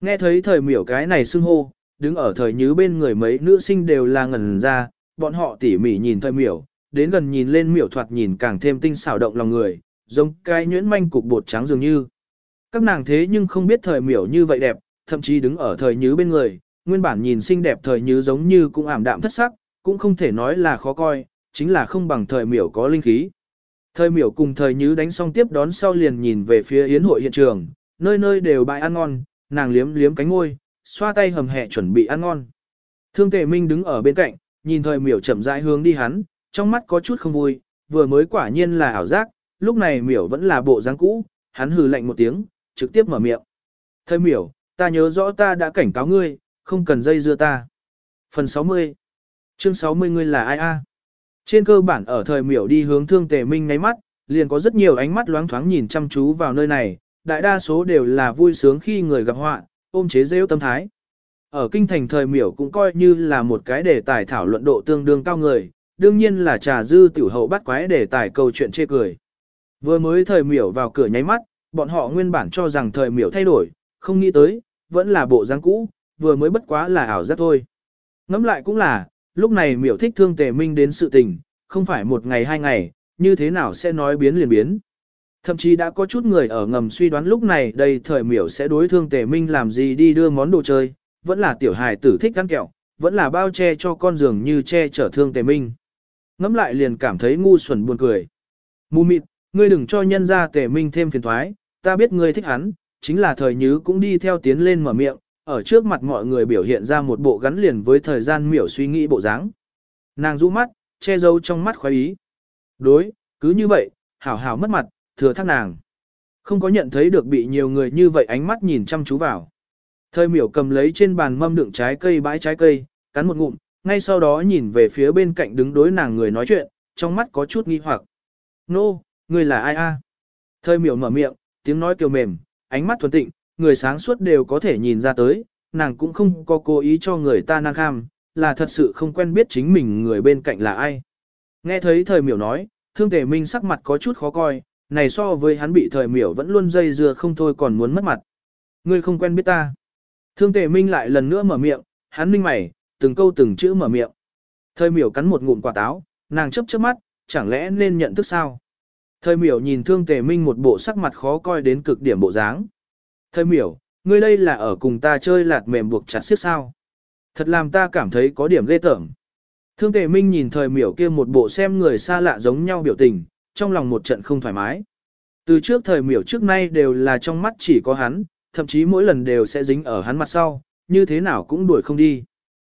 Nghe thấy thời miểu cái này xưng hô, đứng ở thời nhứ bên người mấy nữ sinh đều là ngẩn ra, bọn họ tỉ mỉ nhìn thời miểu, đến gần nhìn lên miểu thoạt nhìn càng thêm tinh xảo động lòng người, giống cái nhuyễn manh cục bột trắng dường như. Các nàng thế nhưng không biết thời miểu như vậy đẹp, thậm chí đứng ở thời nhứ bên người, nguyên bản nhìn xinh đẹp thời nhứ giống như cũng ảm đạm thất sắc, cũng không thể nói là khó coi, chính là không bằng thời miểu có linh khí. Thời miểu cùng thời nhứ đánh xong tiếp đón sau liền nhìn về phía yến hội hiện trường, nơi nơi đều bãi ăn ngon, nàng liếm liếm cánh môi, xoa tay hầm hẹ chuẩn bị ăn ngon. Thương tề minh đứng ở bên cạnh, nhìn thời miểu chậm rãi hướng đi hắn, trong mắt có chút không vui, vừa mới quả nhiên là ảo giác, lúc này miểu vẫn là bộ dáng cũ, hắn hừ lạnh một tiếng, trực tiếp mở miệng. Thời miểu, ta nhớ rõ ta đã cảnh cáo ngươi, không cần dây dưa ta. Phần 60 Chương 60 ngươi là ai a? Trên cơ bản ở thời miểu đi hướng thương tề minh ngáy mắt, liền có rất nhiều ánh mắt loáng thoáng nhìn chăm chú vào nơi này, đại đa số đều là vui sướng khi người gặp họa, ôm chế rêu tâm thái. Ở kinh thành thời miểu cũng coi như là một cái đề tài thảo luận độ tương đương cao người, đương nhiên là trà dư tiểu hậu bắt quái đề tài câu chuyện chê cười. Vừa mới thời miểu vào cửa nháy mắt, bọn họ nguyên bản cho rằng thời miểu thay đổi, không nghĩ tới, vẫn là bộ dáng cũ, vừa mới bất quá là ảo giác thôi. Ngẫm lại cũng là, lúc này miểu thích thương tề minh đến sự tình, không phải một ngày hai ngày, như thế nào sẽ nói biến liền biến. Thậm chí đã có chút người ở ngầm suy đoán lúc này đây thời miểu sẽ đối thương tề minh làm gì đi đưa món đồ chơi, vẫn là tiểu hài tử thích ăn kẹo, vẫn là bao che cho con giường như che chở thương tề minh. Ngẫm lại liền cảm thấy ngu xuẩn buồn cười. Mù mịt, ngươi đừng cho nhân ra tề minh thêm phiền thoái, ta biết ngươi thích hắn, chính là thời nhứ cũng đi theo tiến lên mở miệng, ở trước mặt mọi người biểu hiện ra một bộ gắn liền với thời gian miểu suy nghĩ bộ dáng. Nàng rũ mắt, che giấu trong mắt khoái ý. Đối, cứ như vậy, hảo hảo mất mặt, thừa thác nàng. Không có nhận thấy được bị nhiều người như vậy ánh mắt nhìn chăm chú vào. Thời miểu cầm lấy trên bàn mâm đựng trái cây bãi trái cây, cắn một ngụm, ngay sau đó nhìn về phía bên cạnh đứng đối nàng người nói chuyện, trong mắt có chút nghi hoặc. Nô, no, người là ai a? Thời miểu mở miệng, tiếng nói kiều mềm, ánh mắt thuần tịnh, người sáng suốt đều có thể nhìn ra tới, nàng cũng không có cố ý cho người ta năng kham, là thật sự không quen biết chính mình người bên cạnh là ai. Nghe thấy thời miểu nói, thương tề minh sắc mặt có chút khó coi, này so với hắn bị thời miểu vẫn luôn dây dưa không thôi còn muốn mất mặt. Ngươi không quen biết ta. Thương tề minh lại lần nữa mở miệng, hắn minh mày, từng câu từng chữ mở miệng. Thời miểu cắn một ngụm quả táo, nàng chấp chớp mắt, chẳng lẽ nên nhận thức sao? Thời miểu nhìn thương tề minh một bộ sắc mặt khó coi đến cực điểm bộ dáng. Thời miểu, ngươi đây là ở cùng ta chơi lạt mềm buộc chặt xiết sao? Thật làm ta cảm thấy có điểm ghê tởm. Thương tề minh nhìn thời miểu kia một bộ xem người xa lạ giống nhau biểu tình, trong lòng một trận không thoải mái. Từ trước thời miểu trước nay đều là trong mắt chỉ có hắn, thậm chí mỗi lần đều sẽ dính ở hắn mặt sau, như thế nào cũng đuổi không đi.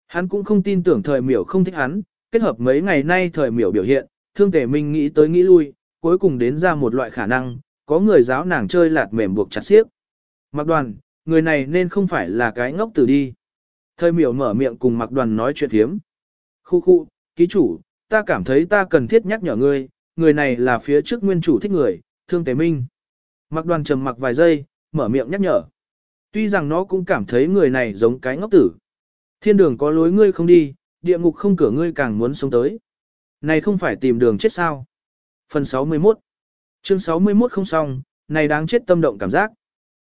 Hắn cũng không tin tưởng thời miểu không thích hắn, kết hợp mấy ngày nay thời miểu biểu hiện, thương tề minh nghĩ tới nghĩ lui, cuối cùng đến ra một loại khả năng, có người giáo nàng chơi lạt mềm buộc chặt xiếc. Mặc đoàn, người này nên không phải là cái ngốc tử đi. Thời miểu mở miệng cùng mặc đoàn nói chuyện thiếm. Khu khu, ký chủ, ta cảm thấy ta cần thiết nhắc nhở ngươi, người này là phía trước nguyên chủ thích người, thương tề minh. Mặc đoàn trầm mặc vài giây, mở miệng nhắc nhở. Tuy rằng nó cũng cảm thấy người này giống cái ngốc tử. Thiên đường có lối ngươi không đi, địa ngục không cửa ngươi càng muốn sống tới. Này không phải tìm đường chết sao. Phần 61 Chương 61 không xong, này đáng chết tâm động cảm giác.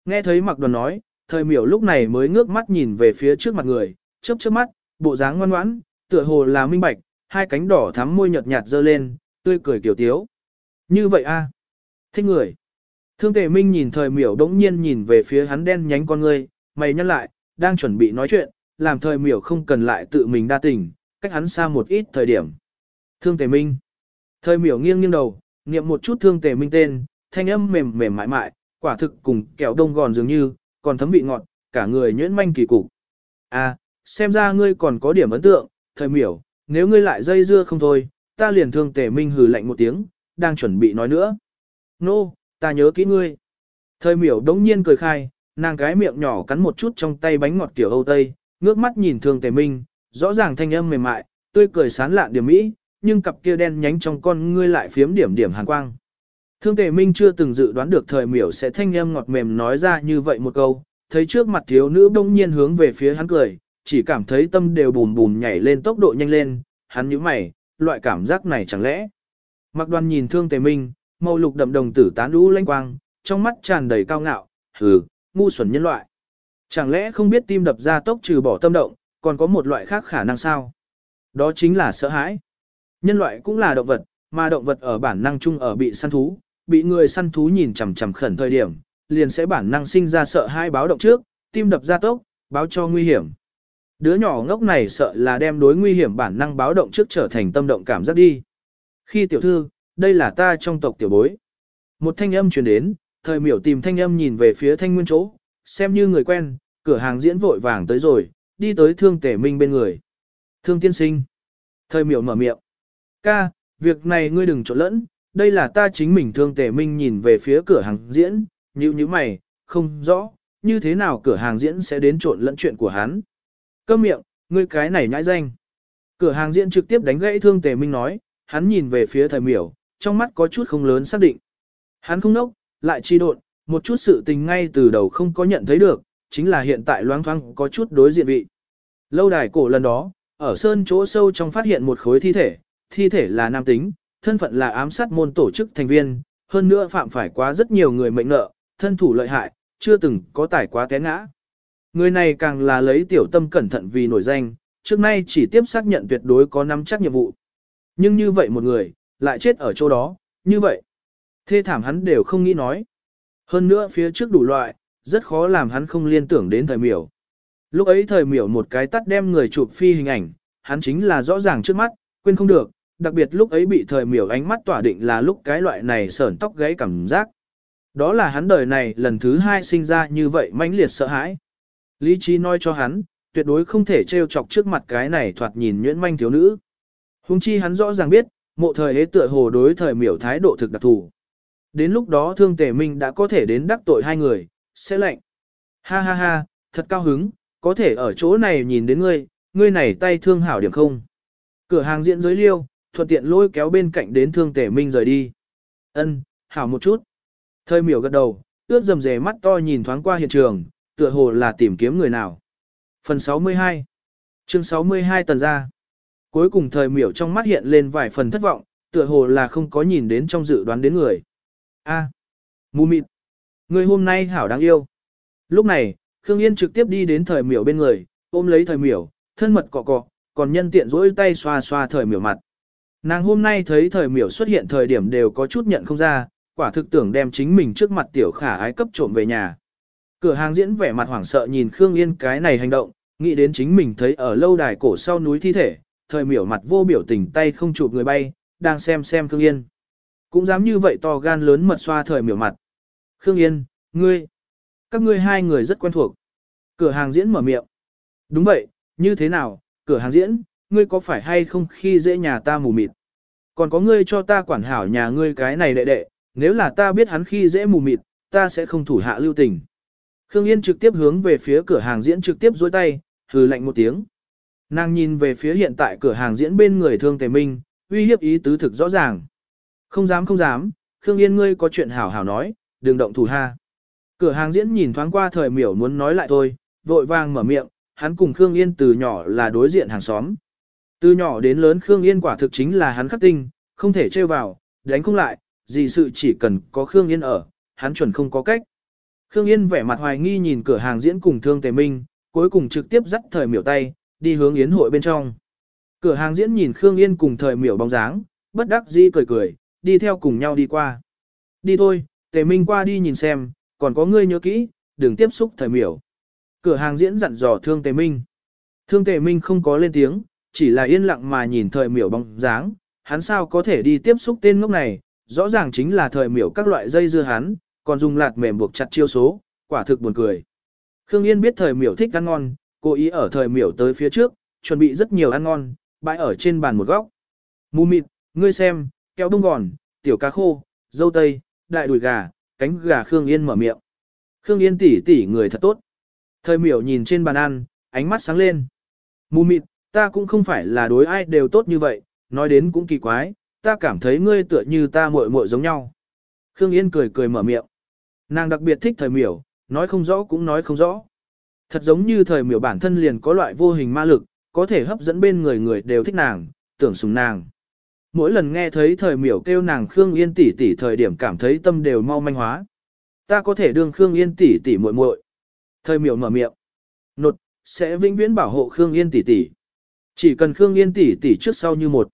Nghe thấy mặc đoàn nói, thời miểu lúc này mới ngước mắt nhìn về phía trước mặt người, chớp chớp mắt, bộ dáng ngoan ngoãn, tựa hồ là minh bạch, hai cánh đỏ thắm môi nhợt nhạt dơ lên, tươi cười kiểu tiếu. Như vậy a Thích người. Thương tề minh nhìn thời miểu đống nhiên nhìn về phía hắn đen nhánh con ngươi, mày nhăn lại, đang chuẩn bị nói chuyện, làm thời miểu không cần lại tự mình đa tình, cách hắn xa một ít thời điểm. Thương tề minh. Thời miểu nghiêng nghiêng đầu, niệm một chút thương tề minh tên, thanh âm mềm mềm mại mại, quả thực cùng kẹo đông gòn dường như, còn thấm vị ngọt, cả người nhuyễn manh kỳ cục. À, xem ra ngươi còn có điểm ấn tượng, thời miểu, nếu ngươi lại dây dưa không thôi, ta liền thương tề minh hừ lạnh một tiếng, đang chuẩn bị nói nữa. Nô, no, ta nhớ kỹ ngươi. Thời miểu đống nhiên cười khai, nàng cái miệng nhỏ cắn một chút trong tay bánh ngọt kiểu Âu Tây, ngước mắt nhìn thương tề minh, rõ ràng thanh âm mềm mại, tươi cười sán lạn điểm mỹ, nhưng cặp kia đen nhánh trong con ngươi lại phiếm điểm điểm hàn quang. Thương tề minh chưa từng dự đoán được thời miểu sẽ thanh âm ngọt mềm nói ra như vậy một câu, thấy trước mặt thiếu nữ bỗng nhiên hướng về phía hắn cười, chỉ cảm thấy tâm đều bùm bùm nhảy lên tốc độ nhanh lên, hắn nhíu mày, loại cảm giác này chẳng lẽ. Mặc đoàn nhìn thương tề minh, màu lục đậm đồng tử tán đũ lanh quang, trong mắt tràn đầy cao ngạo, hừ, ngu xuẩn nhân loại. Chẳng lẽ không biết tim đập ra tốc trừ bỏ tâm động, còn có một loại khác khả năng sao? Đó chính là sợ hãi. Nhân loại cũng là động vật, mà động vật ở bản năng chung ở bị săn thú, bị người săn thú nhìn chằm chằm khẩn thời điểm, liền sẽ bản năng sinh ra sợ hai báo động trước, tim đập ra tốc, báo cho nguy hiểm. Đứa nhỏ ngốc này sợ là đem đối nguy hiểm bản năng báo động trước trở thành tâm động cảm giác đi. Khi tiểu thư, đây là ta trong tộc tiểu bối. Một thanh âm truyền đến, thời miểu tìm thanh âm nhìn về phía thanh nguyên chỗ, xem như người quen, cửa hàng diễn vội vàng tới rồi, đi tới thương tể minh bên người. Thương tiên sinh. Thời miểu mở miệng. Ca, việc này ngươi đừng trộn lẫn, đây là ta chính mình thương Tề minh nhìn về phía cửa hàng diễn, như như mày, không rõ, như thế nào cửa hàng diễn sẽ đến trộn lẫn chuyện của hắn. Câm miệng, ngươi cái này nhãi danh. Cửa hàng diễn trực tiếp đánh gãy thương tề minh nói, hắn nhìn về phía thời miểu, trong mắt có chút không lớn xác định. Hắn không nốc, lại chi độn, một chút sự tình ngay từ đầu không có nhận thấy được, chính là hiện tại loáng thoáng có chút đối diện vị. Lâu đài cổ lần đó, ở sơn chỗ sâu trong phát hiện một khối thi thể, thi thể là nam tính, thân phận là ám sát môn tổ chức thành viên, hơn nữa phạm phải quá rất nhiều người mệnh nợ, thân thủ lợi hại, chưa từng có tài quá té ngã. Người này càng là lấy tiểu tâm cẩn thận vì nổi danh, trước nay chỉ tiếp xác nhận tuyệt đối có nắm chắc nhiệm vụ. Nhưng như vậy một người, lại chết ở chỗ đó, như vậy. Thê thảm hắn đều không nghĩ nói. Hơn nữa phía trước đủ loại, rất khó làm hắn không liên tưởng đến thời miểu. Lúc ấy thời miểu một cái tắt đem người chụp phi hình ảnh, hắn chính là rõ ràng trước mắt, quên không được, đặc biệt lúc ấy bị thời miểu ánh mắt tỏa định là lúc cái loại này sởn tóc gáy cảm giác. Đó là hắn đời này lần thứ hai sinh ra như vậy mãnh liệt sợ hãi. Lý trí nói cho hắn, tuyệt đối không thể trêu chọc trước mặt cái này thoạt nhìn nhuyễn manh thiếu nữ. Hùng chi hắn rõ ràng biết, mộ thời hế tựa hồ đối thời miểu thái độ thực đặc thù. Đến lúc đó thương tề minh đã có thể đến đắc tội hai người, sẽ lệnh. Ha ha ha, thật cao hứng, có thể ở chỗ này nhìn đến ngươi, ngươi này tay thương hảo điểm không. Cửa hàng diễn giới liêu, thuận tiện lôi kéo bên cạnh đến thương tể minh rời đi. Ân, hảo một chút. Thời miểu gật đầu, ướt dầm dề mắt to nhìn thoáng qua hiện trường, tựa hồ là tìm kiếm người nào. Phần 62 Chương 62 tần ra Cuối cùng thời miểu trong mắt hiện lên vài phần thất vọng, tựa hồ là không có nhìn đến trong dự đoán đến người. A, à, mù mịt, người hôm nay hảo đáng yêu. Lúc này, Khương Yên trực tiếp đi đến thời miểu bên người, ôm lấy thời miểu, thân mật cọ cọ, còn nhân tiện rỗi tay xoa xoa thời miểu mặt. Nàng hôm nay thấy thời miểu xuất hiện thời điểm đều có chút nhận không ra, quả thực tưởng đem chính mình trước mặt tiểu khả ái cấp trộm về nhà. Cửa hàng diễn vẻ mặt hoảng sợ nhìn Khương Yên cái này hành động, nghĩ đến chính mình thấy ở lâu đài cổ sau núi thi thể, thời miểu mặt vô biểu tình tay không chụp người bay, đang xem xem Khương Yên. Cũng dám như vậy to gan lớn mật xoa thời miểu mặt. Khương Yên, ngươi, các ngươi hai người rất quen thuộc. Cửa hàng diễn mở miệng. Đúng vậy, như thế nào, cửa hàng diễn, ngươi có phải hay không khi dễ nhà ta mù mịt? Còn có ngươi cho ta quản hảo nhà ngươi cái này đệ đệ, nếu là ta biết hắn khi dễ mù mịt, ta sẽ không thủ hạ lưu tình. Khương Yên trực tiếp hướng về phía cửa hàng diễn trực tiếp dối tay, hừ lạnh một tiếng. Nàng nhìn về phía hiện tại cửa hàng diễn bên người thương tề minh, uy hiếp ý tứ thực rõ ràng. Không dám không dám, Khương Yên ngươi có chuyện hảo hảo nói, đừng động thủ ha. Cửa hàng diễn nhìn thoáng qua thời miểu muốn nói lại thôi, vội vàng mở miệng, hắn cùng Khương Yên từ nhỏ là đối diện hàng xóm. Từ nhỏ đến lớn Khương Yên quả thực chính là hắn khắc tinh, không thể trêu vào, đánh không lại, gì sự chỉ cần có Khương Yên ở, hắn chuẩn không có cách. Khương Yên vẻ mặt hoài nghi nhìn cửa hàng diễn cùng Thương Tề Minh, cuối cùng trực tiếp dắt thời miểu tay, đi hướng yến hội bên trong. Cửa hàng diễn nhìn Khương Yên cùng thời miểu bóng dáng, bất đắc dĩ cười cười, đi theo cùng nhau đi qua. Đi thôi, Tề Minh qua đi nhìn xem, còn có ngươi nhớ kỹ, đừng tiếp xúc thời miểu. Cửa hàng diễn dặn dò Thương Tề Minh. Thương Tề Minh không có lên tiếng, chỉ là yên lặng mà nhìn thời miểu bóng dáng, hắn sao có thể đi tiếp xúc tên ngốc này, rõ ràng chính là thời miểu các loại dây dưa hắn, còn dùng lạt mềm buộc chặt chiêu số, quả thực buồn cười. Khương Yên biết thời miểu thích ăn ngon, cố ý ở thời miểu tới phía trước, chuẩn bị rất nhiều ăn ngon, bãi ở trên bàn một góc. Mù mịt, ngươi xem, kẹo bông gòn, tiểu cá khô, dâu tây, đại đùi gà, cánh gà Khương Yên mở miệng. Khương Yên tỉ tỉ người thật tốt. Thời miểu nhìn trên bàn ăn, ánh mắt sáng lên. Mù mịt, ta cũng không phải là đối ai đều tốt như vậy, nói đến cũng kỳ quái, ta cảm thấy ngươi tựa như ta muội muội giống nhau. Khương Yên cười cười mở miệng. Nàng đặc biệt thích thời miểu, nói không rõ cũng nói không rõ. Thật giống như thời miểu bản thân liền có loại vô hình ma lực, có thể hấp dẫn bên người người đều thích nàng, tưởng sùng nàng. Mỗi lần nghe thấy thời miểu kêu nàng Khương Yên tỷ tỷ thời điểm cảm thấy tâm đều mau manh hóa. Ta có thể đương Khương Yên tỷ tỷ muội muội. Thời miểu mở miệng. Nột, sẽ vĩnh viễn bảo hộ Khương Yên tỷ tỷ. Chỉ cần Khương Yên tỷ tỷ trước sau như một.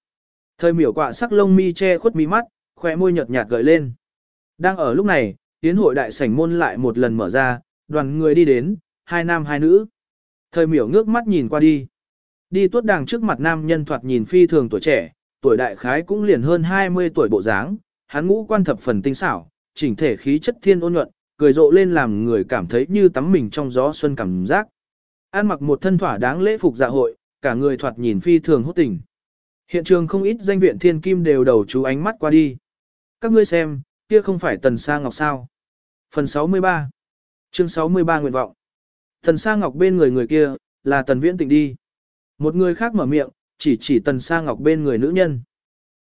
Thời miểu quạ sắc lông mi che khuất mi mắt, khóe môi nhợt nhạt gợi lên. Đang ở lúc này, tiến hội đại sảnh môn lại một lần mở ra, đoàn người đi đến, hai nam hai nữ. Thời miểu ngước mắt nhìn qua đi. Đi tuốt đàng trước mặt nam nhân thoạt nhìn phi thường tuổi trẻ, tuổi đại khái cũng liền hơn 20 tuổi bộ dáng, hắn ngũ quan thập phần tinh xảo, chỉnh thể khí chất thiên ôn nhuận, cười rộ lên làm người cảm thấy như tắm mình trong gió xuân cảm giác. An mặc một thân thỏa đáng lễ phục dạ hội, cả người thoạt nhìn phi thường hút tình. Hiện trường không ít danh viện thiên kim đều đầu chú ánh mắt qua đi. Các ngươi xem, kia không phải Tần Sa Ngọc sao. Phần 63 Chương 63 nguyện vọng Tần Sa Ngọc bên người người kia, là Tần Viễn Tịnh đi. Một người khác mở miệng, chỉ chỉ Tần Sa Ngọc bên người nữ nhân.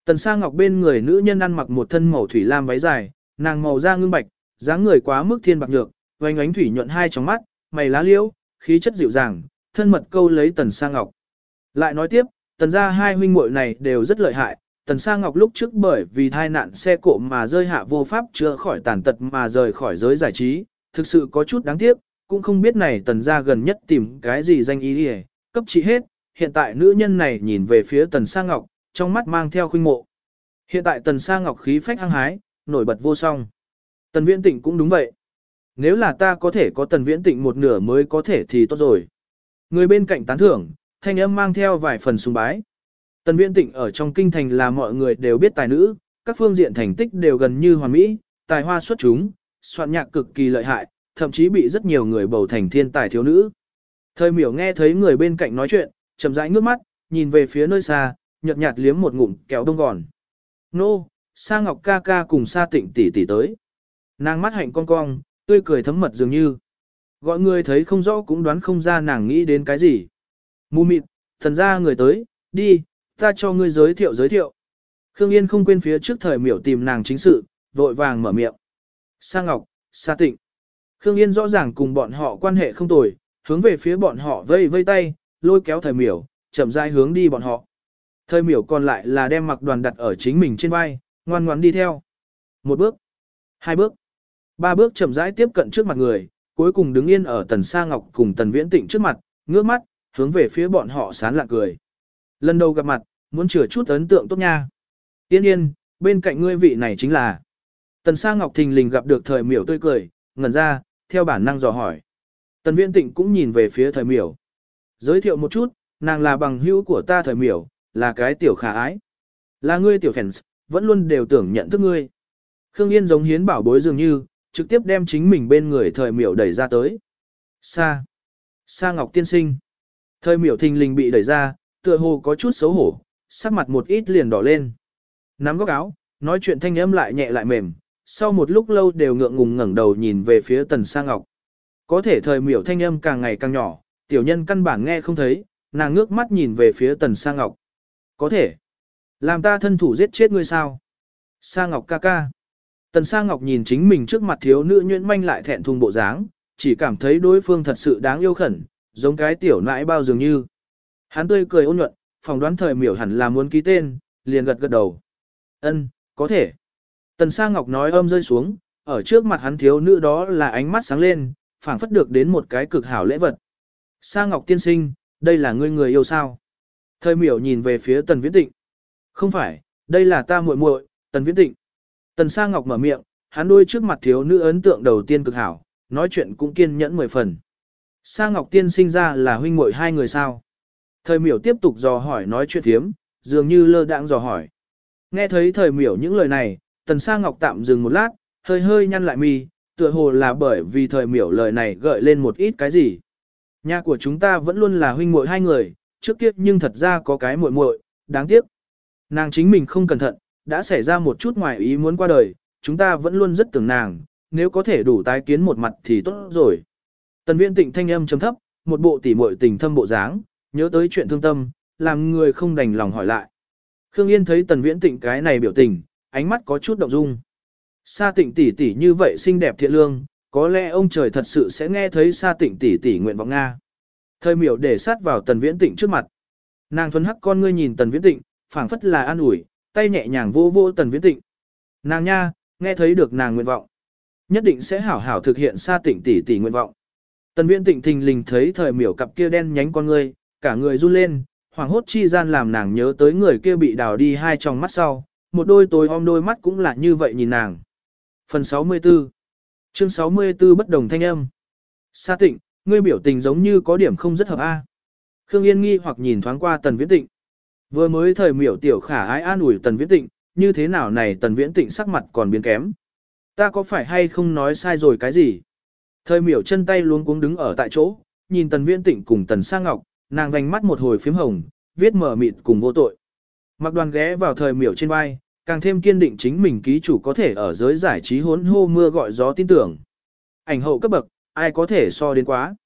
Tần Sa Ngọc bên người nữ nhân ăn mặc một thân màu thủy lam váy dài, nàng màu da ngưng bạch, dáng người quá mức thiên bạc nhược, vành ánh thủy nhuận hai tròng mắt, mày lá liễu, khí chất dịu dàng, thân mật câu lấy Tần Sa Ngọc. Lại nói tiếp, Tần gia hai huynh muội này đều rất lợi hại, Tần Sa Ngọc lúc trước bởi vì tai nạn xe cộ mà rơi hạ vô pháp chữa khỏi tàn tật mà rời khỏi giới giải trí, thực sự có chút đáng tiếc, cũng không biết này Tần gia gần nhất tìm cái gì danh ý đi cấp trị hết, hiện tại nữ nhân này nhìn về phía Tần Sa Ngọc, trong mắt mang theo khuynh mộ. Hiện tại Tần Sa Ngọc khí phách hăng hái, nổi bật vô song. Tần Viễn Tịnh cũng đúng vậy. Nếu là ta có thể có Tần Viễn Tịnh một nửa mới có thể thì tốt rồi. Người bên cạnh tán thưởng, thanh âm mang theo vài phần sùng bái. Tần Viễn Tịnh ở trong kinh thành là mọi người đều biết tài nữ, các phương diện thành tích đều gần như hoàn mỹ, tài hoa xuất chúng, soạn nhạc cực kỳ lợi hại, thậm chí bị rất nhiều người bầu thành thiên tài thiếu nữ. Thời miểu nghe thấy người bên cạnh nói chuyện, chậm rãi ngước mắt, nhìn về phía nơi xa, nhợt nhạt liếm một ngụm kéo đông gòn. Nô, Sa Ngọc ca ca cùng Sa Tịnh tỷ tỷ tới. Nàng mắt hạnh cong cong, tươi cười thấm mật dường như. Gọi người thấy không rõ cũng đoán không ra nàng nghĩ đến cái gì. Mù mịt, thần ra người tới, đi, ta cho ngươi giới thiệu giới thiệu. Khương Yên không quên phía trước thời miểu tìm nàng chính sự, vội vàng mở miệng. Sa Ngọc, Sa Tịnh. Khương Yên rõ ràng cùng bọn họ quan hệ không tồi, hướng về phía bọn họ vây vây tay, lôi kéo thời miểu, chậm rãi hướng đi bọn họ. Thời miểu còn lại là đem mặc đoàn đặt ở chính mình trên vai, ngoan ngoãn đi theo. Một bước, hai bước, ba bước chậm rãi tiếp cận trước mặt người, cuối cùng đứng yên ở tần sa ngọc cùng tần viễn tịnh trước mặt, ngước mắt, hướng về phía bọn họ sán lạ cười. Lần đầu gặp mặt, muốn chừa chút ấn tượng tốt nha. Yên yên, bên cạnh ngươi vị này chính là. Tần sa ngọc thình lình gặp được thời miểu tươi cười, ngẩn ra, theo bản năng dò hỏi. Tần viễn tịnh cũng nhìn về phía thời miểu. Giới thiệu một chút, nàng là bằng hữu của ta thời miểu, là cái tiểu khả ái. Là ngươi tiểu fans, vẫn luôn đều tưởng nhận thức ngươi. Khương Yên giống hiến bảo bối dường như, trực tiếp đem chính mình bên người thời miểu đẩy ra tới. Sa. Sa Ngọc tiên sinh. Thời miểu thình lình bị đẩy ra, tựa hồ có chút xấu hổ, sắc mặt một ít liền đỏ lên. Nắm góc áo, nói chuyện thanh âm lại nhẹ lại mềm, sau một lúc lâu đều ngượng ngùng ngẩng đầu nhìn về phía tần Sa Ngọc. Có thể thời miểu thanh âm càng ngày càng nhỏ, tiểu nhân căn bản nghe không thấy, nàng ngước mắt nhìn về phía tần Sa Ngọc. Có thể. Làm ta thân thủ giết chết ngươi sao? Sa Ngọc ca ca. Tần Sa Ngọc nhìn chính mình trước mặt thiếu nữ nhuyễn manh lại thẹn thùng bộ dáng, chỉ cảm thấy đối phương thật sự đáng yêu khẩn, giống cái tiểu nãi bao dường như. Hắn tươi cười ôn nhuận, phỏng đoán thời miểu hẳn là muốn ký tên, liền gật gật đầu. Ân, có thể. Tần Sa Ngọc nói âm rơi xuống, ở trước mặt hắn thiếu nữ đó là ánh mắt sáng lên, phảng phất được đến một cái cực hảo lễ vật. Sa Ngọc tiên sinh, đây là ngươi người yêu sao? Thời miểu nhìn về phía Tần Viễn Tịnh. Không phải, đây là ta muội muội, Tần Viễn Tịnh. Tần Sa Ngọc mở miệng, hắn đôi trước mặt thiếu nữ ấn tượng đầu tiên cực hảo, nói chuyện cũng kiên nhẫn mười phần. Sa Ngọc tiên sinh ra là huynh muội hai người sao? Thời miểu tiếp tục dò hỏi nói chuyện thiếm, dường như lơ đãng dò hỏi. Nghe thấy thời miểu những lời này, Tần Sa Ngọc tạm dừng một lát, hơi hơi nhăn lại mi, tựa hồ là bởi vì thời miểu lời này gợi lên một ít cái gì. Nhà của chúng ta vẫn luôn là huynh muội hai người, trước kia nhưng thật ra có cái muội muội, đáng tiếc. Nàng chính mình không cẩn thận, đã xảy ra một chút ngoài ý muốn qua đời, chúng ta vẫn luôn rất tưởng nàng, nếu có thể đủ tái kiến một mặt thì tốt rồi. Tần Viễn Tịnh thanh âm trầm thấp, một bộ tỉ muội tình thâm bộ dáng, nhớ tới chuyện thương tâm, làm người không đành lòng hỏi lại. Khương Yên thấy Tần Viễn Tịnh cái này biểu tình, ánh mắt có chút động dung. Sa Tịnh tỷ tỷ như vậy xinh đẹp thiện lương, có lẽ ông trời thật sự sẽ nghe thấy Sa Tịnh tỷ tỷ nguyện vọng nga. Thời miểu để sát vào Tần Viễn Tịnh trước mặt. Nàng thuần hắc con ngươi nhìn Tần Viễn Tịnh, phảng phất là an ủi, tay nhẹ nhàng vô vô Tần Viễn Tịnh. Nàng nha, nghe thấy được nàng nguyện vọng. Nhất định sẽ hảo hảo thực hiện Sa Tịnh tỷ tỷ nguyện vọng. Tần Viễn Tịnh thình lình thấy thời miểu cặp kia đen nhánh con ngươi, cả người run lên, hoảng hốt chi gian làm nàng nhớ tới người kia bị đào đi hai tròng mắt sau, một đôi tối om đôi mắt cũng là như vậy nhìn nàng. Phần 64 Chương 64 bất đồng thanh âm Sa tịnh, ngươi biểu tình giống như có điểm không rất hợp A. Khương Yên nghi hoặc nhìn thoáng qua Tần Viễn Tịnh. Vừa mới thời miểu tiểu khả ái an ủi Tần Viễn Tịnh, như thế nào này Tần Viễn Tịnh sắc mặt còn biến kém. Ta có phải hay không nói sai rồi cái gì? Thời miểu chân tay luống cuống đứng ở tại chỗ, nhìn Tần Viễn Tịnh cùng Tần Sa Ngọc, nàng vành mắt một hồi phím hồng, viết mở mịt cùng vô tội. Mặc đoàn ghé vào thời miểu trên vai, càng thêm kiên định chính mình ký chủ có thể ở giới giải trí hốn hô mưa gọi gió tin tưởng. Ảnh hậu cấp bậc, ai có thể so đến quá.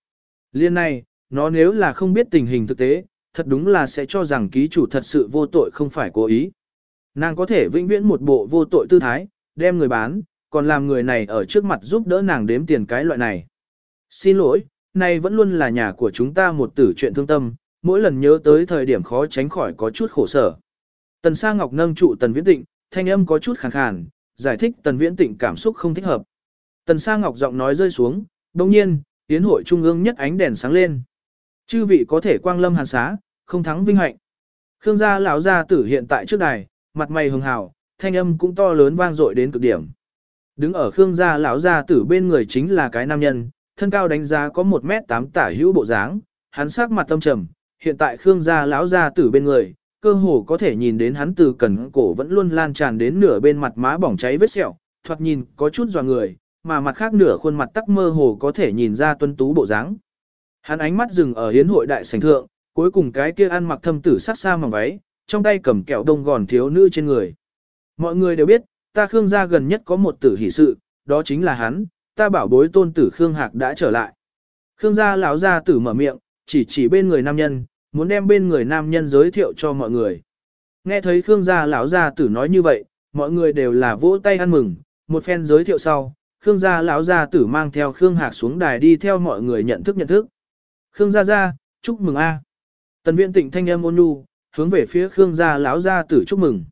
Liên này, nó nếu là không biết tình hình thực tế, thật đúng là sẽ cho rằng ký chủ thật sự vô tội không phải cố ý. Nàng có thể vĩnh viễn một bộ vô tội tư thái, đem người bán, còn làm người này ở trước mặt giúp đỡ nàng đếm tiền cái loại này. Xin lỗi, này vẫn luôn là nhà của chúng ta một tử chuyện thương tâm, mỗi lần nhớ tới thời điểm khó tránh khỏi có chút khổ sở. Tần Sa Ngọc nâng trụ Tần Viễn Tịnh, thanh âm có chút khàn khàn, giải thích Tần Viễn Tịnh cảm xúc không thích hợp. Tần Sa Ngọc giọng nói rơi xuống, đồng nhiên, tiến hội trung ương nhất ánh đèn sáng lên. Chư vị có thể quang lâm hàn xá, không thắng vinh hạnh. Khương gia lão gia tử hiện tại trước đài, mặt mày hường hào, thanh âm cũng to lớn vang dội đến cực điểm. Đứng ở Khương gia lão gia tử bên người chính là cái nam nhân, thân cao đánh giá có 1 mét 8 tả hữu bộ dáng, hắn sắc mặt tâm trầm, hiện tại Khương gia lão gia tử bên người, cơ hồ có thể nhìn đến hắn từ cẩn cổ vẫn luôn lan tràn đến nửa bên mặt má bỏng cháy vết sẹo, thoạt nhìn có chút dò người, mà mặt khác nửa khuôn mặt tắc mơ hồ có thể nhìn ra tuấn tú bộ dáng. Hắn ánh mắt dừng ở hiến hội đại sảnh thượng, cuối cùng cái kia ăn mặc thâm tử sắc xa mỏng váy, trong tay cầm kẹo đông gòn thiếu nữ trên người. Mọi người đều biết, ta Khương gia gần nhất có một tử hỷ sự, đó chính là hắn, ta bảo bối tôn tử Khương Hạc đã trở lại. Khương gia lão gia tử mở miệng, chỉ chỉ bên người nam nhân, muốn đem bên người nam nhân giới thiệu cho mọi người. Nghe thấy Khương gia lão gia tử nói như vậy, mọi người đều là vỗ tay ăn mừng, một phen giới thiệu sau, Khương gia lão gia tử mang theo Khương Hạc xuống đài đi theo mọi người nhận thức nhận thức. Khương gia gia, chúc mừng a. Tần Viễn Tịnh thanh âm ôn nhu, hướng về phía Khương gia lão gia tử chúc mừng.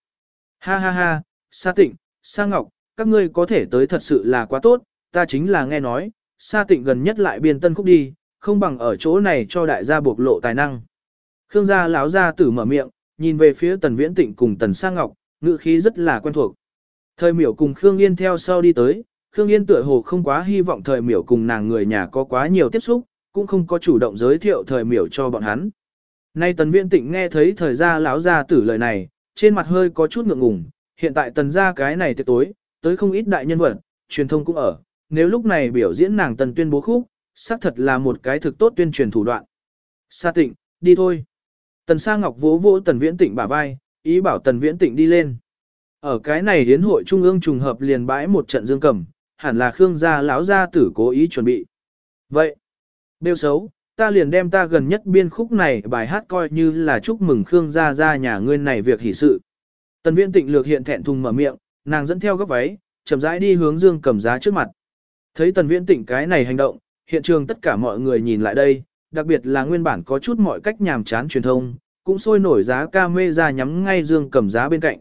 Ha ha ha, Sa Tịnh, Sa Ngọc, các ngươi có thể tới thật sự là quá tốt, ta chính là nghe nói, Sa Tịnh gần nhất lại biên tân khúc đi, không bằng ở chỗ này cho đại gia bộc lộ tài năng. Khương gia lão gia tử mở miệng, nhìn về phía Tần Viễn Tịnh cùng Tần Sa Ngọc, ngữ khí rất là quen thuộc. Thời miểu cùng Khương Yên theo sau đi tới, Khương Yên tựa hồ không quá hy vọng thời miểu cùng nàng người nhà có quá nhiều tiếp xúc, cũng không có chủ động giới thiệu thời miểu cho bọn hắn. Nay Tần Viễn Tịnh nghe thấy thời gia lão gia tử lời này, trên mặt hơi có chút ngượng ngùng, hiện tại Tần gia cái này tiệc tối, tới không ít đại nhân vật, truyền thông cũng ở, nếu lúc này biểu diễn nàng Tần tuyên bố khúc, xác thật là một cái thực tốt tuyên truyền thủ đoạn. Sa Tịnh, đi thôi. Tần Sa Ngọc vỗ vỗ Tần Viễn Tịnh bả vai, ý bảo Tần Viễn Tịnh đi lên. Ở cái này hiến hội trung ương trùng hợp liền bãi một trận dương cầm, hẳn là Khương gia lão gia tử cố ý chuẩn bị. Vậy, đều xấu, ta liền đem ta gần nhất biên khúc này bài hát coi như là chúc mừng Khương gia gia nhà ngươi này việc hỷ sự. Tần Viễn Tịnh lược hiện thẹn thùng mở miệng, nàng dẫn theo góc váy, chậm rãi đi hướng Dương Cẩm giá trước mặt. Thấy Tần Viễn Tịnh cái này hành động, hiện trường tất cả mọi người nhìn lại đây, đặc biệt là nguyên bản có chút mọi cách nhàm chán truyền thông, cũng sôi nổi giá ca mê ra nhắm ngay Dương Cẩm giá bên cạnh.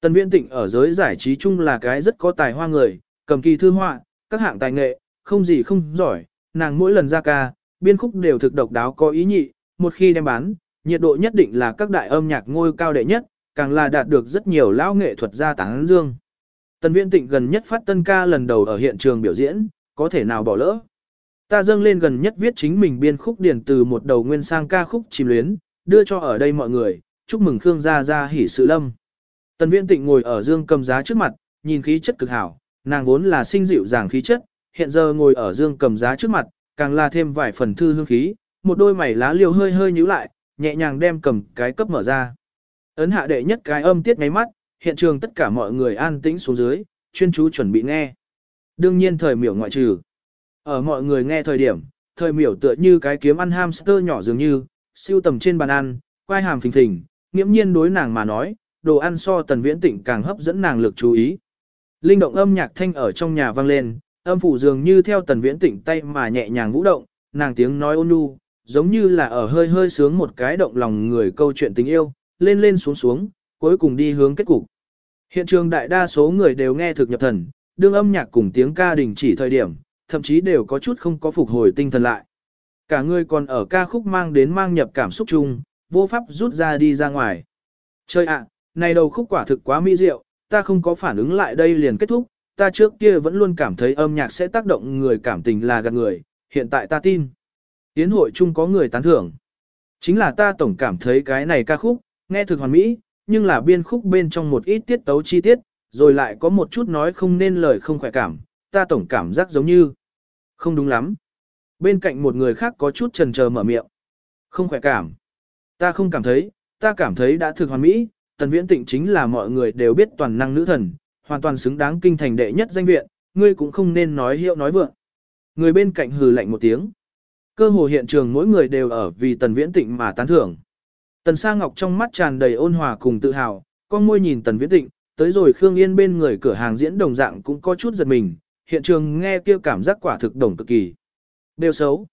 Tần Viễn Tịnh ở giới giải trí chung là cái rất có tài hoa người, cầm kỳ thư họa, các hạng tài nghệ, không gì không giỏi, nàng mỗi lần ra ca, biên khúc đều thực độc đáo có ý nhị, một khi đem bán, nhiệt độ nhất định là các đại âm nhạc ngôi cao đệ nhất, càng là đạt được rất nhiều lão nghệ thuật gia tán dương. Tần Viễn Tịnh gần nhất phát tân ca lần đầu ở hiện trường biểu diễn, có thể nào bỏ lỡ. Ta dâng lên gần nhất viết chính mình biên khúc điển từ một đầu nguyên sang ca khúc chìm luyến, đưa cho ở đây mọi người, chúc mừng Khương Gia Gia hỉ sự lâm. Tần Viễn Tịnh ngồi ở dương cầm giá trước mặt, nhìn khí chất cực hảo, nàng vốn là sinh dịu dàng khí chất, hiện giờ ngồi ở dương cầm giá trước mặt, càng là thêm vài phần thư hương khí, một đôi mày lá liều hơi hơi nhíu lại, nhẹ nhàng đem cầm cái cấp mở ra. Ấn hạ đệ nhất cái âm tiết ngáy mắt, hiện trường tất cả mọi người an tĩnh xuống dưới, chuyên chú chuẩn bị nghe. Đương nhiên thời miểu ngoại trừ. Ở mọi người nghe thời điểm, thời miểu tựa như cái kiếm ăn hamster nhỏ dường như, siêu tầm trên bàn ăn, quai hàm phình phình, nghiễm nhiên đối nàng mà nói, đồ ăn so tần viễn tịnh càng hấp dẫn nàng lực chú ý. Linh động âm nhạc thanh ở trong nhà vang lên, âm phủ dường như theo tần viễn tịnh tay mà nhẹ nhàng vũ động, nàng tiếng nói ôn nhu, giống như là ở hơi hơi sướng một cái động lòng người câu chuyện tình yêu, lên lên xuống xuống, cuối cùng đi hướng kết cục. Hiện trường đại đa số người đều nghe thực nhập thần, đương âm nhạc cùng tiếng ca đình chỉ thời điểm, thậm chí đều có chút không có phục hồi tinh thần lại. Cả người còn ở ca khúc mang đến mang nhập cảm xúc chung, vô pháp rút ra đi ra ngoài. Chơi ạ, này đầu khúc quả thực quá mỹ diệu, ta không có phản ứng lại đây liền kết thúc, ta trước kia vẫn luôn cảm thấy âm nhạc sẽ tác động người cảm tình là gạt người, hiện tại ta tin. Tiến hội chung có người tán thưởng. Chính là ta tổng cảm thấy cái này ca khúc, nghe thực hoàn mỹ, nhưng là biên khúc bên trong một ít tiết tấu chi tiết, rồi lại có một chút nói không nên lời không khỏe cảm, ta tổng cảm giác giống như không đúng lắm. Bên cạnh một người khác có chút trần chờ mở miệng. Không khỏe cảm. Ta không cảm thấy, ta cảm thấy đã thực hoàn mỹ, tần viễn tịnh chính là mọi người đều biết toàn năng nữ thần, hoàn toàn xứng đáng kinh thành đệ nhất danh viện, ngươi cũng không nên nói hiệu nói vượng. Người bên cạnh hừ lạnh một tiếng. Cơ hồ hiện trường mỗi người đều ở vì tần viễn tịnh mà tán thưởng. Tần Sa Ngọc trong mắt tràn đầy ôn hòa cùng tự hào, con môi nhìn tần viễn tịnh, tới rồi Khương Yên bên người cửa hàng diễn đồng dạng cũng có chút giật mình, hiện trường nghe kia cảm giác quả thực đồng cực kỳ. Đều xấu.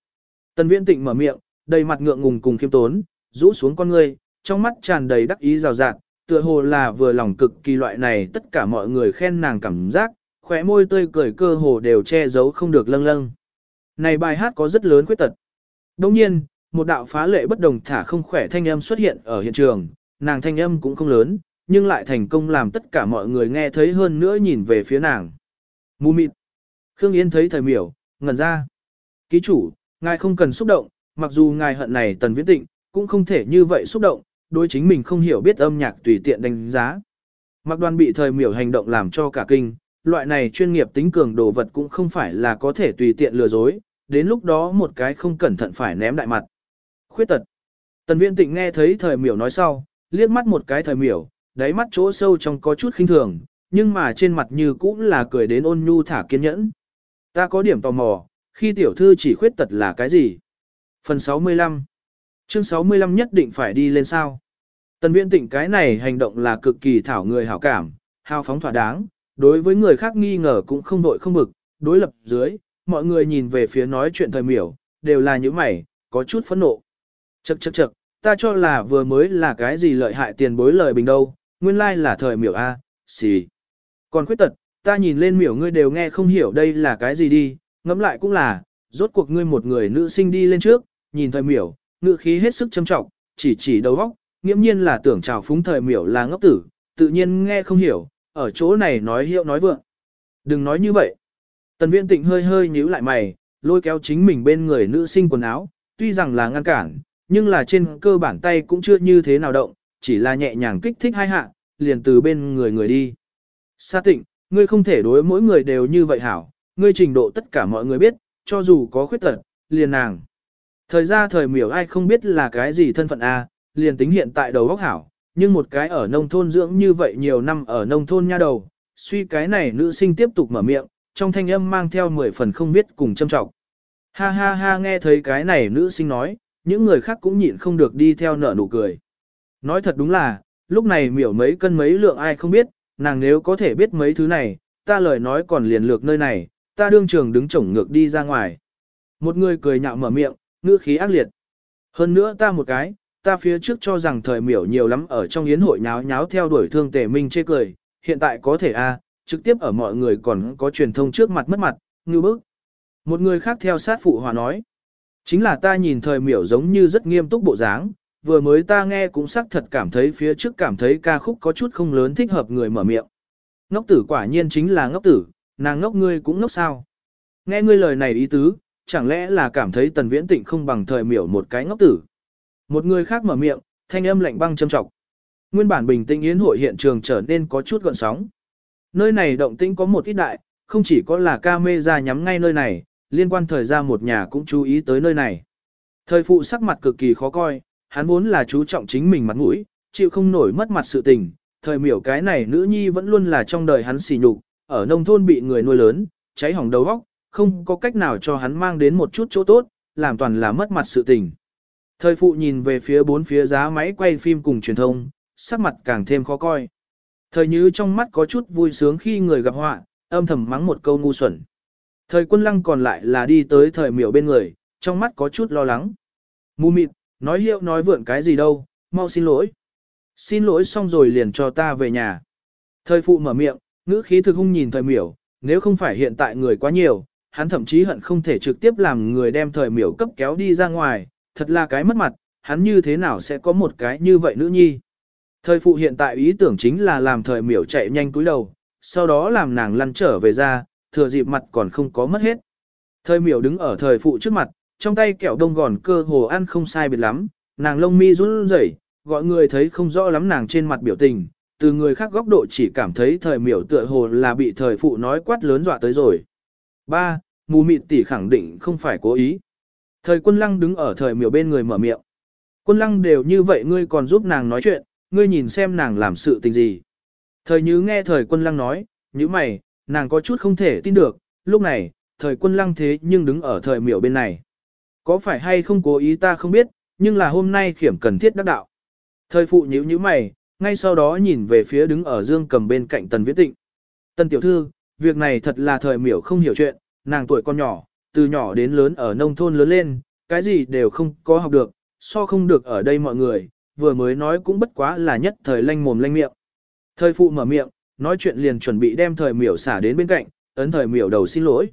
Tần viễn tịnh mở miệng, đầy mặt ngượng ngùng cùng khiêm tốn, rũ xuống con ngươi, trong mắt tràn đầy đắc ý rào rạt, tựa hồ là vừa lòng cực kỳ loại này tất cả mọi người khen nàng cảm giác, khóe môi tươi cười cơ hồ đều che giấu không được lâng lâng. Này bài hát có rất lớn khuyết tật. Đồng nhiên, một đạo phá lệ bất đồng thả không khỏe thanh âm xuất hiện ở hiện trường, nàng thanh âm cũng không lớn, nhưng lại thành công làm tất cả mọi người nghe thấy hơn nữa nhìn về phía nàng. Mù mịt. Khương Yên thấy thời miểu, ngẩn ra. Ký chủ, ngài không cần xúc động, mặc dù ngài hận này tần viễn tịnh, cũng không thể như vậy xúc động, đối chính mình không hiểu biết âm nhạc tùy tiện đánh giá. Mặc đoàn bị thời miểu hành động làm cho cả kinh, loại này chuyên nghiệp tính cường đồ vật cũng không phải là có thể tùy tiện lừa dối, đến lúc đó một cái không cẩn thận phải ném đại mặt. Khuyết tật. Tần Viễn tịnh nghe thấy thời miểu nói sau, liếc mắt một cái thời miểu, đáy mắt chỗ sâu trong có chút khinh thường, nhưng mà trên mặt như cũng là cười đến ôn nhu thả kiên nhẫn. Ta có điểm tò mò, khi tiểu thư chỉ khuyết tật là cái gì? Phần 65 Chương 65 nhất định phải đi lên sao. Tần viễn tịnh cái này hành động là cực kỳ thảo người hảo cảm, hào phóng thỏa đáng, đối với người khác nghi ngờ cũng không vội không bực, đối lập dưới, mọi người nhìn về phía nói chuyện thời miểu, đều là những mày, có chút phẫn nộ. Chậc chậc chậc, ta cho là vừa mới là cái gì lợi hại tiền bối lời bình đâu, nguyên lai là thời miểu A, xì. Còn khuyết tật, ta nhìn lên miểu ngươi đều nghe không hiểu đây là cái gì đi, ngẫm lại cũng là, rốt cuộc ngươi một người nữ sinh đi lên trước, nhìn thời miểu, ngữ khí hết sức châm trọng, chỉ chỉ đầu óc, nghiễm nhiên là tưởng chào phúng thời miểu là ngốc tử, tự nhiên nghe không hiểu, ở chỗ này nói hiệu nói vượng. Đừng nói như vậy. Tần viễn tịnh hơi hơi nhíu lại mày, lôi kéo chính mình bên người nữ sinh quần áo, tuy rằng là ngăn cản, nhưng là trên cơ bản tay cũng chưa như thế nào động, chỉ là nhẹ nhàng kích thích hai hạ, liền từ bên người người đi. Sa tịnh, ngươi không thể đối mỗi người đều như vậy hảo, ngươi trình độ tất cả mọi người biết, cho dù có khuyết tật, liền nàng. Thời ra thời miểu ai không biết là cái gì thân phận A, liền tính hiện tại đầu góc hảo, nhưng một cái ở nông thôn dưỡng như vậy nhiều năm ở nông thôn nha đầu, suy cái này nữ sinh tiếp tục mở miệng, trong thanh âm mang theo mười phần không biết cùng châm trọng. Ha ha ha nghe thấy cái này nữ sinh nói, những người khác cũng nhịn không được đi theo nở nụ cười. Nói thật đúng là, lúc này miểu mấy cân mấy lượng ai không biết, nàng nếu có thể biết mấy thứ này, ta lời nói còn liền lược nơi này, ta đương trường đứng chổng ngược đi ra ngoài. Một người cười nhạo mở miệng, ngữ khí ác liệt. Hơn nữa ta một cái, ta phía trước cho rằng thời miểu nhiều lắm ở trong yến hội nháo nháo theo đuổi thương tề minh chê cười, hiện tại có thể a trực tiếp ở mọi người còn có truyền thông trước mặt mất mặt, ngư bức. Một người khác theo sát phụ hòa nói. Chính là ta nhìn thời miểu giống như rất nghiêm túc bộ dáng, vừa mới ta nghe cũng xác thật cảm thấy phía trước cảm thấy ca khúc có chút không lớn thích hợp người mở miệng. Ngốc tử quả nhiên chính là ngốc tử, nàng ngốc ngươi cũng ngốc sao. Nghe ngươi lời này ý tứ, chẳng lẽ là cảm thấy tần viễn tịnh không bằng thời miểu một cái ngốc tử. Một người khác mở miệng, thanh âm lạnh băng châm trọng. Nguyên bản bình tĩnh yến hội hiện trường trở nên có chút gợn sóng. Nơi này động tĩnh có một ít đại, không chỉ có là ca mê ra nhắm ngay nơi này, liên quan thời gian một nhà cũng chú ý tới nơi này. Thời phụ sắc mặt cực kỳ khó coi, hắn vốn là chú trọng chính mình mặt mũi, chịu không nổi mất mặt sự tình, thời miểu cái này nữ nhi vẫn luôn là trong đời hắn xỉ nhục, ở nông thôn bị người nuôi lớn, cháy hỏng đầu óc, không có cách nào cho hắn mang đến một chút chỗ tốt, làm toàn là mất mặt sự tình. Thời phụ nhìn về phía bốn phía giá máy quay phim cùng truyền thông, sắc mặt càng thêm khó coi. Thời như trong mắt có chút vui sướng khi người gặp họa, âm thầm mắng một câu ngu xuẩn. Thời quân lăng còn lại là đi tới thời miểu bên người, trong mắt có chút lo lắng. Mù mịt, nói hiệu nói vượn cái gì đâu, mau xin lỗi. Xin lỗi xong rồi liền cho ta về nhà. Thời phụ mở miệng, ngữ khí thực hung nhìn thời miểu, nếu không phải hiện tại người quá nhiều, hắn thậm chí hận không thể trực tiếp làm người đem thời miểu cấp kéo đi ra ngoài, thật là cái mất mặt, hắn như thế nào sẽ có một cái như vậy nữ nhi. Thời phụ hiện tại ý tưởng chính là làm thời miểu chạy nhanh cúi đầu, sau đó làm nàng lăn trở về ra, thừa dịp mặt còn không có mất hết. Thời miểu đứng ở thời phụ trước mặt, trong tay kẹo đông gòn cơ hồ ăn không sai biệt lắm, nàng lông mi run rẩy, gọi người thấy không rõ lắm nàng trên mặt biểu tình, từ người khác góc độ chỉ cảm thấy thời miểu tựa hồ là bị thời phụ nói quát lớn dọa tới rồi. Ba, mù mịt tỷ khẳng định không phải cố ý. Thời quân lăng đứng ở thời miểu bên người mở miệng. Quân lăng đều như vậy ngươi còn giúp nàng nói chuyện, ngươi nhìn xem nàng làm sự tình gì. Thời như nghe thời quân lăng nói, như mày, nàng có chút không thể tin được, lúc này, thời quân lăng thế nhưng đứng ở thời miểu bên này. Có phải hay không cố ý ta không biết, nhưng là hôm nay khiểm cần thiết đắc đạo. Thời phụ nhíu nhíu mày, ngay sau đó nhìn về phía đứng ở dương cầm bên cạnh tần viễn tịnh. Tần tiểu thư, việc này thật là thời miểu không hiểu chuyện, nàng tuổi con nhỏ, từ nhỏ đến lớn ở nông thôn lớn lên, cái gì đều không có học được, so không được ở đây mọi người, vừa mới nói cũng bất quá là nhất thời lanh mồm lanh miệng. Thời phụ mở miệng, nói chuyện liền chuẩn bị đem thời miểu xả đến bên cạnh, ấn thời miểu đầu xin lỗi.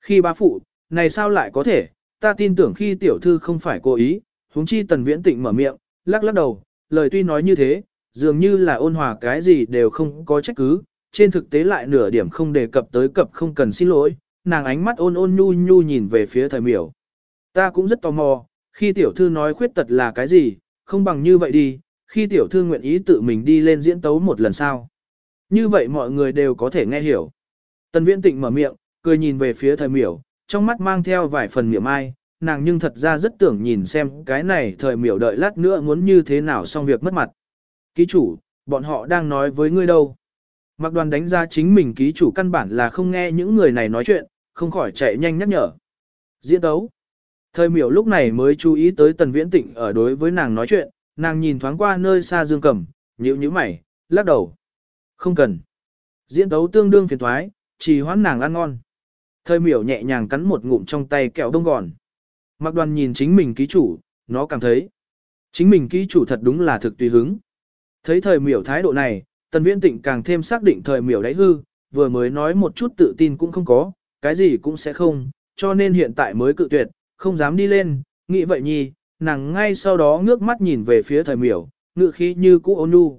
Khi ba phụ, này sao lại có thể, ta tin tưởng khi tiểu thư không phải cố ý, huống chi tần viễn tịnh mở miệng, lắc lắc đầu, lời tuy nói như thế, dường như là ôn hòa cái gì đều không có trách cứ, trên thực tế lại nửa điểm không đề cập tới cập không cần xin lỗi, nàng ánh mắt ôn ôn nhu nhu nhìn về phía thời miểu. Ta cũng rất tò mò, khi tiểu thư nói khuyết tật là cái gì, không bằng như vậy đi, khi tiểu thư nguyện ý tự mình đi lên diễn tấu một lần sau. Như vậy mọi người đều có thể nghe hiểu. Tần viễn tịnh mở miệng, cười nhìn về phía thời miểu, trong mắt mang theo vài phần miệng ai, nàng nhưng thật ra rất tưởng nhìn xem cái này thời miểu đợi lát nữa muốn như thế nào xong việc mất mặt. Ký chủ, bọn họ đang nói với ngươi đâu. Mặc đoàn đánh ra chính mình ký chủ căn bản là không nghe những người này nói chuyện, không khỏi chạy nhanh nhắc nhở. Diễn đấu. Thời miểu lúc này mới chú ý tới tần viễn tịnh ở đối với nàng nói chuyện, nàng nhìn thoáng qua nơi xa dương cầm, nhíu nhíu mày, lắc đầu. Không cần. Diễn đấu tương đương phiền thoái, chỉ hoãn nàng ăn ngon. Thời miểu nhẹ nhàng cắn một ngụm trong tay kẹo đông gòn. Mặc đoàn nhìn chính mình ký chủ, nó cảm thấy. Chính mình ký chủ thật đúng là thực tùy hứng. Thấy thời miểu thái độ này, tần viễn tịnh càng thêm xác định thời miểu đáy hư, vừa mới nói một chút tự tin cũng không có, cái gì cũng sẽ không, cho nên hiện tại mới cự tuyệt, không dám đi lên, nghĩ vậy nhi, nàng ngay sau đó ngước mắt nhìn về phía thời miểu, ngự khí như cũ ôn nhu.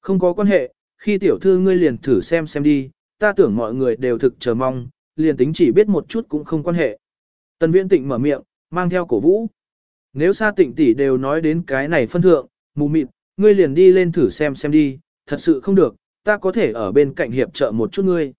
Không có quan hệ, khi tiểu thư ngươi liền thử xem xem đi, ta tưởng mọi người đều thực chờ mong, liền tính chỉ biết một chút cũng không quan hệ. Tần viễn tịnh mở miệng, mang theo cổ vũ. Nếu xa tịnh tỷ đều nói đến cái này phân thượng, mù mịt, ngươi liền đi lên thử xem xem đi, thật sự không được, ta có thể ở bên cạnh hiệp trợ một chút ngươi.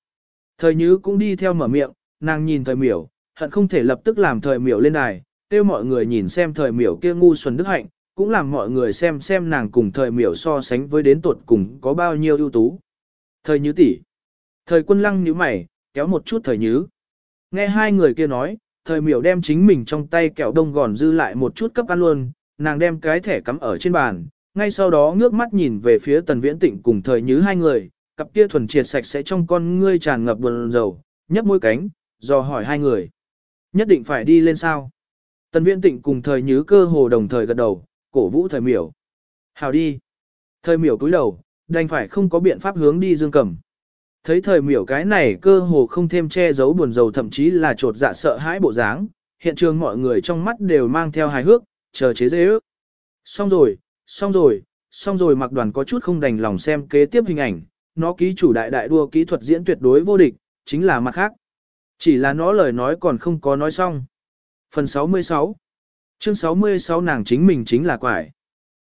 Thời Nhứ cũng đi theo mở miệng, nàng nhìn thời miểu, hận không thể lập tức làm thời miểu lên đài, kêu mọi người nhìn xem thời miểu kia ngu xuẩn đức hạnh, cũng làm mọi người xem xem nàng cùng thời miểu so sánh với đến tuột cùng có bao nhiêu ưu tú. Thời Nhứ tỷ, thời quân lăng nhíu mày, kéo một chút thời Nhứ. Nghe hai người kia nói, thời miểu đem chính mình trong tay kẹo đông gòn dư lại một chút cấp ăn luôn, nàng đem cái thẻ cắm ở trên bàn, ngay sau đó ngước mắt nhìn về phía tần viễn tịnh cùng thời nhứ hai người, cặp kia thuần triệt sạch sẽ trong con ngươi tràn ngập buồn dầu, nhấp môi cánh, dò hỏi hai người. Nhất định phải đi lên sao? Tần viễn tịnh cùng thời nhứ cơ hồ đồng thời gật đầu, cổ vũ thời miểu. Hào đi. Thời miểu cúi đầu, đành phải không có biện pháp hướng đi dương cầm. Thấy thời miểu cái này cơ hồ không thêm che giấu buồn rầu thậm chí là trột dạ sợ hãi bộ dáng, hiện trường mọi người trong mắt đều mang theo hài hước, chờ chế dễ ước. Xong rồi, xong rồi, xong rồi mặc đoàn có chút không đành lòng xem kế tiếp hình ảnh, nó ký chủ đại đại đua kỹ thuật diễn tuyệt đối vô địch, chính là mặt khác. Chỉ là nó lời nói còn không có nói xong. Phần 66 Chương 66 nàng chính mình chính là quải.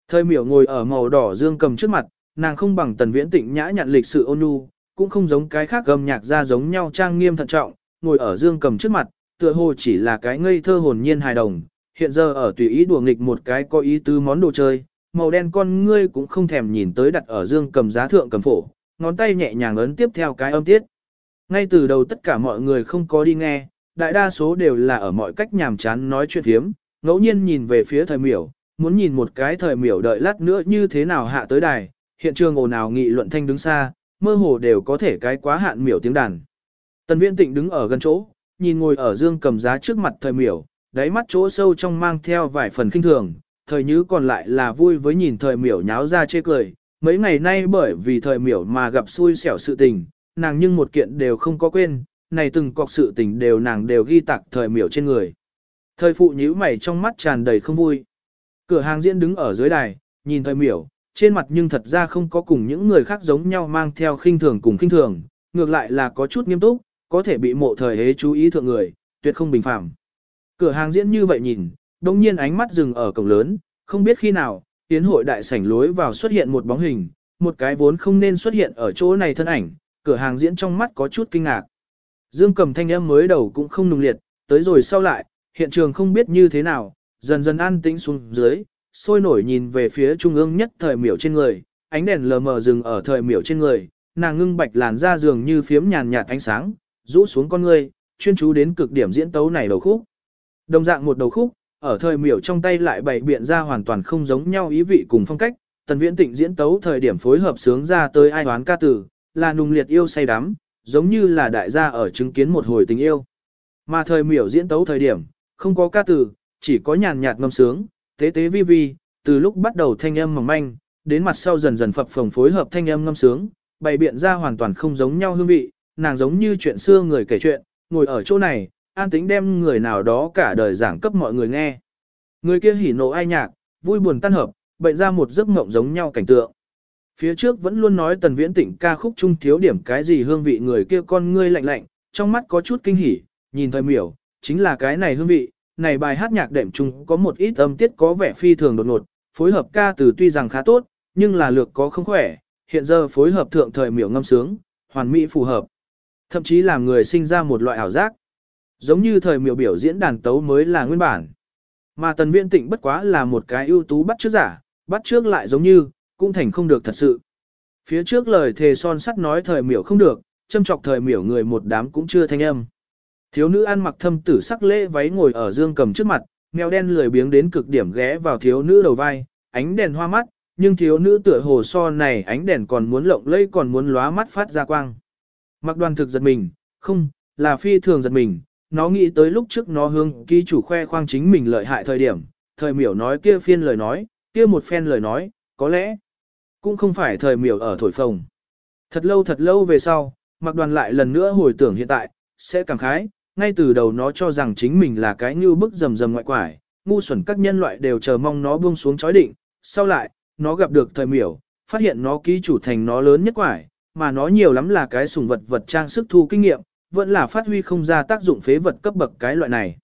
Thời miểu ngồi ở màu đỏ dương cầm trước mặt, nàng không bằng tần viễn tịnh nhã nhận lịch sự ôn nhu, cũng không giống cái khác gầm nhạc ra giống nhau trang nghiêm thận trọng, ngồi ở dương cầm trước mặt, tựa hồ chỉ là cái ngây thơ hồn nhiên hài đồng, hiện giờ ở tùy ý đùa nghịch một cái có ý tứ món đồ chơi, màu đen con ngươi cũng không thèm nhìn tới đặt ở dương cầm giá thượng cầm phổ, ngón tay nhẹ nhàng ấn tiếp theo cái âm tiết. Ngay từ đầu tất cả mọi người không có đi nghe, đại đa số đều là ở mọi cách nhàm chán nói chuyện thiếm, ngẫu nhiên nhìn về phía thời miểu, muốn nhìn một cái thời miểu đợi lát nữa như thế nào hạ tới đài, hiện trường ồn ào nghị luận thanh đứng xa, mơ hồ đều có thể cái quá hạn miểu tiếng đàn. Tần Viễn Tịnh đứng ở gần chỗ, nhìn ngồi ở dương cầm giá trước mặt thời miểu, đáy mắt chỗ sâu trong mang theo vài phần kinh thường, thời nhứ còn lại là vui với nhìn thời miểu nháo ra chê cười. Mấy ngày nay bởi vì thời miểu mà gặp xui xẻo sự tình, nàng nhưng một kiện đều không có quên, này từng cọc sự tình đều nàng đều ghi tạc thời miểu trên người. Thời phụ nhíu mày trong mắt tràn đầy không vui. Cửa hàng diễn đứng ở dưới đài, nhìn thời miểu, trên mặt nhưng thật ra không có cùng những người khác giống nhau mang theo khinh thường cùng khinh thường, ngược lại là có chút nghiêm túc, có thể bị mộ thời hế chú ý thượng người, tuyệt không bình phạm. Cửa hàng diễn như vậy nhìn, đồng nhiên ánh mắt dừng ở cổng lớn, không biết khi nào, tiến hội đại sảnh lối vào xuất hiện một bóng hình, một cái vốn không nên xuất hiện ở chỗ này thân ảnh, cửa hàng diễn trong mắt có chút kinh ngạc. Dương cầm thanh âm mới đầu cũng không nung liệt, tới rồi sau lại, hiện trường không biết như thế nào, dần dần an tĩnh xuống dưới, sôi nổi nhìn về phía trung ương nhất thời miểu trên người, ánh đèn lờ mờ dừng ở thời miểu trên người, nàng ngưng bạch làn da dường như phiếm nhàn nhạt ánh sáng, rũ xuống con người, chuyên chú đến cực điểm diễn tấu này đầu khúc. Đồng dạng một đầu khúc, ở thời miểu trong tay lại bày biện ra hoàn toàn không giống nhau ý vị cùng phong cách, tần viễn tịnh diễn tấu thời điểm phối hợp sướng ra tới ai hoán ca tử, là nùng liệt yêu say đắm, giống như là đại gia ở chứng kiến một hồi tình yêu. Mà thời miểu diễn tấu thời điểm, không có ca từ chỉ có nhàn nhạt ngâm sướng, tế tế vi vi, từ lúc bắt đầu thanh âm mỏng manh, đến mặt sau dần dần phập phồng phối hợp thanh âm ngâm sướng, bày biện ra hoàn toàn không giống nhau hương vị, nàng giống như chuyện xưa người kể chuyện, ngồi ở chỗ này, an tính đem người nào đó cả đời giảng cấp mọi người nghe. Người kia hỉ nộ ai nhạc, vui buồn tan hợp, bệnh ra một giấc mộng giống nhau cảnh tượng. Phía trước vẫn luôn nói tần viễn tỉnh ca khúc trung thiếu điểm cái gì hương vị người kia con ngươi lạnh lạnh, trong mắt có chút kinh hỉ, nhìn thời miểu, chính là cái này hương vị, này bài hát nhạc đệm chung có một ít âm tiết có vẻ phi thường đột ngột, phối hợp ca từ tuy rằng khá tốt, nhưng là lược có không khỏe, hiện giờ phối hợp thượng thời miểu ngâm sướng, hoàn mỹ phù hợp. Thậm chí làm người sinh ra một loại ảo giác. Giống như thời miểu biểu diễn đàn tấu mới là nguyên bản. Mà tần viễn tịnh bất quá là một cái ưu tú bắt trước giả, bắt trước lại giống như, cũng thành không được thật sự. Phía trước lời thề son sắt nói thời miểu không được, châm chọc thời miểu người một đám cũng chưa thanh âm. Thiếu nữ ăn mặc thâm tử sắc lễ váy ngồi ở dương cầm trước mặt, mèo đen lười biếng đến cực điểm ghé vào thiếu nữ đầu vai, ánh đèn hoa mắt, nhưng thiếu nữ tựa hồ so này ánh đèn còn muốn lộng lẫy còn muốn lóa mắt phát ra quang. Mặc đoàn thực giật mình, không, là phi thường giật mình, nó nghĩ tới lúc trước nó hương ký chủ khoe khoang chính mình lợi hại thời điểm, thời miểu nói kia phiên lời nói, kia một phen lời nói, có lẽ cũng không phải thời miểu ở thổi phồng. Thật lâu thật lâu về sau, mặc đoàn lại lần nữa hồi tưởng hiện tại, sẽ cảm khái, ngay từ đầu nó cho rằng chính mình là cái như bức rầm rầm ngoại quải, ngu xuẩn các nhân loại đều chờ mong nó buông xuống chói định, sau lại, nó gặp được thời miểu, phát hiện nó ký chủ thành nó lớn nhất quải, mà nó nhiều lắm là cái sùng vật vật trang sức thu kinh nghiệm, vẫn là phát huy không ra tác dụng phế vật cấp bậc cái loại này.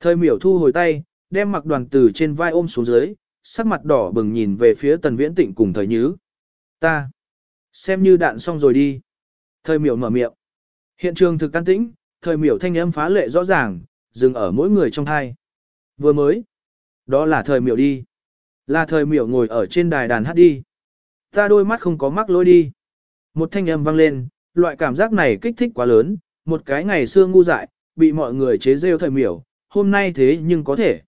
Thời miểu thu hồi tay, đem mặc đoàn từ trên vai ôm xuống dưới, sắc mặt đỏ bừng nhìn về phía tần viễn tịnh cùng thời nhứ. Ta, xem như đạn xong rồi đi. Thời miểu mở miệng. Hiện trường thực can tĩnh, thời miểu thanh âm phá lệ rõ ràng, dừng ở mỗi người trong thai. Vừa mới, đó là thời miểu đi. Là thời miểu ngồi ở trên đài đàn hát đi. Ta đôi mắt không có mắc lôi đi. Một thanh âm vang lên, loại cảm giác này kích thích quá lớn, một cái ngày xưa ngu dại, bị mọi người chế rêu thời miểu, hôm nay thế nhưng có thể.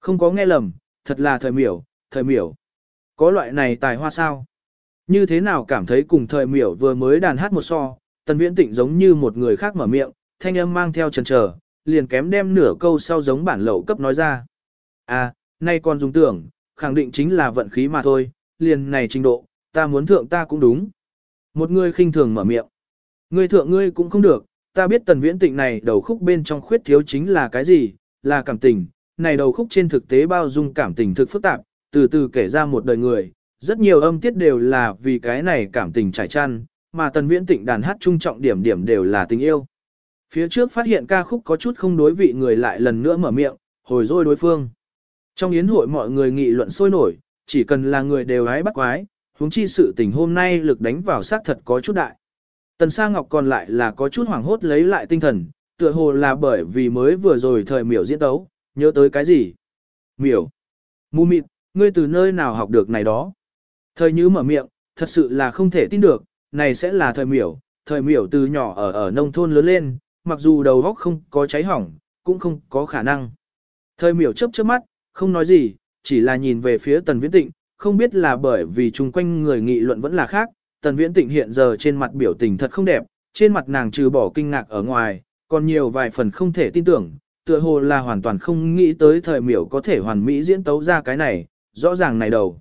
Không có nghe lầm, thật là thời miểu, thời miểu. Có loại này tài hoa sao? Như thế nào cảm thấy cùng thời miểu vừa mới đàn hát một so, tần viễn tịnh giống như một người khác mở miệng, thanh âm mang theo chần trở, liền kém đem nửa câu sau giống bản lậu cấp nói ra. À, nay còn dùng tưởng, khẳng định chính là vận khí mà thôi, liền này trình độ, ta muốn thượng ta cũng đúng. Một người khinh thường mở miệng. Ngươi thượng ngươi cũng không được, ta biết tần viễn tịnh này đầu khúc bên trong khuyết thiếu chính là cái gì, là cảm tình, này đầu khúc trên thực tế bao dung cảm tình thực phức tạp, từ từ kể ra một đời người, rất nhiều âm tiết đều là vì cái này cảm tình trải chăn, mà tần viễn tịnh đàn hát trung trọng điểm điểm đều là tình yêu. Phía trước phát hiện ca khúc có chút không đối vị người lại lần nữa mở miệng, hồi rồi đối phương. Trong yến hội mọi người nghị luận sôi nổi, chỉ cần là người đều hái bắt quái, huống chi sự tình hôm nay lực đánh vào xác thật có chút đại. Tần Sa Ngọc còn lại là có chút hoảng hốt lấy lại tinh thần, tựa hồ là bởi vì mới vừa rồi thời miểu diễn tấu, nhớ tới cái gì? Miểu. Mù mịt, ngươi từ nơi nào học được này đó? Thời như mở miệng, thật sự là không thể tin được, này sẽ là thời miểu, thời miểu từ nhỏ ở ở nông thôn lớn lên, mặc dù đầu góc không có cháy hỏng, cũng không có khả năng. Thời miểu chớp chớp mắt, không nói gì, chỉ là nhìn về phía tần viễn tịnh, không biết là bởi vì chung quanh người nghị luận vẫn là khác, tần viễn tịnh hiện giờ trên mặt biểu tình thật không đẹp, trên mặt nàng trừ bỏ kinh ngạc ở ngoài, còn nhiều vài phần không thể tin tưởng, tựa hồ là hoàn toàn không nghĩ tới thời miểu có thể hoàn mỹ diễn tấu ra cái này, rõ ràng này đầu.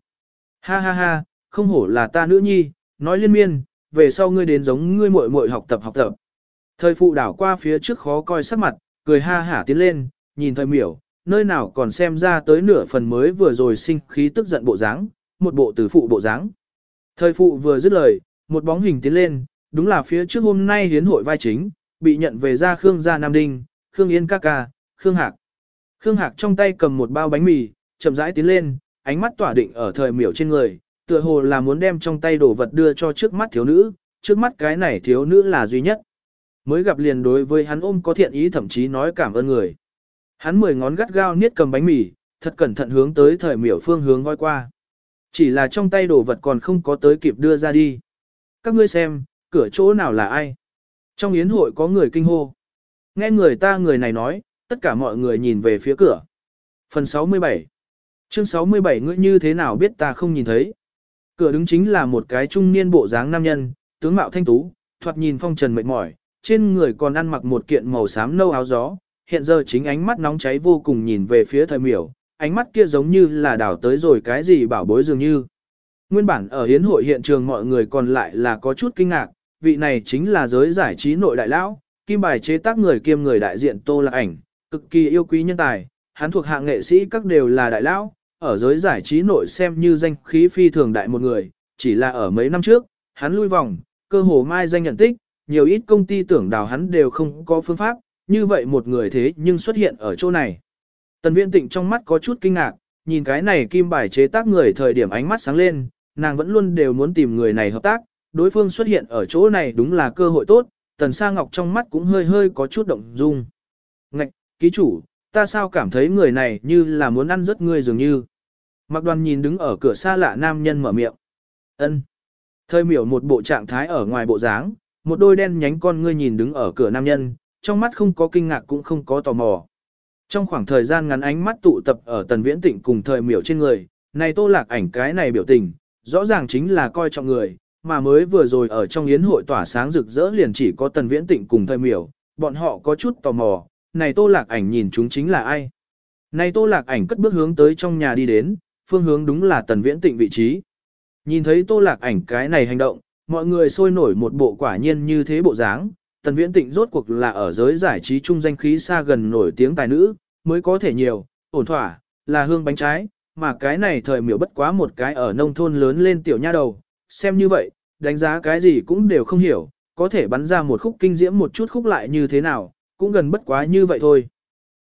Ha ha ha, không hổ là ta nữ nhi, nói liên miên, về sau ngươi đến giống ngươi muội muội học tập học tập. Thời phụ đảo qua phía trước khó coi sắc mặt, cười ha hả tiến lên, nhìn thời miểu, nơi nào còn xem ra tới nửa phần mới vừa rồi sinh khí tức giận bộ dáng, một bộ từ phụ bộ dáng. Thời phụ vừa dứt lời, một bóng hình tiến lên, đúng là phía trước hôm nay hiến hội vai chính, bị nhận về ra Khương gia Nam Đinh, Khương Yên ca ca, Khương Hạc. Khương Hạc trong tay cầm một bao bánh mì, chậm rãi tiến lên, ánh mắt tỏa định ở thời miểu trên người, tựa hồ là muốn đem trong tay đồ vật đưa cho trước mắt thiếu nữ, trước mắt cái này thiếu nữ là duy nhất. Mới gặp liền đối với hắn ôm có thiện ý thậm chí nói cảm ơn người. Hắn mười ngón gắt gao niết cầm bánh mì, thật cẩn thận hướng tới thời miểu phương hướng voi qua. Chỉ là trong tay đồ vật còn không có tới kịp đưa ra đi. Các ngươi xem, cửa chỗ nào là ai? Trong yến hội có người kinh hô. Nghe người ta người này nói, tất cả mọi người nhìn về phía cửa. Phần 67 Chương 67 ngươi như thế nào biết ta không nhìn thấy? Cửa đứng chính là một cái trung niên bộ dáng nam nhân, tướng mạo thanh tú, thoạt nhìn phong trần mệt mỏi, trên người còn ăn mặc một kiện màu xám nâu áo gió, hiện giờ chính ánh mắt nóng cháy vô cùng nhìn về phía thời miểu, ánh mắt kia giống như là đảo tới rồi cái gì bảo bối dường như. Nguyên bản ở hiến hội hiện trường mọi người còn lại là có chút kinh ngạc, vị này chính là giới giải trí nội đại lão, kim bài chế tác người kiêm người đại diện Tô Lạc Ảnh, cực kỳ yêu quý nhân tài, hắn thuộc hạng nghệ sĩ các đều là đại lão, ở giới giải trí nội xem như danh khí phi thường đại một người, chỉ là ở mấy năm trước, hắn lui vòng, cơ hồ mai danh nhận tích, nhiều ít công ty tưởng đào hắn đều không có phương pháp, như vậy một người thế nhưng xuất hiện ở chỗ này. Tần Viễn Tịnh trong mắt có chút kinh ngạc, nhìn cái này kim bài chế tác người thời điểm ánh mắt sáng lên, nàng vẫn luôn đều muốn tìm người này hợp tác, đối phương xuất hiện ở chỗ này đúng là cơ hội tốt, Tần Sa Ngọc trong mắt cũng hơi hơi có chút động dung. Ngạch, ký chủ, ta sao cảm thấy người này như là muốn ăn rất ngươi dường như. Mặc đoàn nhìn đứng ở cửa xa lạ nam nhân mở miệng. ân Thời miểu một bộ trạng thái ở ngoài bộ dáng, một đôi đen nhánh con ngươi nhìn đứng ở cửa nam nhân, trong mắt không có kinh ngạc cũng không có tò mò. Trong khoảng thời gian ngắn ánh mắt tụ tập ở tần viễn tịnh cùng thời miểu trên người, này tô lạc ảnh cái này biểu tình, rõ ràng chính là coi trọng người, mà mới vừa rồi ở trong yến hội tỏa sáng rực rỡ liền chỉ có tần viễn tịnh cùng thời miểu, bọn họ có chút tò mò, này tô lạc ảnh nhìn chúng chính là ai. Này tô lạc ảnh cất bước hướng tới trong nhà đi đến, phương hướng đúng là tần viễn tịnh vị trí. Nhìn thấy tô lạc ảnh cái này hành động, mọi người sôi nổi một bộ quả nhiên như thế bộ dáng. Tần viễn tịnh rốt cuộc là ở giới giải trí trung danh khí xa gần nổi tiếng tài nữ, mới có thể nhiều, ổn thỏa, là hương bánh trái, mà cái này thời miểu bất quá một cái ở nông thôn lớn lên tiểu nha đầu, xem như vậy, đánh giá cái gì cũng đều không hiểu, có thể bắn ra một khúc kinh diễm một chút khúc lại như thế nào, cũng gần bất quá như vậy thôi.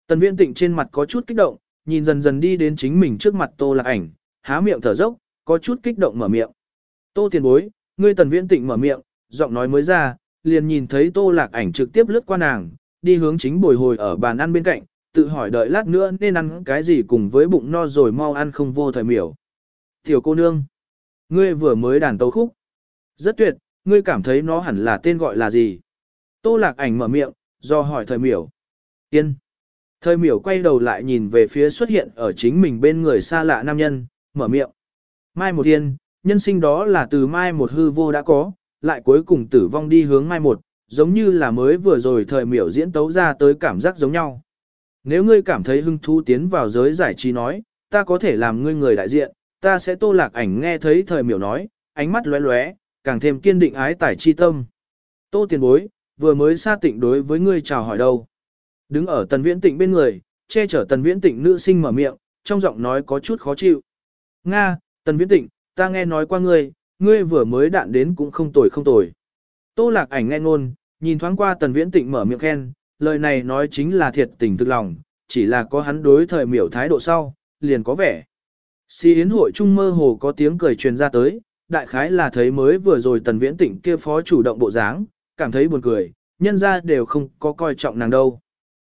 Tần viễn tịnh trên mặt có chút kích động, nhìn dần dần đi đến chính mình trước mặt tô lạc ảnh, há miệng thở dốc, có chút kích động mở miệng. Tô tiền bối, ngươi tần viễn tịnh mở miệng, giọng nói mới ra, liền nhìn thấy tô lạc ảnh trực tiếp lướt qua nàng, đi hướng chính bồi hồi ở bàn ăn bên cạnh, tự hỏi đợi lát nữa nên ăn cái gì cùng với bụng no rồi mau ăn không vô thời miểu. Tiểu cô nương, ngươi vừa mới đàn tấu khúc. Rất tuyệt, ngươi cảm thấy nó hẳn là tên gọi là gì? Tô lạc ảnh mở miệng, do hỏi thời miểu. Yên. Thời miểu quay đầu lại nhìn về phía xuất hiện ở chính mình bên người xa lạ nam nhân, mở miệng. Mai một tiên, nhân sinh đó là từ mai một hư vô đã có, lại cuối cùng tử vong đi hướng mai một, giống như là mới vừa rồi thời miểu diễn tấu ra tới cảm giác giống nhau. Nếu ngươi cảm thấy hứng thú tiến vào giới giải trí nói, ta có thể làm ngươi người đại diện, ta sẽ tô lạc ảnh nghe thấy thời miểu nói, ánh mắt lóe lóe, càng thêm kiên định ái tải chi tâm. Tô tiền bối, vừa mới xa tịnh đối với ngươi chào hỏi đâu. Đứng ở tần viễn tịnh bên người, che chở tần viễn tịnh nữ sinh mở miệng, trong giọng nói có chút khó chịu. Nga, tần viễn tịnh, ta nghe nói qua ngươi, ngươi vừa mới đạn đến cũng không tồi không tồi. Tô lạc ảnh nghe ngôn, nhìn thoáng qua tần viễn tịnh mở miệng khen, lời này nói chính là thiệt tình thực lòng, chỉ là có hắn đối thời miểu thái độ sau, liền có vẻ. Si yến hội trung mơ hồ có tiếng cười truyền ra tới, đại khái là thấy mới vừa rồi tần viễn tịnh kia phó chủ động bộ dáng, cảm thấy buồn cười, nhân ra đều không có coi trọng nàng đâu.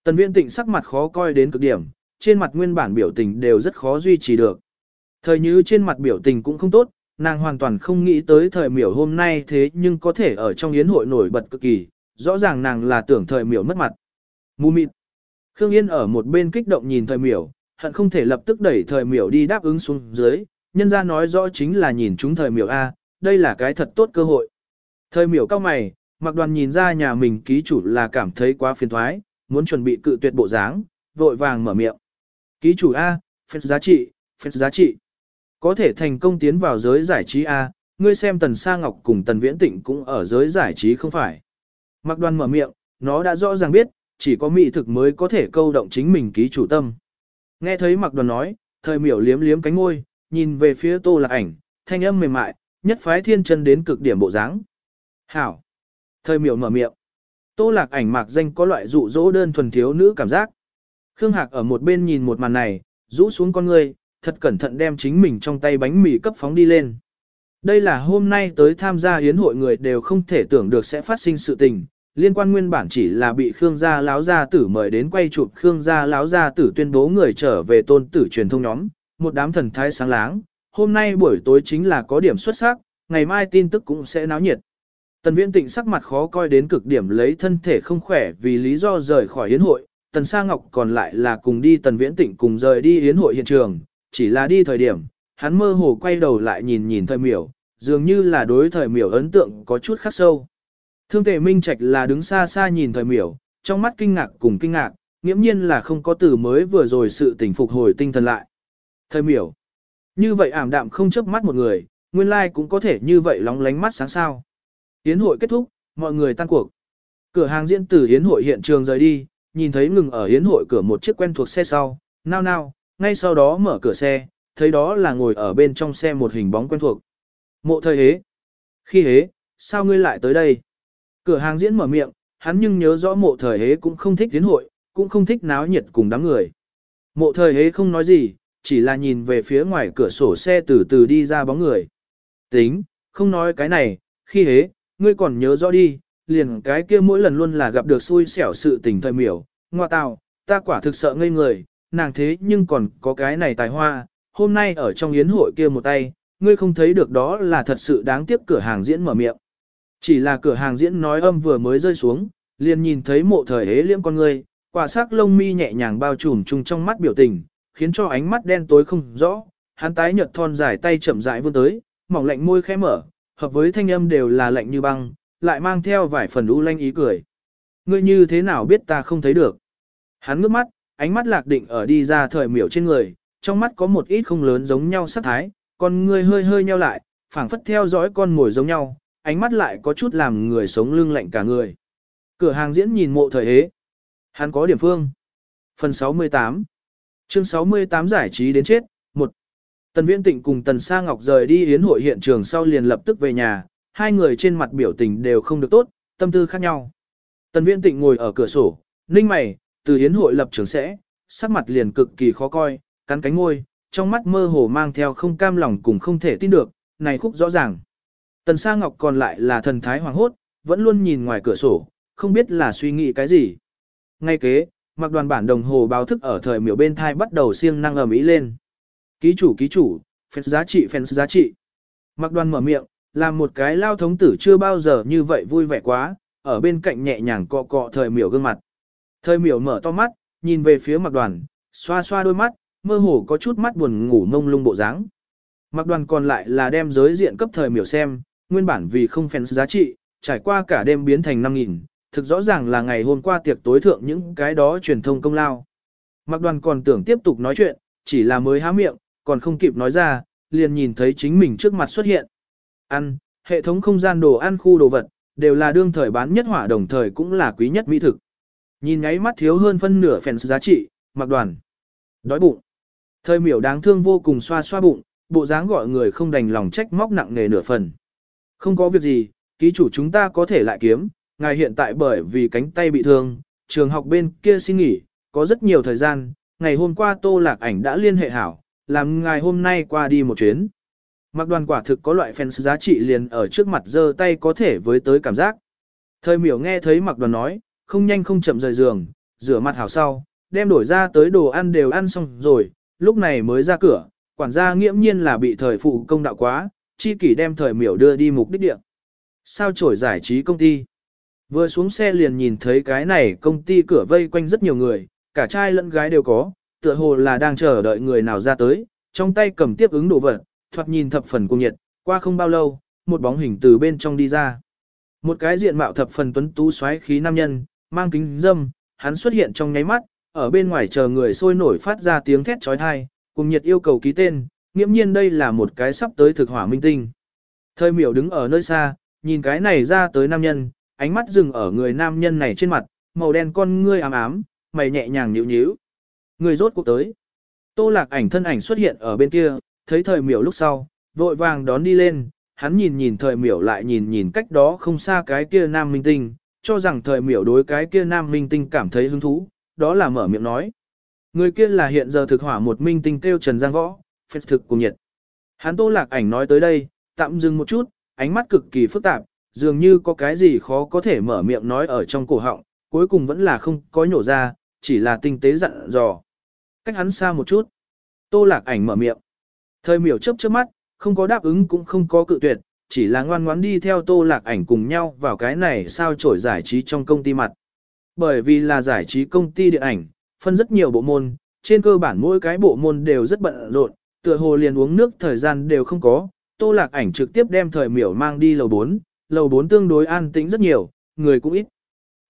Tần viễn tịnh sắc mặt khó coi đến cực điểm, trên mặt nguyên bản biểu tình đều rất khó duy trì được. Thời như trên mặt biểu tình cũng không tốt, nàng hoàn toàn không nghĩ tới thời miểu hôm nay thế nhưng có thể ở trong yến hội nổi bật cực kỳ, rõ ràng nàng là tưởng thời miểu mất mặt. Mù mịt. Khương Yên ở một bên kích động nhìn thời miểu, hận không thể lập tức đẩy thời miểu đi đáp ứng xuống dưới, nhân ra nói rõ chính là nhìn chúng thời miểu A, đây là cái thật tốt cơ hội. Thời miểu cao mày, mặc đoàn nhìn ra nhà mình ký chủ là cảm thấy quá phiền thoái, muốn chuẩn bị cự tuyệt bộ dáng, vội vàng mở miệng. Ký chủ A, phép giá trị, phép giá trị. Có thể thành công tiến vào giới giải trí A, ngươi xem Tần Sa Ngọc cùng Tần Viễn Tịnh cũng ở giới giải trí không phải. Mặc đoàn mở miệng, nó đã rõ ràng biết, chỉ có mỹ thực mới có thể câu động chính mình ký chủ tâm. Nghe thấy mặc đoàn nói, thời miểu liếm liếm cánh môi, nhìn về phía tô lạc ảnh, thanh âm mềm mại, nhất phái thiên chân đến cực điểm bộ dáng. Hảo! Thời miểu mở miệng. Tô lạc ảnh mạc danh có loại dụ dỗ đơn thuần thiếu nữ cảm giác. Khương Hạc ở một bên nhìn một màn này, rũ xuống con người, thật cẩn thận đem chính mình trong tay bánh mì cấp phóng đi lên. Đây là hôm nay tới tham gia hiến hội người đều không thể tưởng được sẽ phát sinh sự tình, liên quan nguyên bản chỉ là bị Khương gia láo gia tử mời đến quay chụp Khương gia láo gia tử tuyên bố người trở về tôn tử truyền thông nhóm, một đám thần thái sáng láng, hôm nay buổi tối chính là có điểm xuất sắc, ngày mai tin tức cũng sẽ náo nhiệt. Tần Viễn Tịnh sắc mặt khó coi đến cực điểm lấy thân thể không khỏe vì lý do rời khỏi yến hội, Tần Sa Ngọc còn lại là cùng đi Tần Viễn Tịnh cùng rời đi yến hội hiện trường, chỉ là đi thời điểm, hắn mơ hồ quay đầu lại nhìn nhìn thời miểu, dường như là đối thời miểu ấn tượng có chút khắc sâu. Thương tề minh trạch là đứng xa xa nhìn thời miểu, trong mắt kinh ngạc cùng kinh ngạc, nghiễm nhiên là không có từ mới vừa rồi sự tỉnh phục hồi tinh thần lại. Thời miểu, như vậy ảm đạm không chớp mắt một người, nguyên lai cũng có thể như vậy lóng lánh mắt sáng sao. Yến hội kết thúc, mọi người tan cuộc. Cửa hàng diễn tử Yến hội hiện trường rời đi, nhìn thấy ngừng ở Yến hội cửa một chiếc quen thuộc xe sau, nao nao, ngay sau đó mở cửa xe, thấy đó là ngồi ở bên trong xe một hình bóng quen thuộc. Mộ thời hế. Khi hế, sao ngươi lại tới đây? Cửa hàng diễn mở miệng, hắn nhưng nhớ rõ mộ thời hế cũng không thích tiến hội, cũng không thích náo nhiệt cùng đám người. Mộ thời hế không nói gì, chỉ là nhìn về phía ngoài cửa sổ xe từ từ đi ra bóng người. Tính, không nói cái này, khi hế, ngươi còn nhớ rõ đi, liền cái kia mỗi lần luôn là gặp được xui xẻo sự tình thời miểu, ngoa tào, ta quả thực sợ ngây người, nàng thế nhưng còn có cái này tài hoa, hôm nay ở trong yến hội kia một tay, ngươi không thấy được đó là thật sự đáng tiếc cửa hàng diễn mở miệng. Chỉ là cửa hàng diễn nói âm vừa mới rơi xuống, liền nhìn thấy mộ thời hế liễm con ngươi, quả sắc lông mi nhẹ nhàng bao trùm chung trong mắt biểu tình, khiến cho ánh mắt đen tối không rõ, hắn tái nhợt thon dài tay chậm rãi vươn tới, mỏng lạnh môi khẽ mở, hợp với thanh âm đều là lạnh như băng, lại mang theo vài phần u lanh ý cười. Ngươi như thế nào biết ta không thấy được? Hắn ngước mắt, ánh mắt lạc định ở đi ra thời miểu trên người, trong mắt có một ít không lớn giống nhau sắc thái, con người hơi hơi nheo lại, phảng phất theo dõi con mồi giống nhau, ánh mắt lại có chút làm người sống lưng lạnh cả người. Cửa hàng diễn nhìn mộ thời hế. Hắn có điểm phương. Phần 68 Chương 68 giải trí đến chết, 1. Tần Viễn Tịnh cùng Tần Sa Ngọc rời đi yến hội hiện trường sau liền lập tức về nhà, hai người trên mặt biểu tình đều không được tốt, tâm tư khác nhau. Tần Viễn Tịnh ngồi ở cửa sổ, ninh mày, từ hiến hội lập trường sẽ, sắc mặt liền cực kỳ khó coi, cắn cánh môi, trong mắt mơ hồ mang theo không cam lòng cùng không thể tin được, này khúc rõ ràng. Tần Sa Ngọc còn lại là thần thái hoàng hốt, vẫn luôn nhìn ngoài cửa sổ, không biết là suy nghĩ cái gì. Ngay kế, mặc đoàn bản đồng hồ báo thức ở thời miểu bên thai bắt đầu siêng năng ầm ĩ lên. Ký chủ ký chủ, phèn giá trị phèn giá trị. Mặc đoàn mở miệng, làm một cái lao thống tử chưa bao giờ như vậy vui vẻ quá, ở bên cạnh nhẹ nhàng cọ cọ thời miểu gương mặt. Thời miểu mở to mắt, nhìn về phía mặc đoàn, xoa xoa đôi mắt, mơ hồ có chút mắt buồn ngủ mông lung bộ dáng. Mặc đoàn còn lại là đem giới diện cấp thời miểu xem, nguyên bản vì không phèn giá trị, trải qua cả đêm biến thành 5.000, thực rõ ràng là ngày hôm qua tiệc tối thượng những cái đó truyền thông công lao. Mặc đoàn còn tưởng tiếp tục nói chuyện, chỉ là mới há miệng, còn không kịp nói ra, liền nhìn thấy chính mình trước mặt xuất hiện. Ăn, hệ thống không gian đồ ăn khu đồ vật, đều là đương thời bán nhất hỏa đồng thời cũng là quý nhất mỹ thực. Nhìn nháy mắt thiếu hơn phân nửa phèn giá trị, mặc đoàn. Đói bụng. Thời miểu đáng thương vô cùng xoa xoa bụng, bộ dáng gọi người không đành lòng trách móc nặng nề nửa phần. Không có việc gì, ký chủ chúng ta có thể lại kiếm, ngài hiện tại bởi vì cánh tay bị thương, trường học bên kia xin nghỉ, có rất nhiều thời gian, ngày hôm qua tô lạc ảnh đã liên hệ hảo, làm ngài hôm nay qua đi một chuyến. Mặc đoàn quả thực có loại fans giá trị liền ở trước mặt giơ tay có thể với tới cảm giác. Thời miểu nghe thấy mặc đoàn nói, không nhanh không chậm rời giường, rửa mặt hảo sau, đem đổi ra tới đồ ăn đều ăn xong rồi, lúc này mới ra cửa, quản gia nghiễm nhiên là bị thời phụ công đạo quá, chi kỷ đem thời miểu đưa đi mục đích địa. Sao trổi giải trí công ty? Vừa xuống xe liền nhìn thấy cái này công ty cửa vây quanh rất nhiều người, cả trai lẫn gái đều có, tựa hồ là đang chờ đợi người nào ra tới, trong tay cầm tiếp ứng đồ vật, thoạt nhìn thập phần cung nhiệt, qua không bao lâu, một bóng hình từ bên trong đi ra. Một cái diện mạo thập phần tuấn tú xoáy khí nam nhân, mang kính dâm, hắn xuất hiện trong nháy mắt, ở bên ngoài chờ người sôi nổi phát ra tiếng thét trói thai, cùng nhiệt yêu cầu ký tên, nghiễm nhiên đây là một cái sắp tới thực hỏa minh tinh. Thời miểu đứng ở nơi xa, nhìn cái này ra tới nam nhân, ánh mắt dừng ở người nam nhân này trên mặt, màu đen con ngươi ám ám, mày nhẹ nhàng nhíu nhíu. Người rốt cuộc tới. Tô lạc ảnh thân ảnh xuất hiện ở bên kia, thấy thời miểu lúc sau, vội vàng đón đi lên, hắn nhìn nhìn thời miểu lại nhìn nhìn cách đó không xa cái kia nam minh tinh, cho rằng thời miểu đối cái kia nam minh tinh cảm thấy hứng thú, đó là mở miệng nói. Người kia là hiện giờ thực hỏa một minh tinh kêu Trần Giang Võ, phết thực cùng nhiệt. Hắn tô lạc ảnh nói tới đây, tạm dừng một chút, ánh mắt cực kỳ phức tạp, dường như có cái gì khó có thể mở miệng nói ở trong cổ họng, cuối cùng vẫn là không có nhổ ra, chỉ là tinh tế dặn dò. Cách hắn xa một chút. Tô lạc ảnh mở miệng. Thời miểu chấp trước mắt, không có đáp ứng cũng không có cự tuyệt, chỉ là ngoan ngoãn đi theo tô lạc ảnh cùng nhau vào cái này sao trổi giải trí trong công ty mặt. Bởi vì là giải trí công ty điện ảnh, phân rất nhiều bộ môn, trên cơ bản mỗi cái bộ môn đều rất bận rộn, tựa hồ liền uống nước thời gian đều không có, tô lạc ảnh trực tiếp đem thời miểu mang đi lầu 4, lầu 4 tương đối an tĩnh rất nhiều, người cũng ít.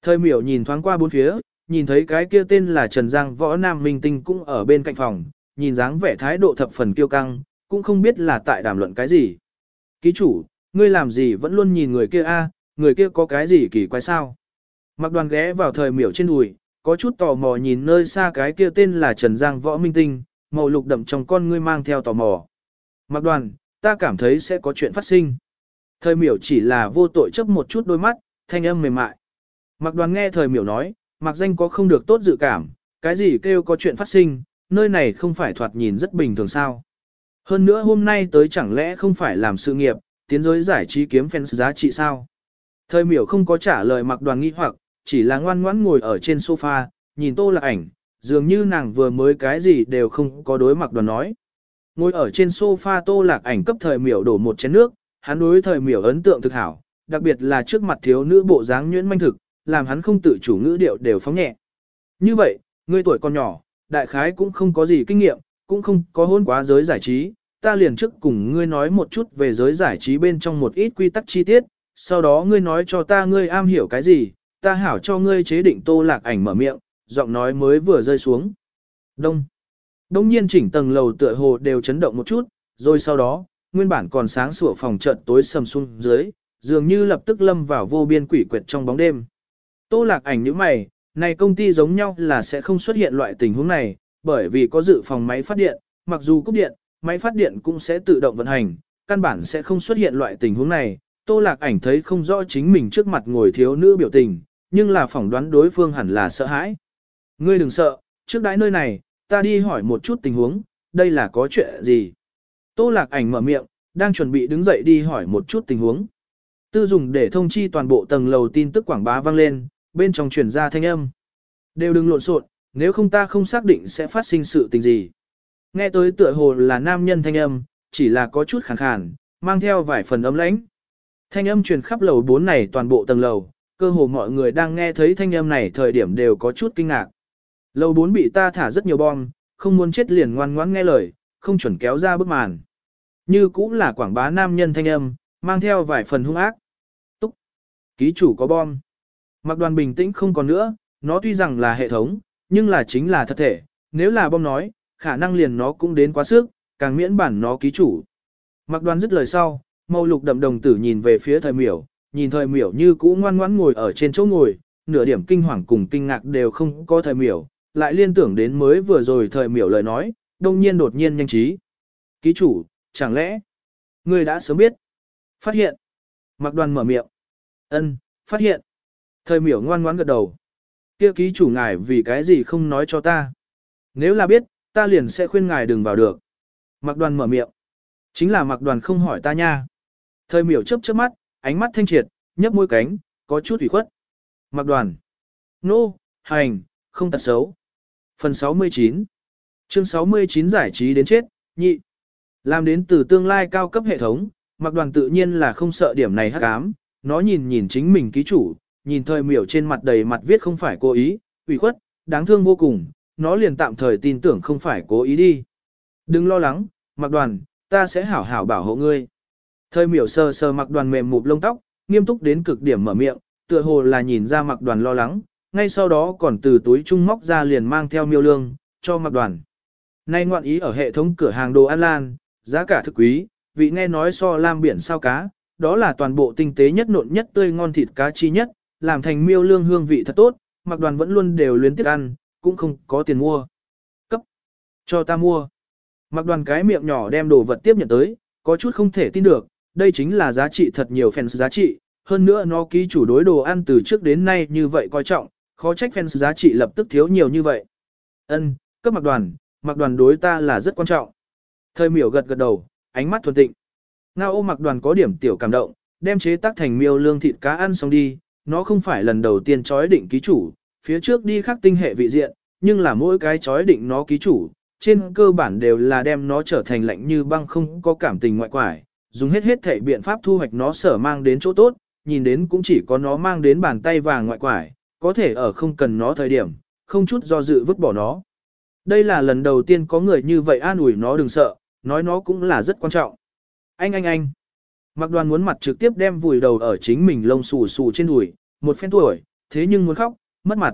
Thời miểu nhìn thoáng qua bốn phía, nhìn thấy cái kia tên là Trần Giang Võ Nam Minh Tinh cũng ở bên cạnh phòng, nhìn dáng vẻ thái độ thập phần kiêu căng, cũng không biết là tại đàm luận cái gì. Ký chủ, ngươi làm gì vẫn luôn nhìn người kia a, người kia có cái gì kỳ quái sao? Mặc đoàn ghé vào thời miểu trên đùi, có chút tò mò nhìn nơi xa cái kia tên là Trần Giang Võ Minh Tinh, màu lục đậm trong con ngươi mang theo tò mò. Mặc đoàn, ta cảm thấy sẽ có chuyện phát sinh. Thời miểu chỉ là vô tội chấp một chút đôi mắt, thanh âm mềm mại. Mặc đoàn nghe thời miểu nói, mặc danh có không được tốt dự cảm, cái gì kêu có chuyện phát sinh, nơi này không phải thoạt nhìn rất bình thường sao. Hơn nữa hôm nay tới chẳng lẽ không phải làm sự nghiệp, tiến giới giải trí kiếm fans giá trị sao. Thời miểu không có trả lời mặc đoàn nghi hoặc, chỉ là ngoan ngoãn ngồi ở trên sofa, nhìn tô lạc ảnh, dường như nàng vừa mới cái gì đều không có đối mặc đoàn nói. Ngồi ở trên sofa tô lạc ảnh cấp thời miểu đổ một chén nước, hắn đối thời miểu ấn tượng thực hảo, đặc biệt là trước mặt thiếu nữ bộ dáng nhuyễn manh thực, làm hắn không tự chủ ngữ điệu đều phóng nhẹ. Như vậy, ngươi tuổi còn nhỏ, đại khái cũng không có gì kinh nghiệm, cũng không có hôn quá giới giải trí, ta liền trước cùng ngươi nói một chút về giới giải trí bên trong một ít quy tắc chi tiết, sau đó ngươi nói cho ta ngươi am hiểu cái gì, ta hảo cho ngươi chế định tô lạc ảnh mở miệng, giọng nói mới vừa rơi xuống. Đông. Đông nhiên chỉnh tầng lầu tựa hồ đều chấn động một chút, rồi sau đó, nguyên bản còn sáng sủa phòng trận tối sầm xuống dưới, dường như lập tức lâm vào vô biên quỷ quyệt trong bóng đêm. Tô lạc ảnh như mày, này công ty giống nhau là sẽ không xuất hiện loại tình huống này, bởi vì có dự phòng máy phát điện, mặc dù cúp điện, máy phát điện cũng sẽ tự động vận hành, căn bản sẽ không xuất hiện loại tình huống này. Tô lạc ảnh thấy không rõ chính mình trước mặt ngồi thiếu nữ biểu tình, nhưng là phỏng đoán đối phương hẳn là sợ hãi. Ngươi đừng sợ, trước đãi nơi này, ta đi hỏi một chút tình huống, đây là có chuyện gì? Tô lạc ảnh mở miệng, đang chuẩn bị đứng dậy đi hỏi một chút tình huống. Tư dùng để thông chi toàn bộ tầng lầu tin tức quảng bá vang lên, bên trong truyền ra thanh âm. Đều đừng lộn xộn, nếu không ta không xác định sẽ phát sinh sự tình gì. Nghe tới tựa hồ là nam nhân thanh âm, chỉ là có chút khàn khàn, mang theo vài phần ấm lãnh. Thanh âm truyền khắp lầu 4 này toàn bộ tầng lầu, cơ hồ mọi người đang nghe thấy thanh âm này thời điểm đều có chút kinh ngạc. Lầu 4 bị ta thả rất nhiều bom, không muốn chết liền ngoan ngoãn nghe lời, không chuẩn kéo ra bức màn. Như cũng là quảng bá nam nhân thanh âm, mang theo vài phần hung ác. Túc! Ký chủ có bom. Mặc đoàn bình tĩnh không còn nữa, nó tuy rằng là hệ thống, nhưng là chính là thật thể. Nếu là bom nói, khả năng liền nó cũng đến quá sức, càng miễn bản nó ký chủ. Mặc đoàn dứt lời sau, màu lục đậm đồng tử nhìn về phía thời miểu, nhìn thời miểu như cũ ngoan ngoãn ngồi ở trên chỗ ngồi, nửa điểm kinh hoàng cùng kinh ngạc đều không có thời miểu, lại liên tưởng đến mới vừa rồi thời miểu lời nói, đông nhiên đột nhiên nhanh trí. Ký chủ, chẳng lẽ, ngươi đã sớm biết? Phát hiện. Mặc đoàn mở miệng. ân phát hiện. Thời miểu ngoan ngoãn gật đầu. Kia ký chủ ngài vì cái gì không nói cho ta? Nếu là biết, ta liền sẽ khuyên ngài đừng vào được. Mặc đoàn mở miệng. Chính là mặc đoàn không hỏi ta nha. Thời miểu chớp chớp mắt, ánh mắt thanh triệt, nhấp môi cánh, có chút ủy khuất. Mặc đoàn. Nô, hành, không tật xấu. Phần 69 Chương 69 giải trí đến chết, nhị. Làm đến từ tương lai cao cấp hệ thống, mặc đoàn tự nhiên là không sợ điểm này hắc ám, nó nhìn nhìn chính mình ký chủ, nhìn thời miểu trên mặt đầy mặt viết không phải cố ý, ủy khuất, đáng thương vô cùng, nó liền tạm thời tin tưởng không phải cố ý đi. Đừng lo lắng, mặc đoàn, ta sẽ hảo hảo bảo hộ ngươi. Thời miểu sờ sờ mặc đoàn mềm mụp lông tóc, nghiêm túc đến cực điểm mở miệng, tựa hồ là nhìn ra mặc đoàn lo lắng, ngay sau đó còn từ túi trung móc ra liền mang theo miêu lương, cho mặc đoàn. Nay ngoạn ý ở hệ thống cửa hàng đồ ăn lan, giá cả thực quý, vị nghe nói so lam biển sao cá, đó là toàn bộ tinh tế nhất nộn nhất tươi ngon thịt cá chi nhất, làm thành miêu lương hương vị thật tốt, mặc đoàn vẫn luôn đều luyến tiếc ăn, cũng không có tiền mua. Cấp! Cho ta mua! Mặc đoàn cái miệng nhỏ đem đồ vật tiếp nhận tới, có chút không thể tin được, đây chính là giá trị thật nhiều fans giá trị, hơn nữa nó ký chủ đối đồ ăn từ trước đến nay như vậy coi trọng, khó trách fans giá trị lập tức thiếu nhiều như vậy. Ân, cấp mặc đoàn, mặc đoàn đối ta là rất quan trọng. Thời miểu gật gật đầu, ánh mắt thuần tịnh. Ngao ô mặc đoàn có điểm tiểu cảm động, đem chế tác thành miêu lương thịt cá ăn xong đi, nó không phải lần đầu tiên chói định ký chủ, phía trước đi khắc tinh hệ vị diện, nhưng là mỗi cái chói định nó ký chủ, trên cơ bản đều là đem nó trở thành lạnh như băng không có cảm tình ngoại quải, dùng hết hết thể biện pháp thu hoạch nó sở mang đến chỗ tốt, nhìn đến cũng chỉ có nó mang đến bàn tay vàng ngoại quải, có thể ở không cần nó thời điểm, không chút do dự vứt bỏ nó. Đây là lần đầu tiên có người như vậy an ủi nó đừng sợ, nói nó cũng là rất quan trọng. Anh anh anh. Mặc đoàn muốn mặt trực tiếp đem vùi đầu ở chính mình lông xù xù trên đùi, một phen tuổi, thế nhưng muốn khóc, mất mặt.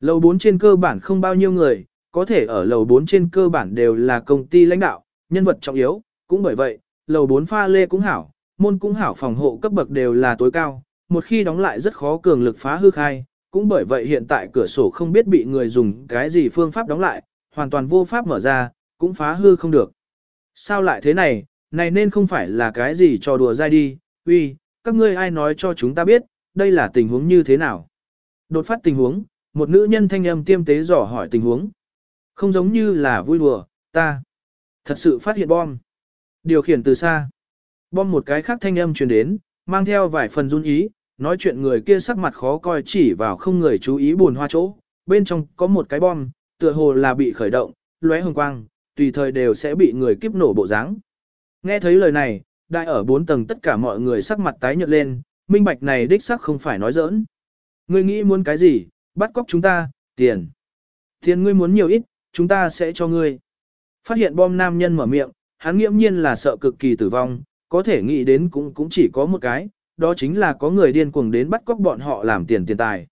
Lầu 4 trên cơ bản không bao nhiêu người, có thể ở lầu 4 trên cơ bản đều là công ty lãnh đạo, nhân vật trọng yếu, cũng bởi vậy, lầu 4 pha lê cũng hảo, môn cũng hảo phòng hộ cấp bậc đều là tối cao, một khi đóng lại rất khó cường lực phá hư khai, cũng bởi vậy hiện tại cửa sổ không biết bị người dùng cái gì phương pháp đóng lại, hoàn toàn vô pháp mở ra, cũng phá hư không được. Sao lại thế này, này nên không phải là cái gì trò đùa dai đi, uy, các ngươi ai nói cho chúng ta biết, đây là tình huống như thế nào. Đột phát tình huống, một nữ nhân thanh âm tiêm tế dò hỏi tình huống. Không giống như là vui đùa, ta thật sự phát hiện bom. Điều khiển từ xa. Bom một cái khác thanh âm truyền đến, mang theo vài phần run ý, nói chuyện người kia sắc mặt khó coi chỉ vào không người chú ý buồn hoa chỗ. Bên trong có một cái bom, tựa hồ là bị khởi động, lóe hồng quang, tùy thời đều sẽ bị người kiếp nổ bộ dáng. Nghe thấy lời này, đại ở bốn tầng tất cả mọi người sắc mặt tái nhợt lên, minh bạch này đích sắc không phải nói giỡn. Ngươi nghĩ muốn cái gì, bắt cóc chúng ta, tiền. Tiền ngươi muốn nhiều ít, chúng ta sẽ cho ngươi. Phát hiện bom nam nhân mở miệng, hắn nghiễm nhiên là sợ cực kỳ tử vong, có thể nghĩ đến cũng cũng chỉ có một cái, đó chính là có người điên cuồng đến bắt cóc bọn họ làm tiền tiền tài.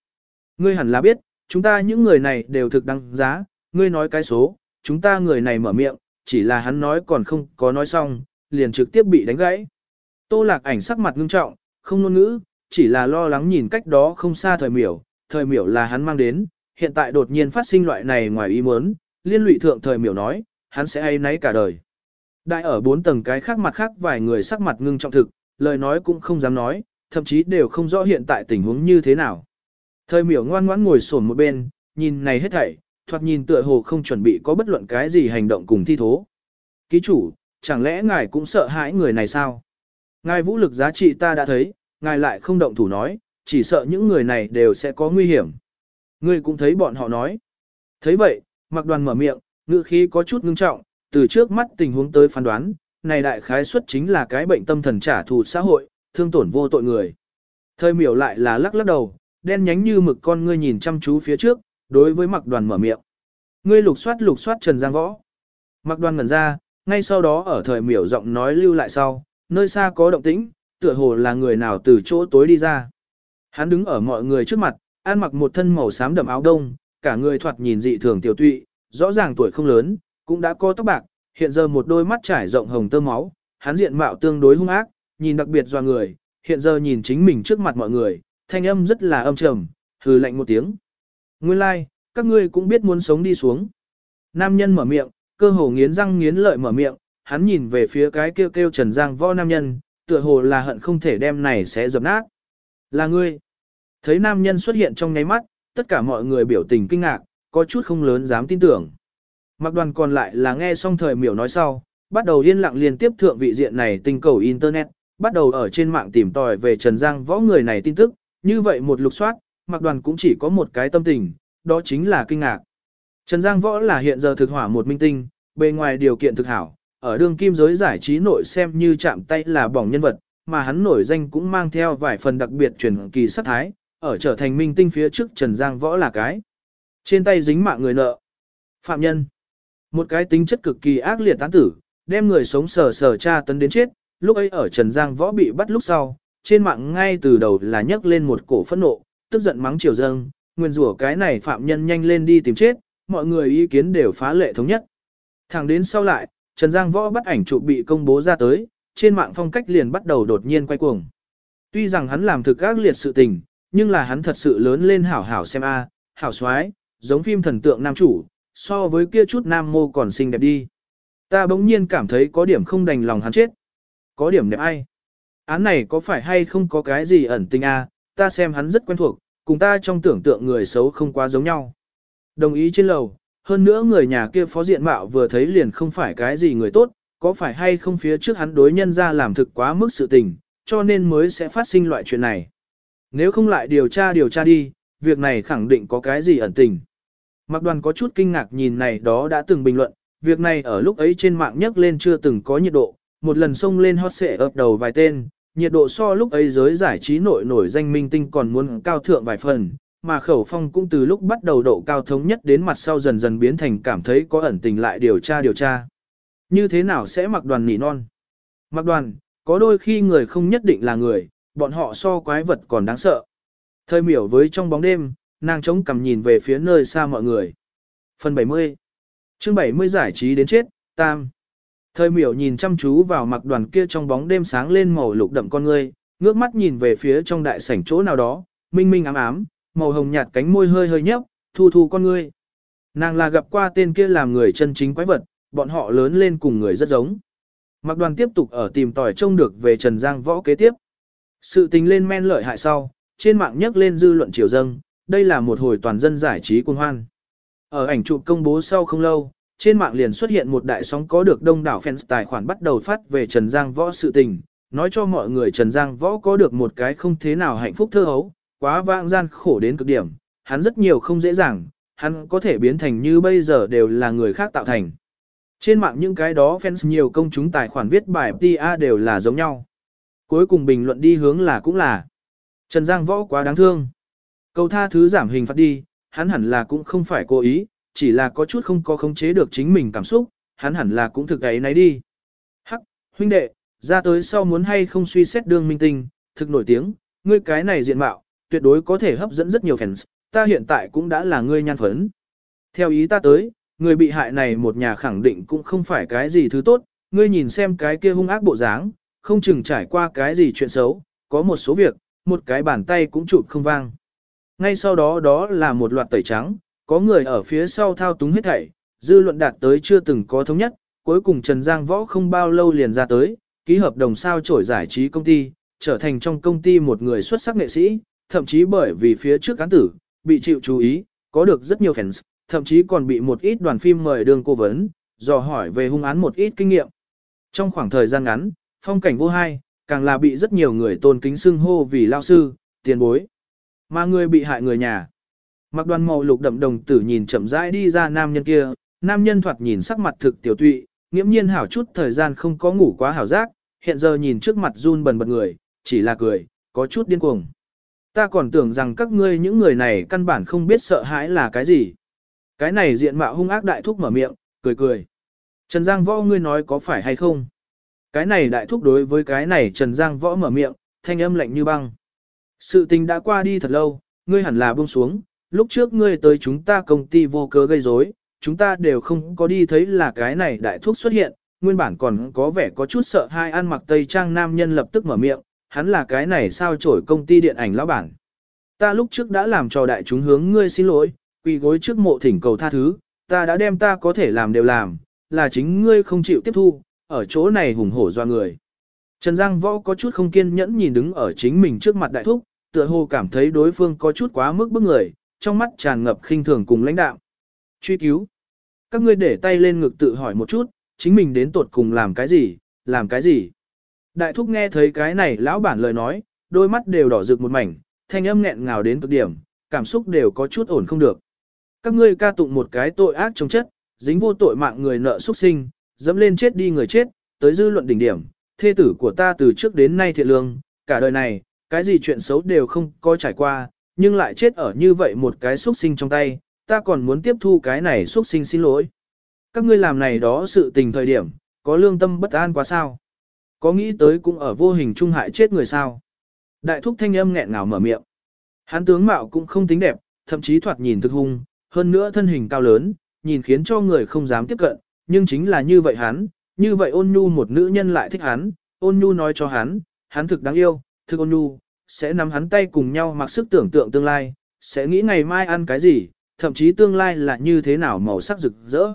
Ngươi hẳn là biết, chúng ta những người này đều thực đăng giá, ngươi nói cái số, chúng ta người này mở miệng, chỉ là hắn nói còn không có nói xong, liền trực tiếp bị đánh gãy. Tô lạc ảnh sắc mặt ngưng trọng, không ngôn ngữ, chỉ là lo lắng nhìn cách đó không xa thời miểu, thời miểu là hắn mang đến, hiện tại đột nhiên phát sinh loại này ngoài ý muốn, liên lụy thượng thời miểu nói, hắn sẽ hay nấy cả đời. Đại ở bốn tầng cái khác mặt khác vài người sắc mặt ngưng trọng thực, lời nói cũng không dám nói, thậm chí đều không rõ hiện tại tình huống như thế nào. Thời miểu ngoan ngoãn ngồi sổn một bên, nhìn này hết thảy, thoạt nhìn tựa hồ không chuẩn bị có bất luận cái gì hành động cùng thi thố. Ký chủ, chẳng lẽ ngài cũng sợ hãi người này sao? Ngài vũ lực giá trị ta đã thấy, ngài lại không động thủ nói, chỉ sợ những người này đều sẽ có nguy hiểm. Ngươi cũng thấy bọn họ nói. thấy vậy, mặc đoàn mở miệng, ngữ khí có chút ngưng trọng, từ trước mắt tình huống tới phán đoán, này đại khái suất chính là cái bệnh tâm thần trả thù xã hội, thương tổn vô tội người. Thời miểu lại là lắc lắc đầu, đen nhánh như mực con ngươi nhìn chăm chú phía trước, đối với mặc đoàn mở miệng. Ngươi lục soát lục soát Trần Giang Võ. Mặc đoàn ngẩn ra, ngay sau đó ở thời miểu giọng nói lưu lại sau, nơi xa có động tĩnh, tựa hồ là người nào từ chỗ tối đi ra. Hắn đứng ở mọi người trước mặt, ăn mặc một thân màu xám đậm áo đông, cả người thoạt nhìn dị thường tiểu tụy, rõ ràng tuổi không lớn, cũng đã có tóc bạc, hiện giờ một đôi mắt trải rộng hồng tơ máu, hắn diện mạo tương đối hung ác, nhìn đặc biệt doa người, hiện giờ nhìn chính mình trước mặt mọi người, thanh âm rất là âm trầm, hừ lạnh một tiếng. Nguyên lai, like, các ngươi cũng biết muốn sống đi xuống. Nam nhân mở miệng, cơ hồ nghiến răng nghiến lợi mở miệng, hắn nhìn về phía cái kêu kêu Trần Giang võ nam nhân, tựa hồ là hận không thể đem này sẽ dập nát. Là ngươi. Thấy nam nhân xuất hiện trong nháy mắt, tất cả mọi người biểu tình kinh ngạc, có chút không lớn dám tin tưởng. Mặc đoàn còn lại là nghe xong thời miểu nói sau, bắt đầu yên lặng liên tiếp thượng vị diện này tinh cầu Internet, bắt đầu ở trên mạng tìm tòi về Trần Giang võ người này tin tức, như vậy một lục soát, mặc đoàn cũng chỉ có một cái tâm tình, đó chính là kinh ngạc. Trần Giang võ là hiện giờ thực hỏa một minh tinh, bề ngoài điều kiện thực hảo, ở đường kim giới giải trí nội xem như chạm tay là bỏng nhân vật, mà hắn nổi danh cũng mang theo vài phần đặc biệt truyền kỳ sát thái, ở trở thành minh tinh phía trước Trần Giang võ là cái. Trên tay dính mạng người nợ. Phạm nhân. Một cái tính chất cực kỳ ác liệt tán tử, đem người sống sờ sờ tra tấn đến chết, lúc ấy ở Trần Giang võ bị bắt lúc sau, trên mạng ngay từ đầu là nhấc lên một cổ phẫn nộ, tức giận mắng triều dâng, nguyên rủa cái này phạm nhân nhanh lên đi tìm chết, mọi người ý kiến đều phá lệ thống nhất. Thẳng đến sau lại, Trần Giang võ bắt ảnh chụp bị công bố ra tới, trên mạng phong cách liền bắt đầu đột nhiên quay cuồng. Tuy rằng hắn làm thực các liệt sự tình, nhưng là hắn thật sự lớn lên hảo hảo xem a, hảo xoái, giống phim thần tượng nam chủ, so với kia chút nam mô còn xinh đẹp đi. Ta bỗng nhiên cảm thấy có điểm không đành lòng hắn chết. Có điểm đẹp ai? Án này có phải hay không có cái gì ẩn tình a? ta xem hắn rất quen thuộc, cùng ta trong tưởng tượng người xấu không quá giống nhau. Đồng ý trên lầu, hơn nữa người nhà kia phó diện mạo vừa thấy liền không phải cái gì người tốt, có phải hay không phía trước hắn đối nhân ra làm thực quá mức sự tình, cho nên mới sẽ phát sinh loại chuyện này. Nếu không lại điều tra điều tra đi, việc này khẳng định có cái gì ẩn tình. Mặc đoàn có chút kinh ngạc nhìn này đó đã từng bình luận, việc này ở lúc ấy trên mạng nhắc lên chưa từng có nhiệt độ, một lần xông lên hot xệ ập đầu vài tên, nhiệt độ so lúc ấy giới giải trí nổi nổi danh minh tinh còn muốn cao thượng vài phần, mà khẩu phong cũng từ lúc bắt đầu độ cao thống nhất đến mặt sau dần dần biến thành cảm thấy có ẩn tình lại điều tra điều tra. Như thế nào sẽ mặc đoàn nỉ non? Mặc đoàn, có đôi khi người không nhất định là người, bọn họ so quái vật còn đáng sợ. Thời miểu với trong bóng đêm, nàng chống cằm nhìn về phía nơi xa mọi người. Phần 70 chương 70 giải trí đến chết, tam. Thời miểu nhìn chăm chú vào mặc đoàn kia trong bóng đêm sáng lên màu lục đậm con ngươi, ngước mắt nhìn về phía trong đại sảnh chỗ nào đó, minh minh ám ám, màu hồng nhạt cánh môi hơi hơi nhấp, thu thu con ngươi. Nàng là gặp qua tên kia làm người chân chính quái vật, bọn họ lớn lên cùng người rất giống. Mặc đoàn tiếp tục ở tìm tòi trông được về Trần Giang võ kế tiếp. Sự tình lên men lợi hại sau, trên mạng nhắc lên dư luận triều dâng, đây là một hồi toàn dân giải trí quân hoan. Ở ảnh chụp công bố sau không lâu, trên mạng liền xuất hiện một đại sóng có được đông đảo fans tài khoản bắt đầu phát về Trần Giang võ sự tình, nói cho mọi người Trần Giang võ có được một cái không thế nào hạnh phúc thơ hấu, quá vãng gian khổ đến cực điểm, hắn rất nhiều không dễ dàng, hắn có thể biến thành như bây giờ đều là người khác tạo thành. Trên mạng những cái đó fans nhiều công chúng tài khoản viết bài PTA đều là giống nhau. Cuối cùng bình luận đi hướng là cũng là Trần Giang võ quá đáng thương. Cầu tha thứ giảm hình phạt đi, hắn hẳn là cũng không phải cố ý, chỉ là có chút không có khống chế được chính mình cảm xúc, hắn hẳn là cũng thực ấy nấy đi. Hắc, huynh đệ, ra tới sau muốn hay không suy xét đương minh tinh, thực nổi tiếng, ngươi cái này diện mạo, tuyệt đối có thể hấp dẫn rất nhiều fans, ta hiện tại cũng đã là ngươi nhan phấn. Theo ý ta tới, người bị hại này một nhà khẳng định cũng không phải cái gì thứ tốt, ngươi nhìn xem cái kia hung ác bộ dáng, không chừng trải qua cái gì chuyện xấu, có một số việc, một cái bàn tay cũng chụp không vang. Ngay sau đó đó là một loạt tẩy trắng, có người ở phía sau thao túng hết thảy, dư luận đạt tới chưa từng có thống nhất, cuối cùng Trần Giang Võ không bao lâu liền ra tới, ký hợp đồng sao trổi giải trí công ty, trở thành trong công ty một người xuất sắc nghệ sĩ, thậm chí bởi vì phía trước cán tử, bị chịu chú ý, có được rất nhiều fans, thậm chí còn bị một ít đoàn phim mời đương cố vấn, dò hỏi về hung án một ít kinh nghiệm. Trong khoảng thời gian ngắn, phong cảnh vô hai, càng là bị rất nhiều người tôn kính xưng hô vì lao sư, tiền bối. Mà người bị hại người nhà. Mặc đoàn màu lục đậm đồng tử nhìn chậm rãi đi ra nam nhân kia, nam nhân thoạt nhìn sắc mặt thực tiểu tụy, nghiễm nhiên hảo chút thời gian không có ngủ quá hảo giác, hiện giờ nhìn trước mặt run bần bật người, chỉ là cười, có chút điên cuồng. Ta còn tưởng rằng các ngươi những người này căn bản không biết sợ hãi là cái gì. Cái này diện mạo hung ác đại thúc mở miệng, cười cười. Trần Giang Võ ngươi nói có phải hay không? Cái này đại thúc đối với cái này Trần Giang Võ mở miệng, thanh âm lạnh như băng. Sự tình đã qua đi thật lâu, ngươi hẳn là buông xuống, lúc trước ngươi tới chúng ta công ty vô cớ gây rối, chúng ta đều không có đi thấy là cái này đại thúc xuất hiện, nguyên bản còn có vẻ có chút sợ hai ăn mặc tây trang nam nhân lập tức mở miệng, hắn là cái này sao trổi công ty điện ảnh lão bản. Ta lúc trước đã làm cho đại chúng hướng ngươi xin lỗi, quỳ gối trước mộ thỉnh cầu tha thứ, ta đã đem ta có thể làm đều làm, là chính ngươi không chịu tiếp thu, ở chỗ này hùng hổ doa người. Trần Giang Võ có chút không kiên nhẫn nhìn đứng ở chính mình trước mặt đại thúc, tựa hồ cảm thấy đối phương có chút quá mức bức người, trong mắt tràn ngập khinh thường cùng lãnh đạo. Truy cứu. Các ngươi để tay lên ngực tự hỏi một chút, chính mình đến tuột cùng làm cái gì, làm cái gì. Đại thúc nghe thấy cái này lão bản lời nói, đôi mắt đều đỏ rực một mảnh, thanh âm nghẹn ngào đến cực điểm, cảm xúc đều có chút ổn không được. Các ngươi ca tụng một cái tội ác trong chất, dính vô tội mạng người nợ xuất sinh, dẫm lên chết đi người chết, tới dư luận đỉnh điểm, thê tử của ta từ trước đến nay thiện lương, cả đời này, cái gì chuyện xấu đều không có trải qua, nhưng lại chết ở như vậy một cái xuất sinh trong tay, ta còn muốn tiếp thu cái này xuất sinh xin lỗi. Các ngươi làm này đó sự tình thời điểm, có lương tâm bất an quá sao? Có nghĩ tới cũng ở vô hình trung hại chết người sao? Đại thúc thanh âm nghẹn ngào mở miệng. Hắn tướng mạo cũng không tính đẹp, thậm chí thoạt nhìn thực hung, hơn nữa thân hình cao lớn, nhìn khiến cho người không dám tiếp cận, nhưng chính là như vậy hắn, như vậy ôn nhu một nữ nhân lại thích hắn, ôn nhu nói cho hắn, hắn thực đáng yêu, thực ôn nhu, sẽ nắm hắn tay cùng nhau mặc sức tưởng tượng tương lai, sẽ nghĩ ngày mai ăn cái gì, thậm chí tương lai là như thế nào màu sắc rực rỡ.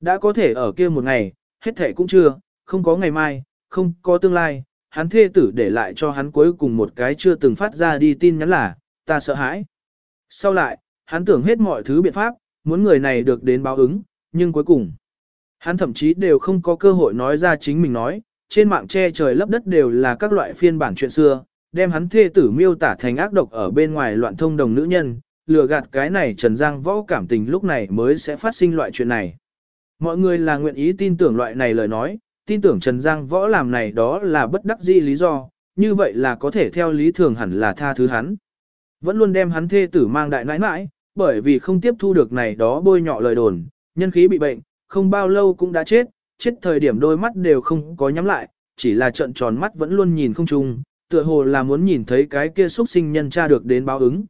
Đã có thể ở kia một ngày, hết thể cũng chưa, không có ngày mai, không có tương lai, hắn thê tử để lại cho hắn cuối cùng một cái chưa từng phát ra đi tin nhắn là, ta sợ hãi. Sau lại, hắn tưởng hết mọi thứ biện pháp, muốn người này được đến báo ứng, nhưng cuối cùng, hắn thậm chí đều không có cơ hội nói ra chính mình nói, trên mạng che trời lấp đất đều là các loại phiên bản chuyện xưa, đem hắn thê tử miêu tả thành ác độc ở bên ngoài loạn thông đồng nữ nhân, lừa gạt cái này Trần Giang võ cảm tình lúc này mới sẽ phát sinh loại chuyện này. Mọi người là nguyện ý tin tưởng loại này lời nói, tin tưởng Trần Giang võ làm này đó là bất đắc dĩ lý do, như vậy là có thể theo lý thường hẳn là tha thứ hắn. Vẫn luôn đem hắn thê tử mang đại nãi nãi, bởi vì không tiếp thu được này đó bôi nhọ lời đồn, nhân khí bị bệnh, không bao lâu cũng đã chết, chết thời điểm đôi mắt đều không có nhắm lại, chỉ là trận tròn mắt vẫn luôn nhìn không chung, tựa hồ là muốn nhìn thấy cái kia xuất sinh nhân cha được đến báo ứng.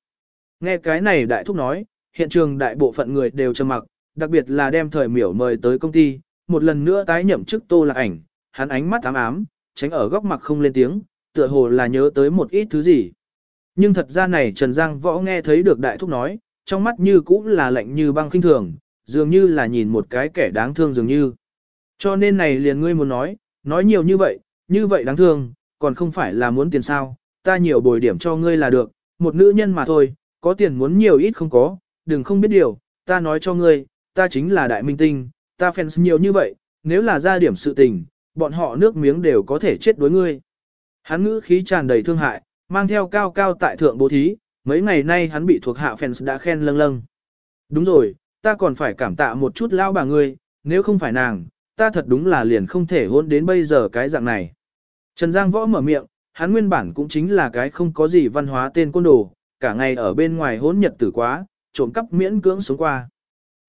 Nghe cái này đại thúc nói, hiện trường đại bộ phận người đều trầm mặc, đặc biệt là đem thời miểu mời tới công ty, một lần nữa tái nhậm chức tô lạc ảnh, hắn ánh mắt ám ám, tránh ở góc mặt không lên tiếng, tựa hồ là nhớ tới một ít thứ gì. Nhưng thật ra này Trần Giang Võ nghe thấy được đại thúc nói, trong mắt như cũng là lạnh như băng khinh thường, dường như là nhìn một cái kẻ đáng thương dường như. Cho nên này liền ngươi muốn nói, nói nhiều như vậy, như vậy đáng thương, còn không phải là muốn tiền sao, ta nhiều bồi điểm cho ngươi là được, một nữ nhân mà thôi, có tiền muốn nhiều ít không có, đừng không biết điều, ta nói cho ngươi, ta chính là đại minh tinh, ta fans nhiều như vậy, nếu là ra điểm sự tình, bọn họ nước miếng đều có thể chết đối ngươi. Hắn ngữ khí tràn đầy thương hại, mang theo cao cao tại thượng bố thí, mấy ngày nay hắn bị thuộc hạ fans đã khen lâng lâng. Đúng rồi, ta còn phải cảm tạ một chút lao bà ngươi, nếu không phải nàng, ta thật đúng là liền không thể hôn đến bây giờ cái dạng này. Trần Giang Võ mở miệng, hắn nguyên bản cũng chính là cái không có gì văn hóa tên côn đồ, cả ngày ở bên ngoài hôn nhật tử quá, trộm cắp miễn cưỡng sống qua.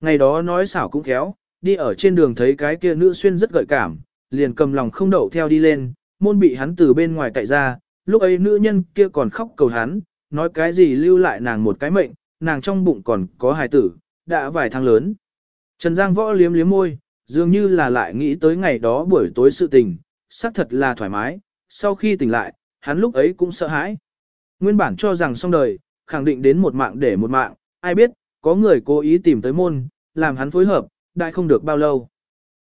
Ngày đó nói xảo cũng khéo, đi ở trên đường thấy cái kia nữ xuyên rất gợi cảm, liền cầm lòng không đậu theo đi lên, môn bị hắn từ bên ngoài cậy ra, lúc ấy nữ nhân kia còn khóc cầu hắn, nói cái gì lưu lại nàng một cái mệnh, nàng trong bụng còn có hài tử, đã vài tháng lớn. Trần Giang võ liếm liếm môi, dường như là lại nghĩ tới ngày đó buổi tối sự tình, xác thật là thoải mái, sau khi tỉnh lại, hắn lúc ấy cũng sợ hãi. Nguyên bản cho rằng xong đời, khẳng định đến một mạng để một mạng, ai biết, có người cố ý tìm tới môn, làm hắn phối hợp, đại không được bao lâu.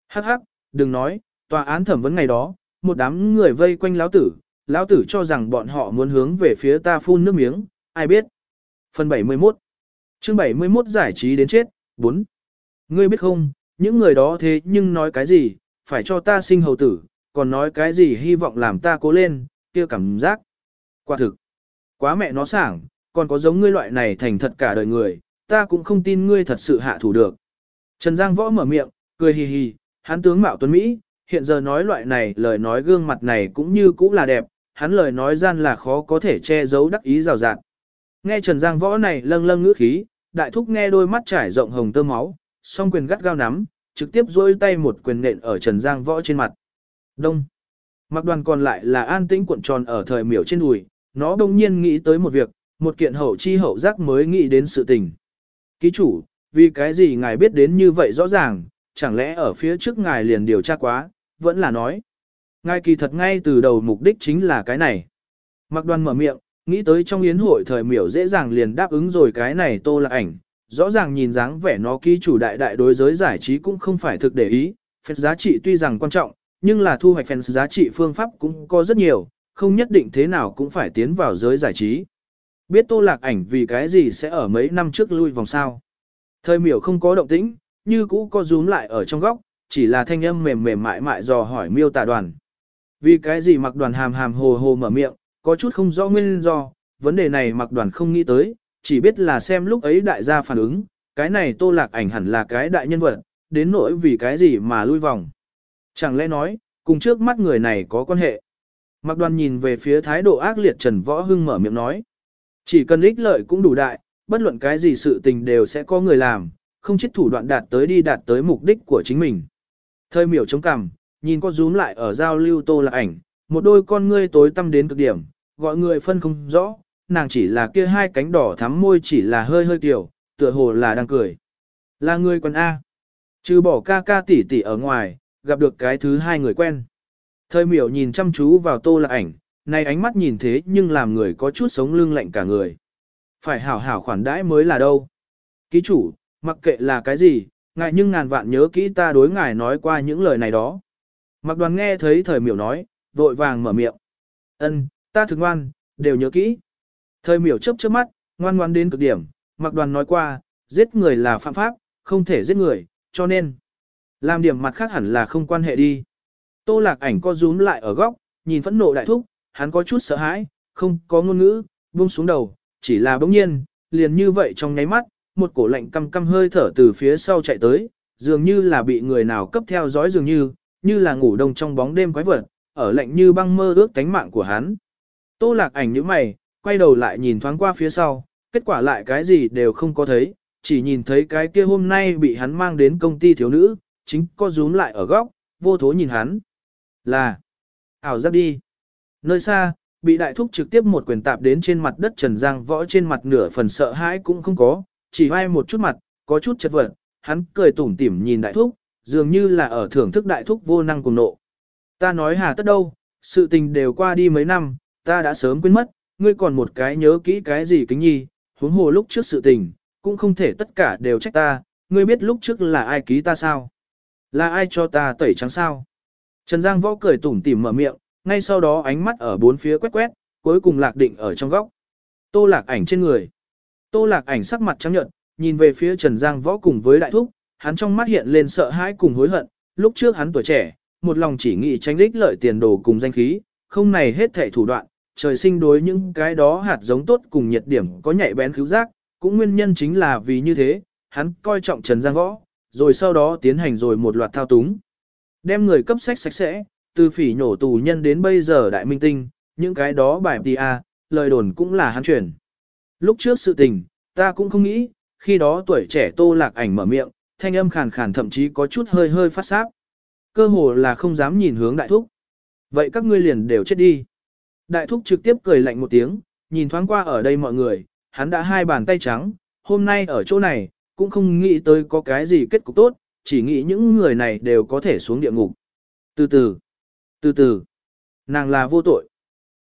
Hắc hắc, đừng nói, tòa án thẩm vấn ngày đó, một đám người vây quanh lão tử, lão tử cho rằng bọn họ muốn hướng về phía ta phun nước miếng, ai biết. Phần 71 chương 71 giải trí đến chết, 4. Ngươi biết không, những người đó thế nhưng nói cái gì, phải cho ta sinh hầu tử, còn nói cái gì hy vọng làm ta cố lên, kia cảm giác. Quả thực, quá mẹ nó sảng, còn có giống ngươi loại này thành thật cả đời người, ta cũng không tin ngươi thật sự hạ thủ được. Trần Giang võ mở miệng, cười hì hì, hắn tướng mạo tuấn Mỹ, hiện giờ nói loại này lời nói gương mặt này cũng như cũ là đẹp, hắn lời nói gian là khó có thể che giấu đắc ý rào rạt. Nghe Trần Giang võ này lâng lâng ngữ khí, đại thúc nghe đôi mắt trải rộng hồng tơ máu, song quyền gắt gao nắm, trực tiếp duỗi tay một quyền nện ở Trần Giang võ trên mặt. Đông. Mặc đoàn còn lại là an tĩnh cuộn tròn ở thời miểu trên đùi, nó đông nhiên nghĩ tới một việc, một kiện hậu chi hậu giác mới nghĩ đến sự tình. Ký chủ, vì cái gì ngài biết đến như vậy rõ ràng, chẳng lẽ ở phía trước ngài liền điều tra quá, vẫn là nói. Ngài kỳ thật ngay từ đầu mục đích chính là cái này. Mặc đoàn mở miệng, nghĩ tới trong yến hội thời miểu dễ dàng liền đáp ứng rồi cái này tô là ảnh. Rõ ràng nhìn dáng vẻ nó ký chủ đại đại đối giới giải trí cũng không phải thực để ý, phép giá trị tuy rằng quan trọng, nhưng là thu hoạch fans giá trị phương pháp cũng có rất nhiều, không nhất định thế nào cũng phải tiến vào giới giải trí. Biết tô lạc ảnh vì cái gì sẽ ở mấy năm trước lui vòng sao. Thời miểu không có động tĩnh, như cũ có rúm lại ở trong góc, chỉ là thanh âm mềm mềm mại mại dò hỏi miêu tả đoàn. Vì cái gì mặc đoàn hàm hàm hồ hồ mở miệng, có chút không rõ nguyên do, vấn đề này mặc đoàn không nghĩ tới, chỉ biết là xem lúc ấy đại gia phản ứng, cái này tô lạc ảnh hẳn là cái đại nhân vật, đến nỗi vì cái gì mà lui vòng. Chẳng lẽ nói, cùng trước mắt người này có quan hệ. Mặc đoàn nhìn về phía thái độ ác liệt Trần Võ Hưng mở miệng nói. Chỉ cần ích lợi cũng đủ đại, bất luận cái gì sự tình đều sẽ có người làm, không chết thủ đoạn đạt tới đi đạt tới mục đích của chính mình. Thời miểu chống cằm, nhìn con rúm lại ở giao lưu tô là ảnh, một đôi con ngươi tối tăm đến cực điểm, gọi người phân không rõ, nàng chỉ là kia hai cánh đỏ thắm môi chỉ là hơi hơi tiểu, tựa hồ là đang cười. Là người quần A. Trừ bỏ ca ca tỷ tỷ ở ngoài, gặp được cái thứ hai người quen. Thời miểu nhìn chăm chú vào tô là ảnh, này ánh mắt nhìn thế nhưng làm người có chút sống lưng lạnh cả người. Phải hảo hảo khoản đãi mới là đâu. Ký chủ, mặc kệ là cái gì, ngài nhưng ngàn vạn nhớ kỹ ta đối ngài nói qua những lời này đó. Mặc đoàn nghe thấy thời miểu nói, vội vàng mở miệng. ân ta thực ngoan, đều nhớ kỹ. Thời miểu chớp chớp mắt, ngoan ngoan đến cực điểm, mặc đoàn nói qua, giết người là phạm pháp, không thể giết người, cho nên. Làm điểm mặt khác hẳn là không quan hệ đi. Tô lạc ảnh co rúm lại ở góc, nhìn phẫn nộ đại thúc, hắn có chút sợ hãi, không có ngôn ngữ, buông xuống đầu, chỉ là bỗng nhiên, liền như vậy trong nháy mắt, một cổ lạnh căm căm hơi thở từ phía sau chạy tới, dường như là bị người nào cấp theo dõi dường như, như là ngủ đông trong bóng đêm quái vật, ở lạnh như băng mơ ước tánh mạng của hắn. Tô lạc ảnh như mày, quay đầu lại nhìn thoáng qua phía sau, kết quả lại cái gì đều không có thấy, chỉ nhìn thấy cái kia hôm nay bị hắn mang đến công ty thiếu nữ, chính có rúm lại ở góc, vô thố nhìn hắn. Là, ảo giác đi. Nơi xa, bị đại thúc trực tiếp một quyền tạp đến trên mặt đất Trần Giang võ trên mặt nửa phần sợ hãi cũng không có, chỉ vai một chút mặt, có chút chật vật, hắn cười tủm tỉm nhìn đại thúc, dường như là ở thưởng thức đại thúc vô năng cùng nộ. Ta nói hà tất đâu, sự tình đều qua đi mấy năm, ta đã sớm quên mất, ngươi còn một cái nhớ kỹ cái gì kính nhi, huống hồ lúc trước sự tình, cũng không thể tất cả đều trách ta, ngươi biết lúc trước là ai ký ta sao? Là ai cho ta tẩy trắng sao? Trần Giang võ cười tủm tỉm mở miệng, ngay sau đó ánh mắt ở bốn phía quét quét, cuối cùng lạc định ở trong góc. Tô lạc ảnh trên người. Tô lạc ảnh sắc mặt trắng nhợt, nhìn về phía Trần Giang võ cùng với đại thúc, hắn trong mắt hiện lên sợ hãi cùng hối hận, lúc trước hắn tuổi trẻ, một lòng chỉ nghĩ tranh đích lợi tiền đồ cùng danh khí, không này hết thể thủ đoạn, trời sinh đối những cái đó hạt giống tốt cùng nhiệt điểm có nhạy bén cứu giác, cũng nguyên nhân chính là vì như thế, hắn coi trọng Trần Giang võ, rồi sau đó tiến hành rồi một loạt thao túng. Đem người cấp sách sạch sẽ, từ phỉ nhổ tù nhân đến bây giờ đại minh tinh, những cái đó bài tì a, lời đồn cũng là hắn truyền. Lúc trước sự tình, ta cũng không nghĩ, khi đó tuổi trẻ tô lạc ảnh mở miệng, thanh âm khàn khàn thậm chí có chút hơi hơi phát sáp. Cơ hồ là không dám nhìn hướng đại thúc. Vậy các ngươi liền đều chết đi. Đại thúc trực tiếp cười lạnh một tiếng, nhìn thoáng qua ở đây mọi người, hắn đã hai bàn tay trắng, hôm nay ở chỗ này, cũng không nghĩ tới có cái gì kết cục tốt, chỉ nghĩ những người này đều có thể xuống địa ngục. Từ từ, từ từ, nàng là vô tội.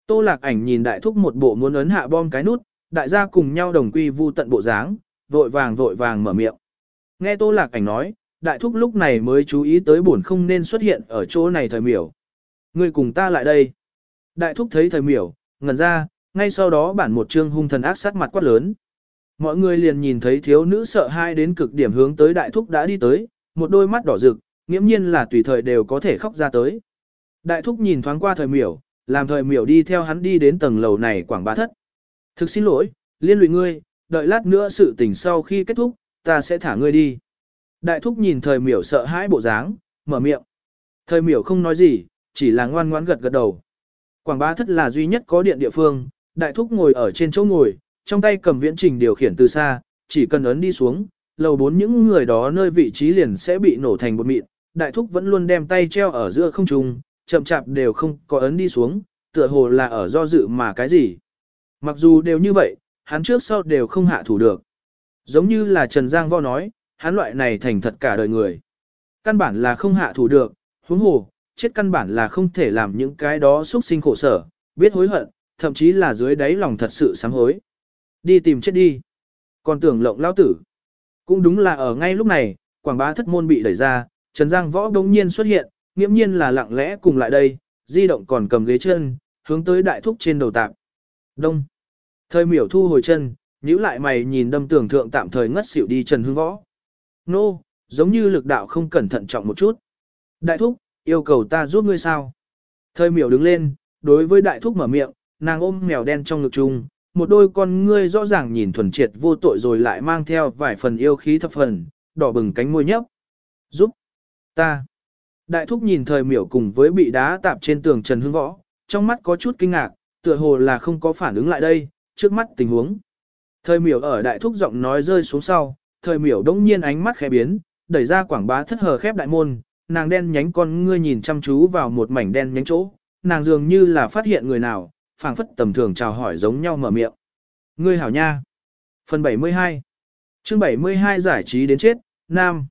Tô lạc ảnh nhìn đại thúc một bộ muốn ấn hạ bom cái nút, đại gia cùng nhau đồng quy vu tận bộ dáng, vội vàng vội vàng mở miệng. Nghe tô lạc ảnh nói, đại thúc lúc này mới chú ý tới bổn không nên xuất hiện ở chỗ này thời miểu. Người cùng ta lại đây. Đại thúc thấy thời miểu, ngẩn ra, ngay sau đó bản một chương hung thần ác sát mặt quát lớn. Mọi người liền nhìn thấy thiếu nữ sợ hai đến cực điểm hướng tới đại thúc đã đi tới, một đôi mắt đỏ rực, nghiễm nhiên là tùy thời đều có thể khóc ra tới. Đại thúc nhìn thoáng qua thời miểu, làm thời miểu đi theo hắn đi đến tầng lầu này quảng bá thất. Thực xin lỗi, liên lụy ngươi, đợi lát nữa sự tình sau khi kết thúc, ta sẽ thả ngươi đi. Đại thúc nhìn thời miểu sợ hãi bộ dáng, mở miệng. Thời miểu không nói gì, chỉ là ngoan ngoãn gật gật đầu. Quảng bá thất là duy nhất có điện địa phương, đại thúc ngồi ở trên chỗ ngồi, trong tay cầm viễn trình điều khiển từ xa, chỉ cần ấn đi xuống, lầu bốn những người đó nơi vị trí liền sẽ bị nổ thành bột mịn. Đại thúc vẫn luôn đem tay treo ở giữa không trung, chậm chạp đều không có ấn đi xuống, tựa hồ là ở do dự mà cái gì. Mặc dù đều như vậy, hắn trước sau đều không hạ thủ được. Giống như là Trần Giang võ nói, hắn loại này thành thật cả đời người. Căn bản là không hạ thủ được, huống hồ, chết căn bản là không thể làm những cái đó xuất sinh khổ sở, biết hối hận, thậm chí là dưới đáy lòng thật sự sám hối. Đi tìm chết đi. Còn tưởng lộng lao tử. Cũng đúng là ở ngay lúc này, quảng bá thất môn bị đẩy ra, Trần Giang võ đông nhiên xuất hiện, nghiễm nhiên là lặng lẽ cùng lại đây, di động còn cầm ghế chân, hướng tới đại thúc trên đầu tạm. Đông. Thời miểu thu hồi chân, nhíu lại mày nhìn đâm tưởng thượng tạm thời ngất xỉu đi Trần Hưng Võ. Nô, giống như lực đạo không cẩn thận trọng một chút. Đại thúc, yêu cầu ta giúp ngươi sao? Thời miểu đứng lên, đối với đại thúc mở miệng, nàng ôm mèo đen trong ngực chung, một đôi con ngươi rõ ràng nhìn thuần triệt vô tội rồi lại mang theo vài phần yêu khí thập phần, đỏ bừng cánh môi nhấp. Giúp ta. Đại thúc nhìn thời miểu cùng với bị đá tạp trên tường Trần Hưng Võ, trong mắt có chút kinh ngạc, tựa hồ là không có phản ứng lại đây, trước mắt tình huống. Thời miểu ở đại thúc giọng nói rơi xuống sau, thời miểu đông nhiên ánh mắt khẽ biến, đẩy ra quảng bá thất hờ khép đại môn, nàng đen nhánh con ngươi nhìn chăm chú vào một mảnh đen nhánh chỗ, nàng dường như là phát hiện người nào, phảng phất tầm thường chào hỏi giống nhau mở miệng. Ngươi hảo nha. Phần 72 chương 72 giải trí đến chết, Nam.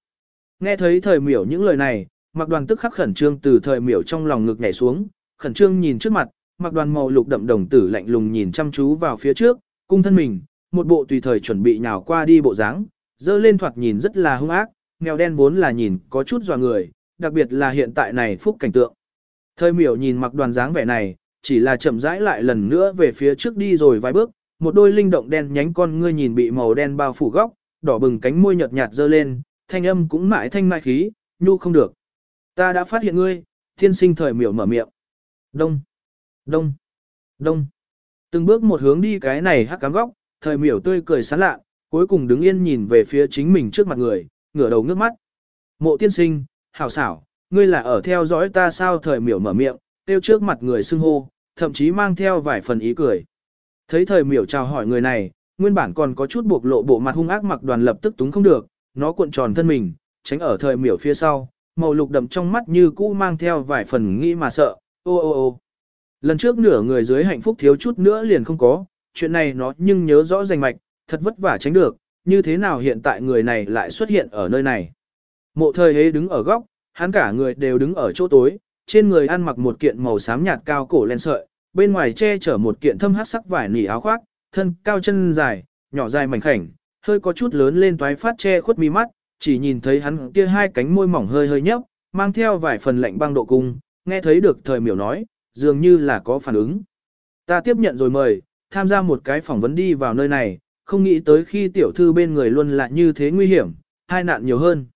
Nghe thấy thời miểu những lời này, mặc đoàn tức khắc khẩn trương từ thời miểu trong lòng ngực nhảy xuống, khẩn trương nhìn trước mặt, mặc đoàn màu lục đậm đồng tử lạnh lùng nhìn chăm chú vào phía trước, cung thân mình, một bộ tùy thời chuẩn bị nhào qua đi bộ dáng, dơ lên thoạt nhìn rất là hung ác, mèo đen vốn là nhìn có chút dò người, đặc biệt là hiện tại này phúc cảnh tượng. Thời miểu nhìn mặc đoàn dáng vẻ này, chỉ là chậm rãi lại lần nữa về phía trước đi rồi vài bước, một đôi linh động đen nhánh con ngươi nhìn bị màu đen bao phủ góc, đỏ bừng cánh môi nhợt nhạt dơ lên, thanh âm cũng mãi thanh mai khí, nhu không được. Ta đã phát hiện ngươi, thiên sinh thời miểu mở miệng. Đông, đông, đông. Từng bước một hướng đi cái này hắc cám góc, thời miểu tươi cười sán lạ, cuối cùng đứng yên nhìn về phía chính mình trước mặt người, ngửa đầu ngước mắt. Mộ tiên sinh, hảo xảo, ngươi là ở theo dõi ta sao thời miểu mở miệng, tiêu trước mặt người xưng hô, thậm chí mang theo vài phần ý cười. Thấy thời miểu chào hỏi người này, nguyên bản còn có chút buộc lộ bộ mặt hung ác mặc đoàn lập tức túng không được, nó cuộn tròn thân mình, tránh ở thời miểu phía sau, màu lục đậm trong mắt như cũ mang theo vài phần nghĩ mà sợ, ô ô ô. Lần trước nửa người dưới hạnh phúc thiếu chút nữa liền không có, chuyện này nó nhưng nhớ rõ rành mạch, thật vất vả tránh được, như thế nào hiện tại người này lại xuất hiện ở nơi này. Mộ thời hế đứng ở góc, hắn cả người đều đứng ở chỗ tối, trên người ăn mặc một kiện màu xám nhạt cao cổ len sợi, bên ngoài che chở một kiện thâm hát sắc vải nỉ áo khoác, thân cao chân dài, nhỏ dài mảnh khảnh, hơi có chút lớn lên toái phát che khuất mi mắt, chỉ nhìn thấy hắn kia hai cánh môi mỏng hơi hơi nhấp, mang theo vài phần lạnh băng độ cung, nghe thấy được thời miểu nói, dường như là có phản ứng. Ta tiếp nhận rồi mời, tham gia một cái phỏng vấn đi vào nơi này, không nghĩ tới khi tiểu thư bên người luôn là như thế nguy hiểm, hai nạn nhiều hơn.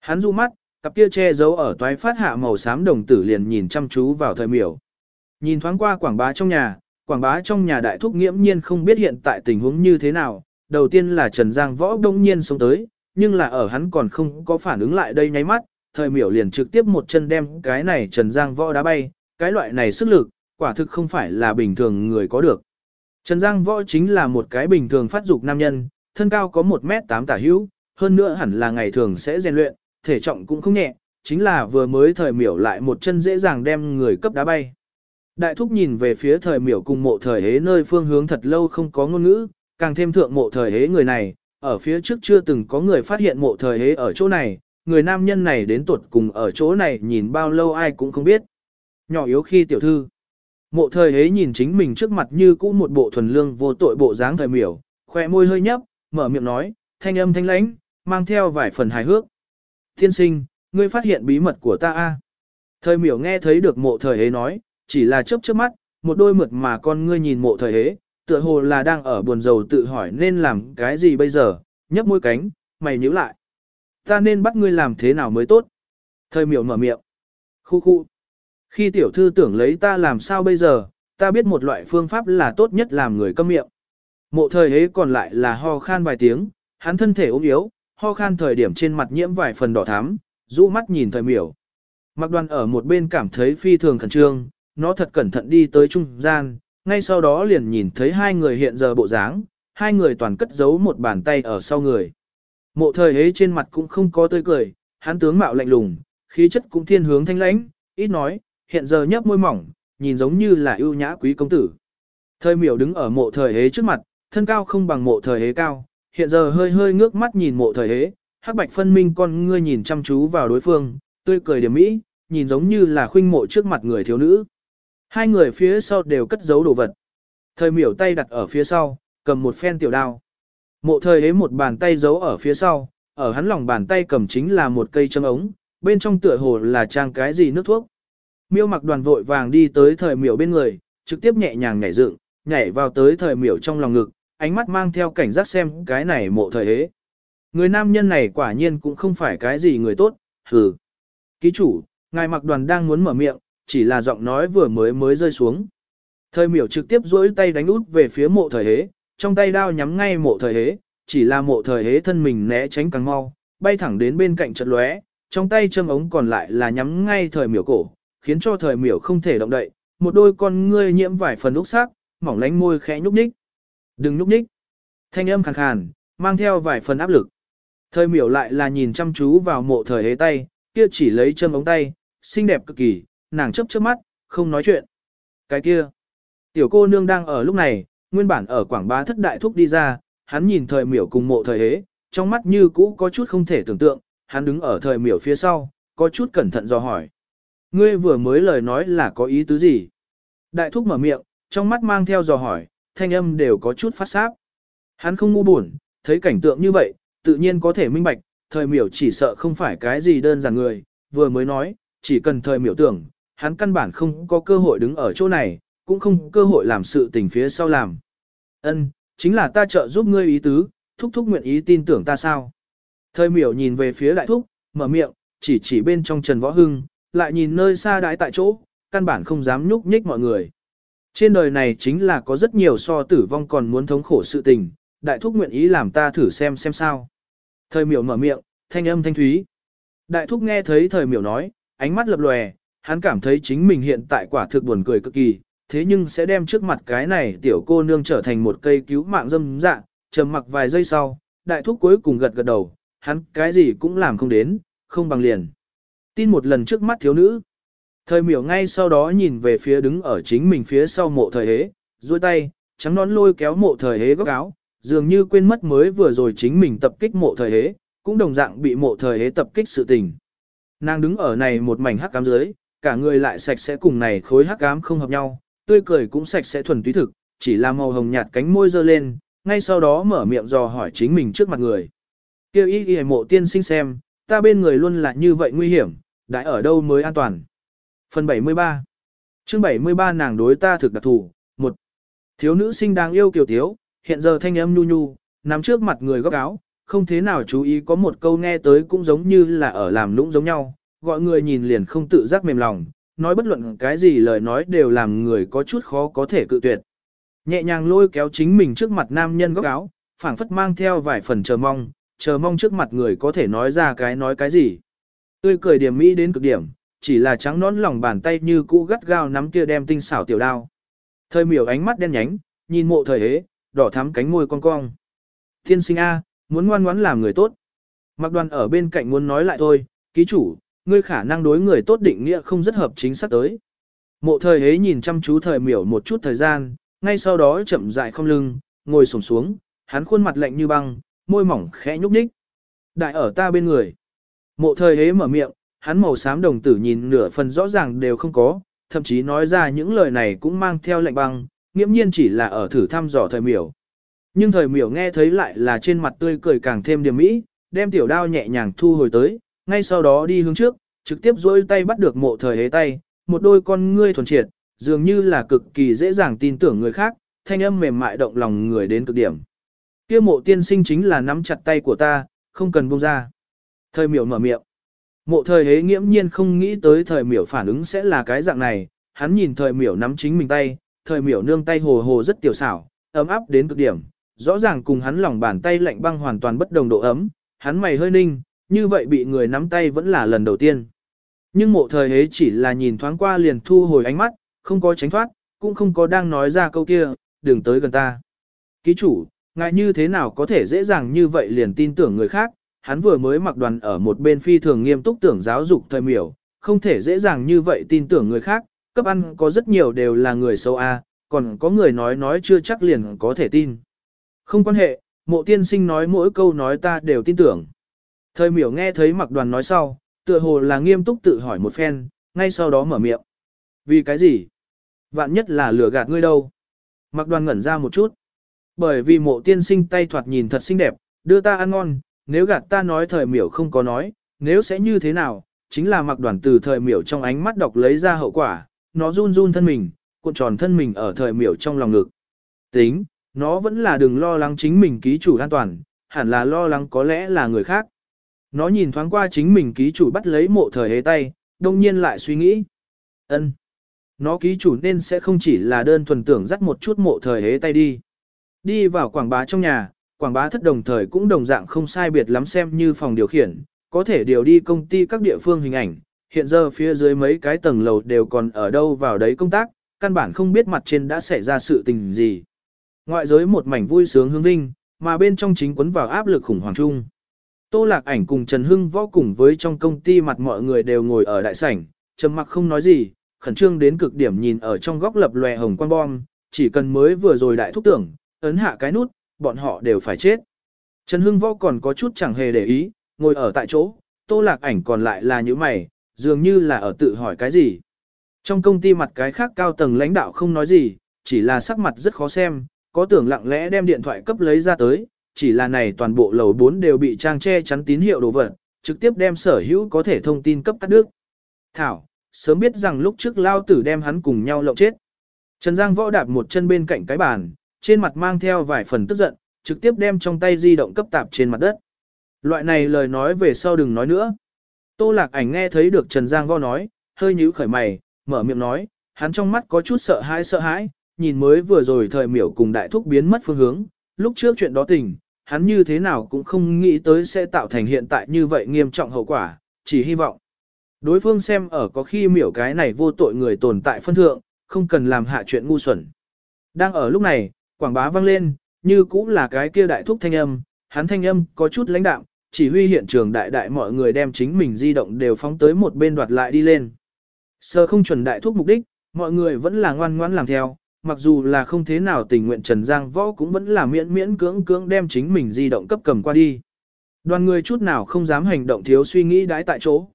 Hắn du mắt, cặp kia che giấu ở toái phát hạ màu xám đồng tử liền nhìn chăm chú vào thời miểu. Nhìn thoáng qua quảng bá trong nhà, quảng bá trong nhà đại thúc nghiễm nhiên không biết hiện tại tình huống như thế nào, đầu tiên là Trần Giang võ đông nhiên xuống tới, nhưng là ở hắn còn không có phản ứng lại đây nháy mắt, thời miểu liền trực tiếp một chân đem cái này Trần Giang võ đá bay, cái loại này sức lực, quả thực không phải là bình thường người có được. Trần Giang võ chính là một cái bình thường phát dục nam nhân, thân cao có 1m8 tả hữu, hơn nữa hẳn là ngày thường sẽ rèn luyện, thể trọng cũng không nhẹ, chính là vừa mới thời miểu lại một chân dễ dàng đem người cấp đá bay. Đại thúc nhìn về phía thời miểu cùng mộ thời hế nơi phương hướng thật lâu không có ngôn ngữ, càng thêm thượng mộ thời hế người này, ở phía trước chưa từng có người phát hiện mộ thời hế ở chỗ này, người nam nhân này đến tuột cùng ở chỗ này nhìn bao lâu ai cũng không biết. Nhỏ yếu khi tiểu thư. Mộ thời hế nhìn chính mình trước mặt như cũ một bộ thuần lương vô tội bộ dáng thời miểu, khỏe môi hơi nhấp, mở miệng nói, thanh âm thanh lãnh, mang theo vài phần hài hước. Thiên sinh, ngươi phát hiện bí mật của ta a. Thời miểu nghe thấy được mộ thời hế nói, chỉ là chớp chớp mắt, một đôi mượt mà con ngươi nhìn mộ thời hế, tựa hồ là đang ở buồn rầu tự hỏi nên làm cái gì bây giờ, nhấp môi cánh, mày nhíu lại. Ta nên bắt ngươi làm thế nào mới tốt? Thời miểu mở miệng. Khu khu. Khi tiểu thư tưởng lấy ta làm sao bây giờ, ta biết một loại phương pháp là tốt nhất làm người câm miệng. Mộ thời ấy còn lại là ho khan vài tiếng, hắn thân thể ốm yếu, ho khan thời điểm trên mặt nhiễm vài phần đỏ thắm, rũ mắt nhìn thời miểu. Mặc đoàn ở một bên cảm thấy phi thường khẩn trương, nó thật cẩn thận đi tới trung gian, ngay sau đó liền nhìn thấy hai người hiện giờ bộ dáng, hai người toàn cất giấu một bàn tay ở sau người. Mộ thời ấy trên mặt cũng không có tươi cười, hắn tướng mạo lạnh lùng, khí chất cũng thiên hướng thanh lãnh, ít nói, hiện giờ nhấp môi mỏng, nhìn giống như là ưu nhã quý công tử. Thời miểu đứng ở mộ thời hế trước mặt, thân cao không bằng mộ thời hế cao, hiện giờ hơi hơi ngước mắt nhìn mộ thời hế, hắc bạch phân minh con ngươi nhìn chăm chú vào đối phương, tươi cười điểm mỹ, nhìn giống như là khuynh mộ trước mặt người thiếu nữ. Hai người phía sau đều cất giấu đồ vật. Thời miểu tay đặt ở phía sau, cầm một phen tiểu đao. Mộ thời hế một bàn tay giấu ở phía sau, ở hắn lòng bàn tay cầm chính là một cây châm ống, bên trong tựa hồ là trang cái gì nước thuốc. Miêu mặc đoàn vội vàng đi tới thời miểu bên người, trực tiếp nhẹ nhàng nhảy dựng, nhảy vào tới thời miểu trong lòng ngực, ánh mắt mang theo cảnh giác xem cái này mộ thời hế. Người nam nhân này quả nhiên cũng không phải cái gì người tốt, hừ. Ký chủ, ngài mặc đoàn đang muốn mở miệng, chỉ là giọng nói vừa mới mới rơi xuống. Thời miểu trực tiếp duỗi tay đánh út về phía mộ thời hế, trong tay đao nhắm ngay mộ thời hế, chỉ là mộ thời hế thân mình né tránh càng mau, bay thẳng đến bên cạnh trận lóe, trong tay châm ống còn lại là nhắm ngay thời miểu cổ, khiến cho thời miểu không thể động đậy, một đôi con ngươi nhiễm vài phần úc sắc, mỏng lánh môi khẽ nhúc nhích. Đừng nhúc nhích. Thanh âm khàn khàn, mang theo vài phần áp lực. Thời miểu lại là nhìn chăm chú vào mộ thời hế tay, kia chỉ lấy châm ống tay, xinh đẹp cực kỳ, nàng chấp chớp mắt, không nói chuyện. Cái kia, tiểu cô nương đang ở lúc này, nguyên bản ở quảng bá thất đại thúc đi ra, hắn nhìn thời miểu cùng mộ thời hế, trong mắt như cũ có chút không thể tưởng tượng, hắn đứng ở thời miểu phía sau, có chút cẩn thận do hỏi. Ngươi vừa mới lời nói là có ý tứ gì? Đại thúc mở miệng, trong mắt mang theo dò hỏi, thanh âm đều có chút phát sáp. Hắn không ngu buồn, thấy cảnh tượng như vậy, tự nhiên có thể minh bạch, thời miểu chỉ sợ không phải cái gì đơn giản người, vừa mới nói, chỉ cần thời miểu tưởng, hắn căn bản không có cơ hội đứng ở chỗ này, cũng không cơ hội làm sự tình phía sau làm. Ân, chính là ta trợ giúp ngươi ý tứ, thúc thúc nguyện ý tin tưởng ta sao. Thời miểu nhìn về phía đại thúc, mở miệng, chỉ chỉ bên trong Trần Võ Hưng, lại nhìn nơi xa đái tại chỗ, căn bản không dám nhúc nhích mọi người. Trên đời này chính là có rất nhiều so tử vong còn muốn thống khổ sự tình, đại thúc nguyện ý làm ta thử xem xem sao. Thời miểu mở miệng, thanh âm thanh thúy. Đại thúc nghe thấy thời miểu nói, ánh mắt lập lòe, hắn cảm thấy chính mình hiện tại quả thực buồn cười cực kỳ, thế nhưng sẽ đem trước mặt cái này tiểu cô nương trở thành một cây cứu mạng dâm dạng. trầm mặc vài giây sau, đại thúc cuối cùng gật gật đầu, hắn cái gì cũng làm không đến, không bằng liền. Tin một lần trước mắt thiếu nữ. Thời miểu ngay sau đó nhìn về phía đứng ở chính mình phía sau mộ thời hế, duỗi tay, trắng nón lôi kéo mộ thời hế góc áo, dường như quên mất mới vừa rồi chính mình tập kích mộ thời hế, cũng đồng dạng bị mộ thời hế tập kích sự tình. Nàng đứng ở này một mảnh hắc cám dưới, cả người lại sạch sẽ cùng này khối hắc ám không hợp nhau, tươi cười cũng sạch sẽ thuần túy thực, chỉ là màu hồng nhạt cánh môi dơ lên, ngay sau đó mở miệng dò hỏi chính mình trước mặt người. Kêu ý ghi mộ tiên sinh xem, ta bên người luôn là như vậy nguy hiểm, đã ở đâu mới an toàn. Phần 73 chương 73 nàng đối ta thực đặc thủ, một Thiếu nữ sinh đáng yêu kiều thiếu, hiện giờ thanh âm nhu nhu, nắm trước mặt người góc áo, không thế nào chú ý có một câu nghe tới cũng giống như là ở làm lũng giống nhau, gọi người nhìn liền không tự giác mềm lòng, nói bất luận cái gì lời nói đều làm người có chút khó có thể cự tuyệt. Nhẹ nhàng lôi kéo chính mình trước mặt nam nhân góc áo, phảng phất mang theo vài phần chờ mong, chờ mong trước mặt người có thể nói ra cái nói cái gì. Tươi cười điểm mỹ đến cực điểm, chỉ là trắng nón lòng bàn tay như cũ gắt gao nắm kia đem tinh xảo tiểu đao. Thời miểu ánh mắt đen nhánh, nhìn mộ thời hế, đỏ thắm cánh môi cong cong. Thiên sinh A, muốn ngoan ngoãn làm người tốt. Mặc đoàn ở bên cạnh muốn nói lại thôi, ký chủ, ngươi khả năng đối người tốt định nghĩa không rất hợp chính xác tới. Mộ thời hế nhìn chăm chú thời miểu một chút thời gian, ngay sau đó chậm dại không lưng, ngồi sổng xuống, hắn khuôn mặt lạnh như băng, môi mỏng khẽ nhúc nhích. Đại ở ta bên người. Mộ thời hế mở miệng, hắn màu xám đồng tử nhìn nửa phần rõ ràng đều không có, thậm chí nói ra những lời này cũng mang theo lạnh băng, nghiễm nhiên chỉ là ở thử thăm dò thời miểu. Nhưng thời miểu nghe thấy lại là trên mặt tươi cười càng thêm điềm mỹ, đem tiểu đao nhẹ nhàng thu hồi tới, ngay sau đó đi hướng trước, trực tiếp duỗi tay bắt được mộ thời hế tay, một đôi con ngươi thuần triệt, dường như là cực kỳ dễ dàng tin tưởng người khác, thanh âm mềm mại động lòng người đến cực điểm. Kia mộ tiên sinh chính là nắm chặt tay của ta, không cần buông ra. Thời miểu mở miệng. Mộ thời hế nghiễm nhiên không nghĩ tới thời miểu phản ứng sẽ là cái dạng này, hắn nhìn thời miểu nắm chính mình tay, thời miểu nương tay hồ hồ rất tiểu xảo, ấm áp đến cực điểm, rõ ràng cùng hắn lòng bàn tay lạnh băng hoàn toàn bất đồng độ ấm, hắn mày hơi ninh, như vậy bị người nắm tay vẫn là lần đầu tiên. Nhưng mộ thời hế chỉ là nhìn thoáng qua liền thu hồi ánh mắt, không có tránh thoát, cũng không có đang nói ra câu kia, đừng tới gần ta. Ký chủ, ngại như thế nào có thể dễ dàng như vậy liền tin tưởng người khác, hắn vừa mới mặc đoàn ở một bên phi thường nghiêm túc tưởng giáo dục thời miểu, không thể dễ dàng như vậy tin tưởng người khác, cấp ăn có rất nhiều đều là người xấu a, còn có người nói nói chưa chắc liền có thể tin. Không quan hệ, mộ tiên sinh nói mỗi câu nói ta đều tin tưởng. Thời miểu nghe thấy mặc đoàn nói sau, tựa hồ là nghiêm túc tự hỏi một phen, ngay sau đó mở miệng. Vì cái gì? Vạn nhất là lừa gạt ngươi đâu. Mặc đoàn ngẩn ra một chút. Bởi vì mộ tiên sinh tay thoạt nhìn thật xinh đẹp, đưa ta ăn ngon, nếu gạt ta nói thời miểu không có nói, nếu sẽ như thế nào, chính là mặc đoàn từ thời miểu trong ánh mắt đọc lấy ra hậu quả, nó run run thân mình, cuộn tròn thân mình ở thời miểu trong lòng ngực. Tính, nó vẫn là đừng lo lắng chính mình ký chủ an toàn, hẳn là lo lắng có lẽ là người khác. Nó nhìn thoáng qua chính mình ký chủ bắt lấy mộ thời hế tay, đông nhiên lại suy nghĩ. ân, Nó ký chủ nên sẽ không chỉ là đơn thuần tưởng dắt một chút mộ thời hế tay đi. Đi vào quảng bá trong nhà, quảng bá thất đồng thời cũng đồng dạng không sai biệt lắm xem như phòng điều khiển, có thể điều đi công ty các địa phương hình ảnh. Hiện giờ phía dưới mấy cái tầng lầu đều còn ở đâu vào đấy công tác, căn bản không biết mặt trên đã xảy ra sự tình gì. Ngoại giới một mảnh vui sướng hương vinh, mà bên trong chính quấn vào áp lực khủng hoảng chung. Tô Lạc Ảnh cùng Trần Hưng võ cùng với trong công ty mặt mọi người đều ngồi ở đại sảnh, trầm mặc không nói gì, khẩn trương đến cực điểm nhìn ở trong góc lập lòe hồng quang bom, chỉ cần mới vừa rồi đại thúc tưởng, ấn hạ cái nút, bọn họ đều phải chết. Trần Hưng võ còn có chút chẳng hề để ý, ngồi ở tại chỗ, Tô Lạc Ảnh còn lại là những mày, dường như là ở tự hỏi cái gì. Trong công ty mặt cái khác cao tầng lãnh đạo không nói gì, chỉ là sắc mặt rất khó xem, có tưởng lặng lẽ đem điện thoại cấp lấy ra tới, chỉ là này toàn bộ lầu 4 đều bị trang che chắn tín hiệu đồ vật, trực tiếp đem sở hữu có thể thông tin cấp cắt đứt. Thảo, sớm biết rằng lúc trước lao tử đem hắn cùng nhau lộng chết. Trần Giang võ đạp một chân bên cạnh cái bàn, trên mặt mang theo vài phần tức giận, trực tiếp đem trong tay di động cấp tạp trên mặt đất. Loại này lời nói về sau đừng nói nữa. Tô lạc ảnh nghe thấy được Trần Giang võ nói, hơi nhíu khởi mày, mở miệng nói, hắn trong mắt có chút sợ hãi sợ hãi, nhìn mới vừa rồi thời miểu cùng đại thúc biến mất phương hướng, lúc trước chuyện đó tình, hắn như thế nào cũng không nghĩ tới sẽ tạo thành hiện tại như vậy nghiêm trọng hậu quả, chỉ hy vọng. Đối phương xem ở có khi miểu cái này vô tội người tồn tại phân thượng, không cần làm hạ chuyện ngu xuẩn. Đang ở lúc này, quảng bá vang lên, như cũng là cái kia đại thúc thanh âm, hắn thanh âm có chút lãnh đạm, chỉ huy hiện trường đại đại mọi người đem chính mình di động đều phóng tới một bên đoạt lại đi lên. Sơ không chuẩn đại thúc mục đích, mọi người vẫn là ngoan ngoãn làm theo, mặc dù là không thế nào tình nguyện Trần Giang Võ cũng vẫn là miễn miễn cưỡng cưỡng đem chính mình di động cấp cầm qua đi. Đoàn người chút nào không dám hành động thiếu suy nghĩ đãi tại chỗ.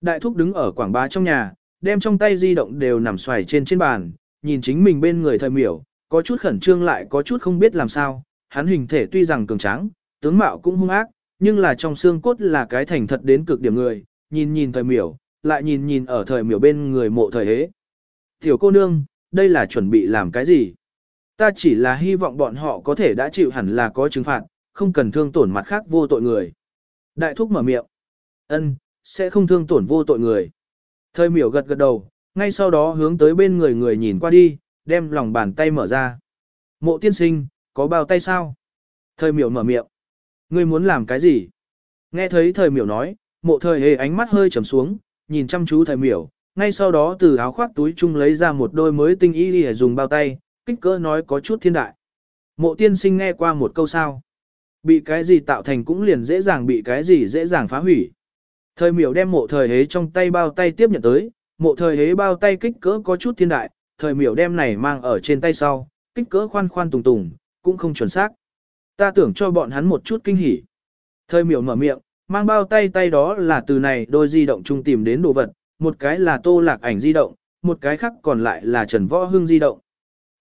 Đại thúc đứng ở quảng bá trong nhà, đem trong tay di động đều nằm xoài trên trên bàn, nhìn chính mình bên người thời miểu, có chút khẩn trương lại có chút không biết làm sao, hắn hình thể tuy rằng cường tráng, tướng mạo cũng hung ác, nhưng là trong xương cốt là cái thành thật đến cực điểm người, nhìn nhìn thời miểu, lại nhìn nhìn ở thời miểu bên người mộ thời hế. Tiểu cô nương, đây là chuẩn bị làm cái gì? Ta chỉ là hy vọng bọn họ có thể đã chịu hẳn là có trừng phạt, không cần thương tổn mặt khác vô tội người. Đại thúc mở miệng. Ân, sẽ không thương tổn vô tội người. Thời miểu gật gật đầu, ngay sau đó hướng tới bên người người nhìn qua đi, đem lòng bàn tay mở ra. Mộ tiên sinh, có bao tay sao? Thời miểu mở miệng. Ngươi muốn làm cái gì? Nghe thấy thời miểu nói, mộ thời hề ánh mắt hơi trầm xuống, nhìn chăm chú thời miểu, ngay sau đó từ áo khoác túi chung lấy ra một đôi mới tinh y để dùng bao tay, kích cỡ nói có chút thiên đại. Mộ tiên sinh nghe qua một câu sao. Bị cái gì tạo thành cũng liền dễ dàng bị cái gì dễ dàng phá hủy. Thời miểu đem mộ thời hế trong tay bao tay tiếp nhận tới, mộ thời hế bao tay kích cỡ có chút thiên đại, thời miểu đem này mang ở trên tay sau, kích cỡ khoan khoan tùng tùng, cũng không chuẩn xác. Ta tưởng cho bọn hắn một chút kinh hỉ. Thời miểu mở miệng, mang bao tay tay đó là từ này đôi di động chung tìm đến đồ vật, một cái là tô lạc ảnh di động, một cái khác còn lại là Trần Võ Hưng di động.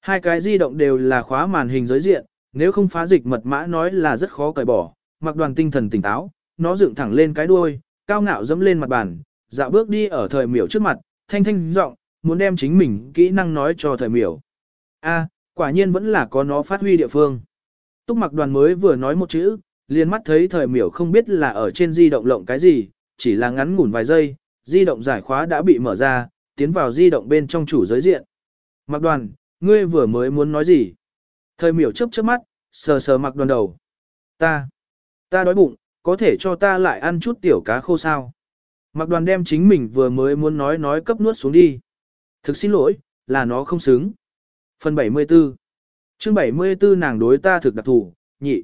Hai cái di động đều là khóa màn hình giới diện, nếu không phá dịch mật mã nói là rất khó cởi bỏ, mặc đoàn tinh thần tỉnh táo, nó dựng thẳng lên cái đuôi, cao ngạo dẫm lên mặt bàn, dạo bước đi ở thời miểu trước mặt, thanh thanh giọng, muốn đem chính mình kỹ năng nói cho thời miểu. A, quả nhiên vẫn là có nó phát huy địa phương. Túc mặc đoàn mới vừa nói một chữ, liền mắt thấy thời miểu không biết là ở trên di động lộng cái gì, chỉ là ngắn ngủn vài giây, di động giải khóa đã bị mở ra, tiến vào di động bên trong chủ giới diện. Mặc đoàn, ngươi vừa mới muốn nói gì? Thời miểu chớp chớp mắt, sờ sờ mặc đoàn đầu. Ta, ta đói bụng, có thể cho ta lại ăn chút tiểu cá khô sao? Mặc đoàn đem chính mình vừa mới muốn nói nói cấp nuốt xuống đi. Thực xin lỗi, là nó không xứng. Phần 74 chương 74 nàng đối ta thực đặc thủ, nhị.